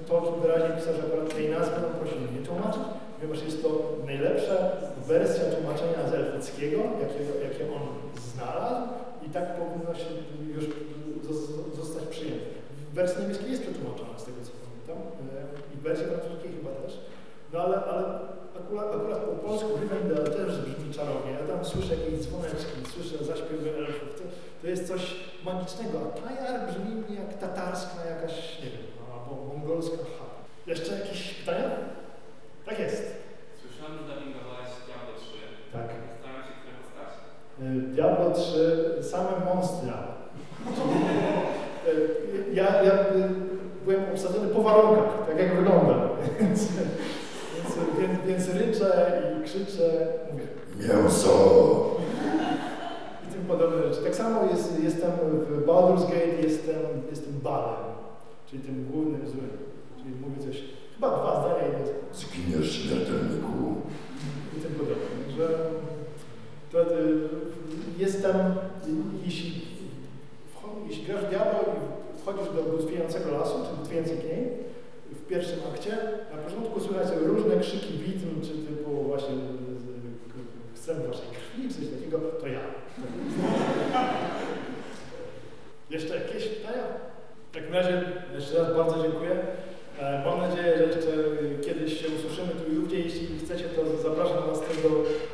to wyraźnie pisarz akurat tej nazwy nam prosili nie tłumaczyć, ponieważ jest to najlepsza wersja tłumaczenia z elfickiego, jakie, jakie on znalazł i tak powinno się już zostać przyjęte. W wersji niemieckiej jest przetłumaczona z tego co pamiętam e, i w wersji francuskiej chyba też, no ale, ale akurat, akurat po polsku Rivendell też brzmi czarownie. Ja tam słyszę jakieś dzwoneczki, słyszę zaśpiewy elfów. To, to jest coś magicznego, a Tajar brzmi mi jak tatarska jakaś, nie wiem, albo mongolska chata. Jeszcze jakieś pytania? Tak jest. Słyszałem, że dubbingowałeś Diablo 3. Tak. Zastanawiam się, które postacie. Y, Diablo 3, same monstra. Y, Ja, ja y, byłem obsadzony po warunkach, tak jak wygląda. Więc, więc, więc, więc ryczę i krzyczę, mówię Mięso! i tym podobne rzeczy. Tak samo jest, jestem w Baldur's Gate, jestem, jestem Balem, czyli tym głównym złym. Czyli mówię coś, chyba dwa zdania i jest Zginiesz, śmiertelniku. i tym podobne. Że to, y, jestem, jeśli, jeśli grasz w Diablo i wchodzisz do butwiejącego lasu, czy butwiejącej kniei, w pierwszym akcie, na początku słychać różne krzyki widm, czy typu właśnie chcemy waszej krwi, coś takiego, to ja. Jeszcze jakieś pytania? W takim razie jeszcze raz bardzo dziękuję. E, Mam nadzieję, że jeszcze kiedyś się usłyszymy tu i ówdzie. Jeśli chcecie, to zapraszam Was też do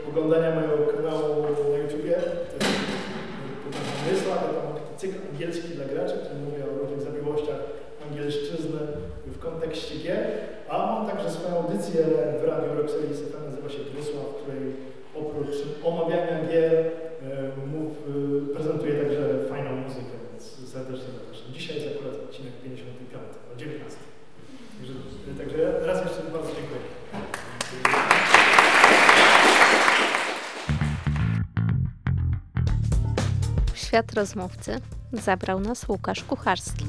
oglądania mojego kanału na YouTubie. To tam cykl angielski dla graczy, który mówi o różnych zawiłościach angielszczyzny w kontekście gier. A mam także swoją audycję w Radiu Roxelis FM, nazywa się Grysła, w której oprócz omawiania gier e, mów, e, prezentuję także fajną muzykę, więc serdecznie zapraszam. Dzisiaj jest akurat odcinek 55 o 19. Także, także raz jeszcze bardzo dziękuję. W świat rozmówcy zabrał nas Łukasz Kucharski.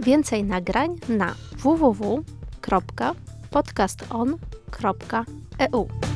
Więcej nagrań na www.podcaston.eu